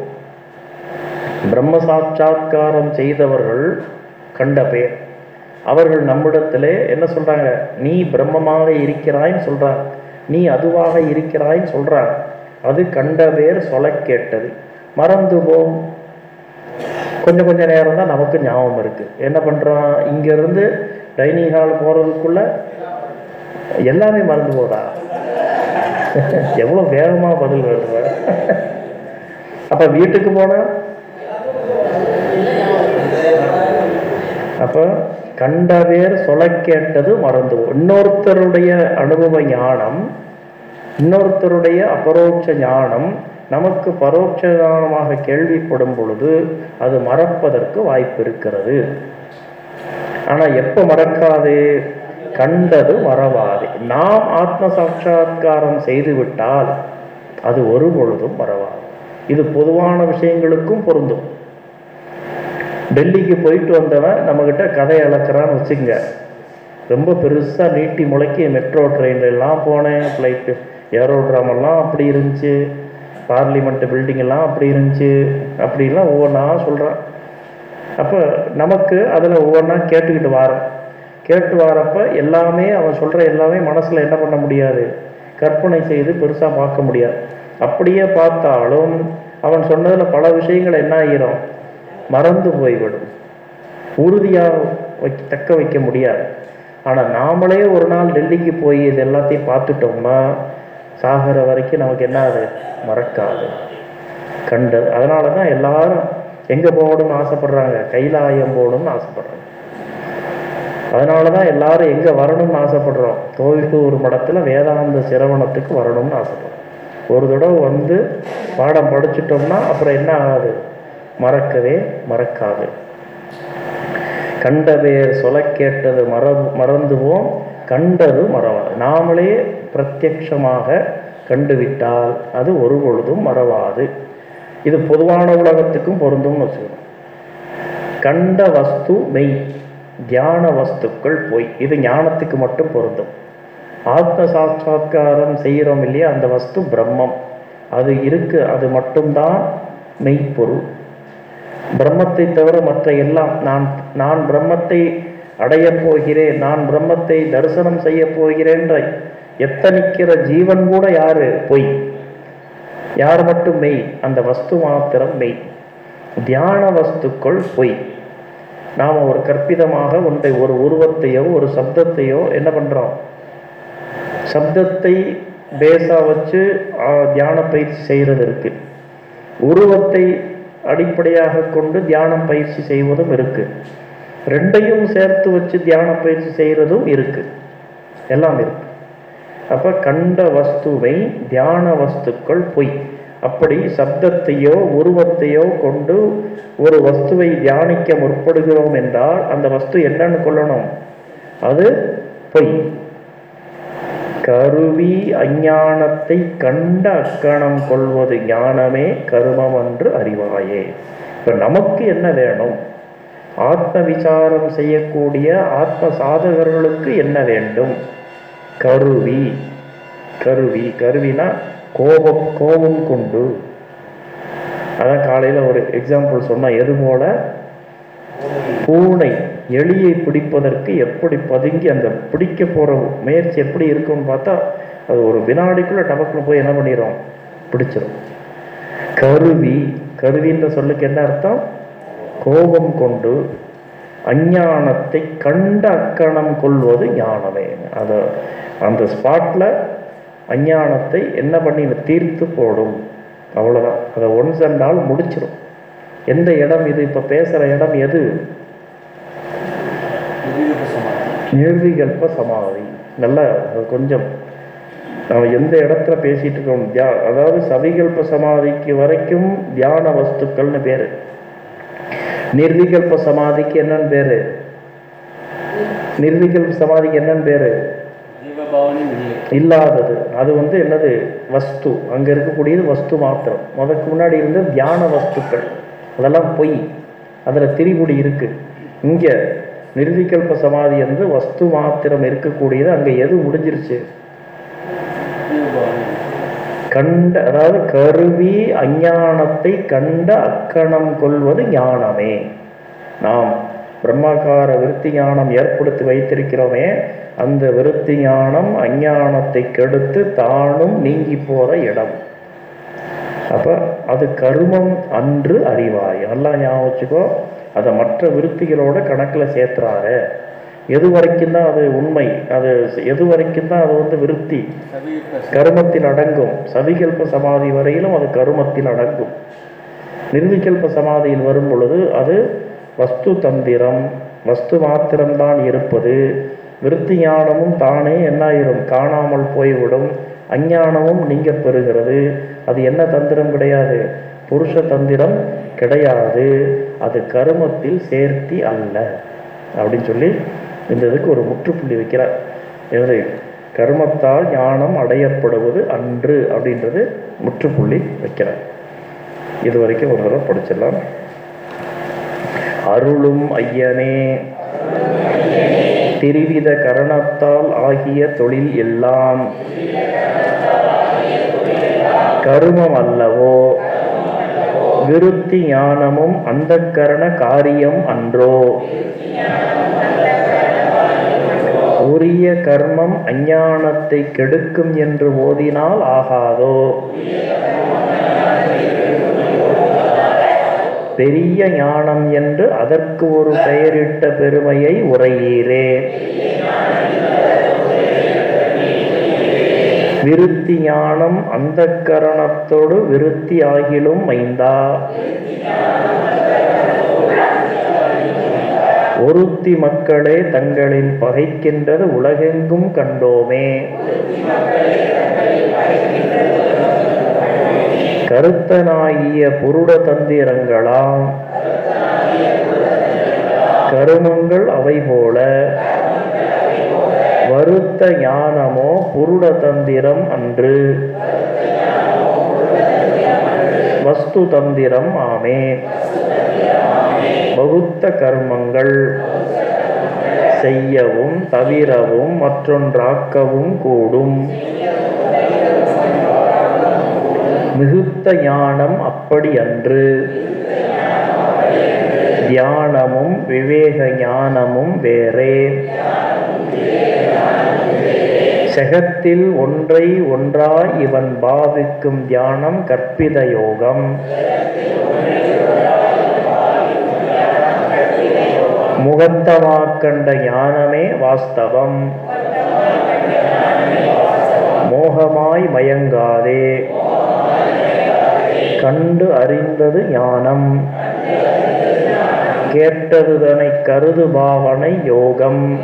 பிரம்ம சாட்சா்காரம் செய்தவர்கள் கண்ட பேர் அவர்கள் நம்மிடத்திலே என்ன சொல்றாங்க? நீ பிரம்மமாக இருக்கிறாய்ன்னு சொல்றாங்க. நீ அதுவாக இருக்கிறாய்ன்னு சொல்றாங்க. அது கண்ட பேர் சொல கேட்டது. மறந்து போம் கொஞ்சம் கொஞ்சம் நேரம் தான் நமக்கு ஞாபகம் இருக்கு. என்ன பண்றோம்? இங்கேருந்து டைனிங் ஹால் போறதுக்குள்ள எல்லாமே மறந்து போடா <laughs> எவ்வளவு வேகமா பதில் வருவ அப்ப வீட்டுக்கு போனா? அப்ப கண்டவேர் சொல கேட்டது மறந்து இன்னொருத்தருடைய அனுபவ ஞானம் இன்னொருத்தருடைய அபரோட்ச ஞானம் நமக்கு பரோட்ச ஞானமாக கேள்விப்படும் பொழுது அது மறப்பதற்கு வாய்ப்பு இருக்கிறது. ஆனால் எப்போ மறக்காது? கண்டது மறவாது. நாம் ஆத்ம சாட்சா்காரம் செய்துவிட்டால் அது ஒரு பொழுதும் மறவாது. இது பொதுவான விஷயங்களுக்கும் பொருந்தும். டெல்லிக்கு போயிட்டு வந்தவன் நம்மக்கிட்ட கதை அளக்குறான்னு வச்சுங்க ரொம்ப பெருசாக நீட்டி முளைக்கி மெட்ரோ ட்ரெயின்ல எல்லாம் போனேன் ஃப்ளைட்டு ஏரோட்ராமெல்லாம் அப்படி இருந்துச்சு. பார்லிமெண்ட் பில்டிங்கெல்லாம் அப்படி இருந்துச்சு. அப்படிலாம் ஒவ்வொன்றா சொல்கிறான் அப்போ நமக்கு அதில் ஒவ்வொன்றா கேட்டுக்கிட்டு வாரோம் கேட்டு வாரப்போ எல்லாமே அவன் சொல்கிற எல்லாமே மனசில் என்ன பண்ண முடியாது? கற்பனை செய்து பெருசாக பார்க்க முடியாது. அப்படியே பார்த்தாலும் அவன் சொன்னதில் பல விஷயங்கள் என்ன ஆகிரும் மறந்து போய்விடும். உறுதியாக வைக்க தக்க வைக்க முடியாது. ஆனால் நாமளே ஒரு நாள் டெல்லிக்கு போய் இது எல்லாத்தையும் பார்த்துட்டோம்னா சாகிற வரைக்கும் நமக்கு என்ன ஆகுது மறக்காது. கண்டது அதனால தான் எல்லாரும் எங்கே போகணும்னு ஆசைப்படுறாங்க? கைலாயம் போகணும்னு ஆசைப்படுறாங்க. அதனால தான் எல்லாரும் எங்கே வரணும்னு ஆசைப்படுறோம்? கோவிலூர் மடத்தில் வேதாந்த சிரவணத்துக்கு வரணும்னு ஆசைப்படுறோம். ஒரு தடவை வந்து பாடம் படிச்சிட்டோம்னா அப்புறம் என்ன ஆகாது? மறக்கவே மறக்காது. கண்ட பேர் சொல கேட்டது மற மறந்துவோம். கண்டது மறவாது. நாமளே பிரத்யக்ஷமாக கண்டுவிட்டால் அது ஒரு பொழுதும் மறவாது. இது பொதுவான உலகத்துக்கும் பொருந்தும்னு வச்சுக்கணும். கண்ட வஸ்து மெய் தியான வஸ்துக்கள் பொய். இது ஞானத்துக்கு மட்டும் பொருந்தும். ஆத்ம சாட்சா்காரம் செய்கிறோம் இல்லையா அந்த வஸ்து பிரம்மம். அது இருக்கு அது மட்டும்தான் மெய்ப்பொருள். பிரம்மத்தை தவிர மற்ற எல்லாம் நான் நான் பிரம்மத்தை அடையப் போகிறேன் நான் பிரம்மத்தை தரிசனம் செய்ய போகிறேன்ற எத்தனிக்கிற ஜீவன் கூட யாரு? பொய். யார் மட்டும் மெய்? அந்த வஸ்து மாத்திரம் மெய். தியான வஸ்துக்கள் பொய். நாம் ஒரு கற்பிதமாக ஒன்றை ஒரு உருவத்தையோ ஒரு சப்தத்தையோ என்ன பண்ணுறோம் சப்தத்தை பேஸாக வச்சு தியான பயிற்சி செய்கிறது இருக்குது உருவத்தை அடிப்படையாக கொண்டு தியானம் பயிற்சி செய்வதும் இருக்குது ரெண்டையும் சேர்த்து வச்சு தியான பயிற்சி செய்கிறதும் இருக்குது எல்லாம் இருக்குது அப்போ கண்ட வஸ்துவை தியான வஸ்துக்கள் பொய். அப்படி சப்தத்தையோ உருவத்தையோ கொண்டு ஒரு வஸ்துவை தியானிக்க முற்படுகிறோம் என்றால் அந்த வஸ்து என்னன்னு கொள்ளணும்? அது பொய். கருவி அஞ்ஞானத்தை கண்ட அக்கணம் கொள்வது ஞானமே கருமம் என்று அறிவாயே. இப்போ நமக்கு என்ன வேணும்? ஆத்ம விசாரம் செய்யக்கூடிய ஆத்ம சாதகர்களுக்கு என்ன வேண்டும்? கருவி. கருவி. கருவினா கோபம் கோபம் கொண்டு. அதான் காலையில் ஒரு எக்ஸாம்பிள் சொன்னால் எது போல? பூனை எலியை பிடிப்பதற்கு எப்படி பதுங்கி அந்த பிடிக்க போகிற முயற்சி எப்படி இருக்கும்னு பார்த்தா அது ஒரு வினாடிக்குள்ள டபக்குன்னு போய் என்ன பண்ணிடும் பிடிச்சிடும் கருவி. கருவின்ற சொல்லுக்கு என்ன அர்த்தம்? கோபம் கொண்டு. அஞ்ஞானத்தை கண்ட அக்கணம் கொள்வது ஞானமே. அதை அந்த ஸ்பாட்ல அஞ்ஞானத்தை என்ன பண்ணி தீர்த்து போடும். அவ்வளவுதான். அதை ஒன்ஸ் அண்ட் ஆல் முடிச்சிடும் எந்த இடம் இது? இப்ப பேசுற இடம் எது? நிர்விகல்ப சமாதி நிர்விகல்ப சமாதி. நல்லா அது கொஞ்சம் நம்ம எந்த இடத்துல பேசிட்டு இருக்கோம்? தியா அதாவது சவிகல்ப சமாதிக்கு வரைக்கும் தியான வஸ்துக்கள்னு பேரு. நிர்விகல்ப சமாதிக்கு என்னன்னு பேரு? நிர்விகல்ப சமாதிக்கு என்னன்னு பேரு? இல்லாதது. அது வந்து என்னது? வஸ்து. அங்க இருக்கக்கூடியது வஸ்து மாத்திரம். முதற்கு முன்னாடி இருந்த தியான வஸ்துக்கள். அதெல்லாம் பொய். அதுல திரிபுடி இருக்கு. இங்க நிர்விகல்ப சமாதி என்று வஸ்து மாத்திரம் இருக்கக்கூடியது அங்க எது முடிஞ்சிருச்சு? கண்ட அதாவது கருவி அஞ்ஞானத்தை கண்ட அக்கணம் கொள்வது ஞானமே. நாம் பிரம்மாகார விருத்தி ஞானம் ஏற்படுத்தி வைத்திருக்கிறோமே அந்த விருத்தி ஞானம் அஞ்ஞானத்தை கெடுத்து தானும் நீங்கி போற இடம். அப்ப அது கருமம் அன்று அறிவாய். நல்லா ஞாபகம் வச்சுக்கோ அதை மற்ற விருத்திகளோட கணக்கில் சேர்த்துறாரு எது வரைக்கும் தான் அது உண்மை. அது எது வரைக்கும் தான் அது வந்து விருத்தி. கருமத்தில் அடங்கும். சவிகல்ப சமாதி வரையிலும் அது கருமத்தில் அடங்கும். நிர்விகல்ப சமாதியில் வரும் பொழுது அது வஸ்து தந்திரம். வஸ்து மாத்திரம்தான் இருப்பது. விருத்தி ஞானமும் தானே என்னாயிரும்? காணாமல் போய்விடும். அஞ்ஞானமும் நீங்க பெறுகிறது. அது என்ன தந்திரம் கிடையாது? புருஷ தந்திரம் கிடையாது. அது கருமத்தில் சேர்த்தி அல்ல. அப்படின்னு சொல்லி இந்த இதுக்கு ஒரு முற்றுப்புள்ளி வைக்கிறார். எனது கர்மத்தால் ஞானம் அடையப்படுவது அன்று அப்படின்றது முற்றுப்புள்ளி வைக்கிறார். இது வரைக்கும் ஒரு தடவை படிச்சிடலாம். அருளும் ஐயனே திரிவித கரணத்தால் ஆகிய தொழில் எல்லாம் கருமம் அல்லவோ விருத்தி ஞானமும் அந்த கரண காரியம் அன்றோ உரிய கர்மம் அஞ்ஞானத்தை கெடுக்கும் என்று ஓதினால் ஆகாதோ? பெரிய ஞானம் என்று அதற்கு ஒரு பெயரிட்ட பெருமையை உரையீரே. விருத்தி ஞானம் அந்த கரணத்தோடு விருத்தி ஆகிலும் மைந்தா ஒருத்தி மக்களே தங்களில் பகைக்கின்றது உலகெங்கும் கண்டோமே. கருத்தனாகிய புருட தந்திரங்களாம் கருமங்கள் அவை போல வருத்த ஞானமோ புருட தந்திரம் அன்று. வஸ்து தந்திரம் ஆமே. வகுத்த கர்மங்கள் செய்யவும் தவிரவும் மற்றொன்றாக்கவும் கூடும். மிகுத்த ஞானம் அப்படி அன்று தியானமும் விவேக ஞானமும் வேறே. செகத்தில் ஒன்றை ஒன்றாய் இவன் பாவிக்கும் தியானம் கற்பித யோகம். முகத்தமாக்கண்ட ஞானமே வாஸ்தவம். மோகமாய் மயங்காதே. கண்டு அறிந்தது ஞானம். கேட்டதுதனை கருது பாவனை யோகம்.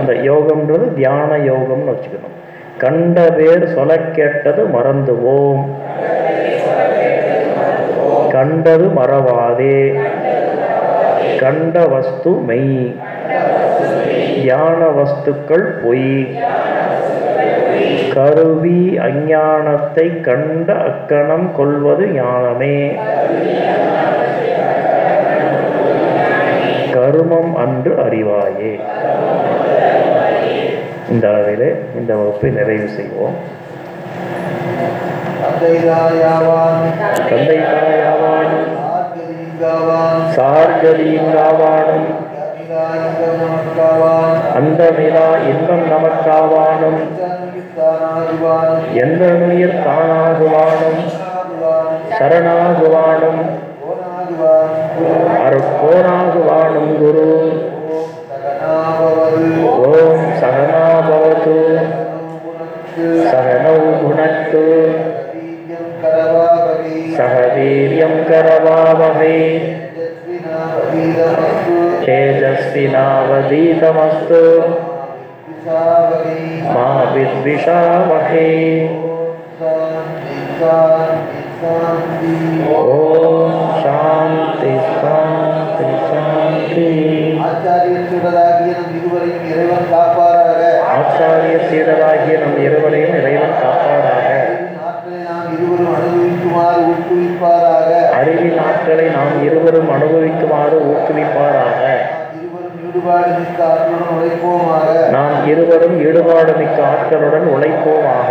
அந்த யோகம்ன்றது தியான யோகம்னு வச்சுக்கணும். கண்ட பேர் சொல்ல கேட்டது மறந்துவோம். கண்டது மறவாதே. கண்ட வஸ்து மெய் தியான வஸ்துக்கள் பொய். கருவி அஞ்ஞானத்தை கண்ட அக்கணம் கொள்வது ஞானமே. கருமம் அன்று அறிவாயே. இந்த அளவிலே இந்த வகுப்பை நிறைவு செய்வோம். தந்தை தாயாவானும் ஆர்கலீங்காவான் சார்கலீங்காவானும் அந்த விழா இன்பம் நமக்காவானும் எந்த நுயிர் தானாகுவானும் சரணாகுவானும் கோனாகுவான் குரு. ஓம் சகனாபவது சகனௌ புனக்து கரவாவகை தேஜஸ்வினாவதீதமஸ்து மா வித்விஷாவகை சாந்தி சாந்தி சாந்தி ஓம் சாந்தி சாந்தி சாந்தி ஆச்சாரியத்துடராகிய நம் இருவரையும் இறைவன் காப்பாராக ஆச்சாரிய சீடராகிய நம் இருவரையும் இறைவன் காப்பாராக அறிவின் ஆற்றலை நாம் இருவரும் அனுபவிக்குமாறு ஊக்குவிப்பாராக அறிவின் ஆற்றலை நாம் இருவரும் அனுபவிக்குமாறு ஊக்குவிப்பாராக. இருவரும் ஈடுபாடு மிக்க ஆற்றலுடன் உழைப்போமாக. நாம் இருவரும் ஈடுபாடு மிக்க ஆற்றலுடன் உழைப்போமாக.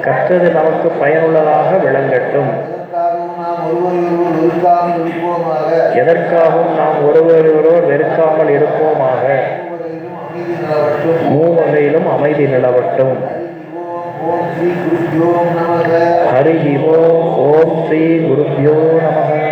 கற்றது நமக்கு பயனுள்ளதாக விளங்கட்டும். கற்றது நமக்கு பயனுள்ளதாக விளங்கட்டும். எதற்காகவும் நாம் ஒருவரையொருவர் வெறுக்காமல் இருப்போமாக. மூவகையிலும் அமைதி நிலவட்டும். ஹரி ஓம் ஓம் ஸ்ரீ குருப்யோ நமக.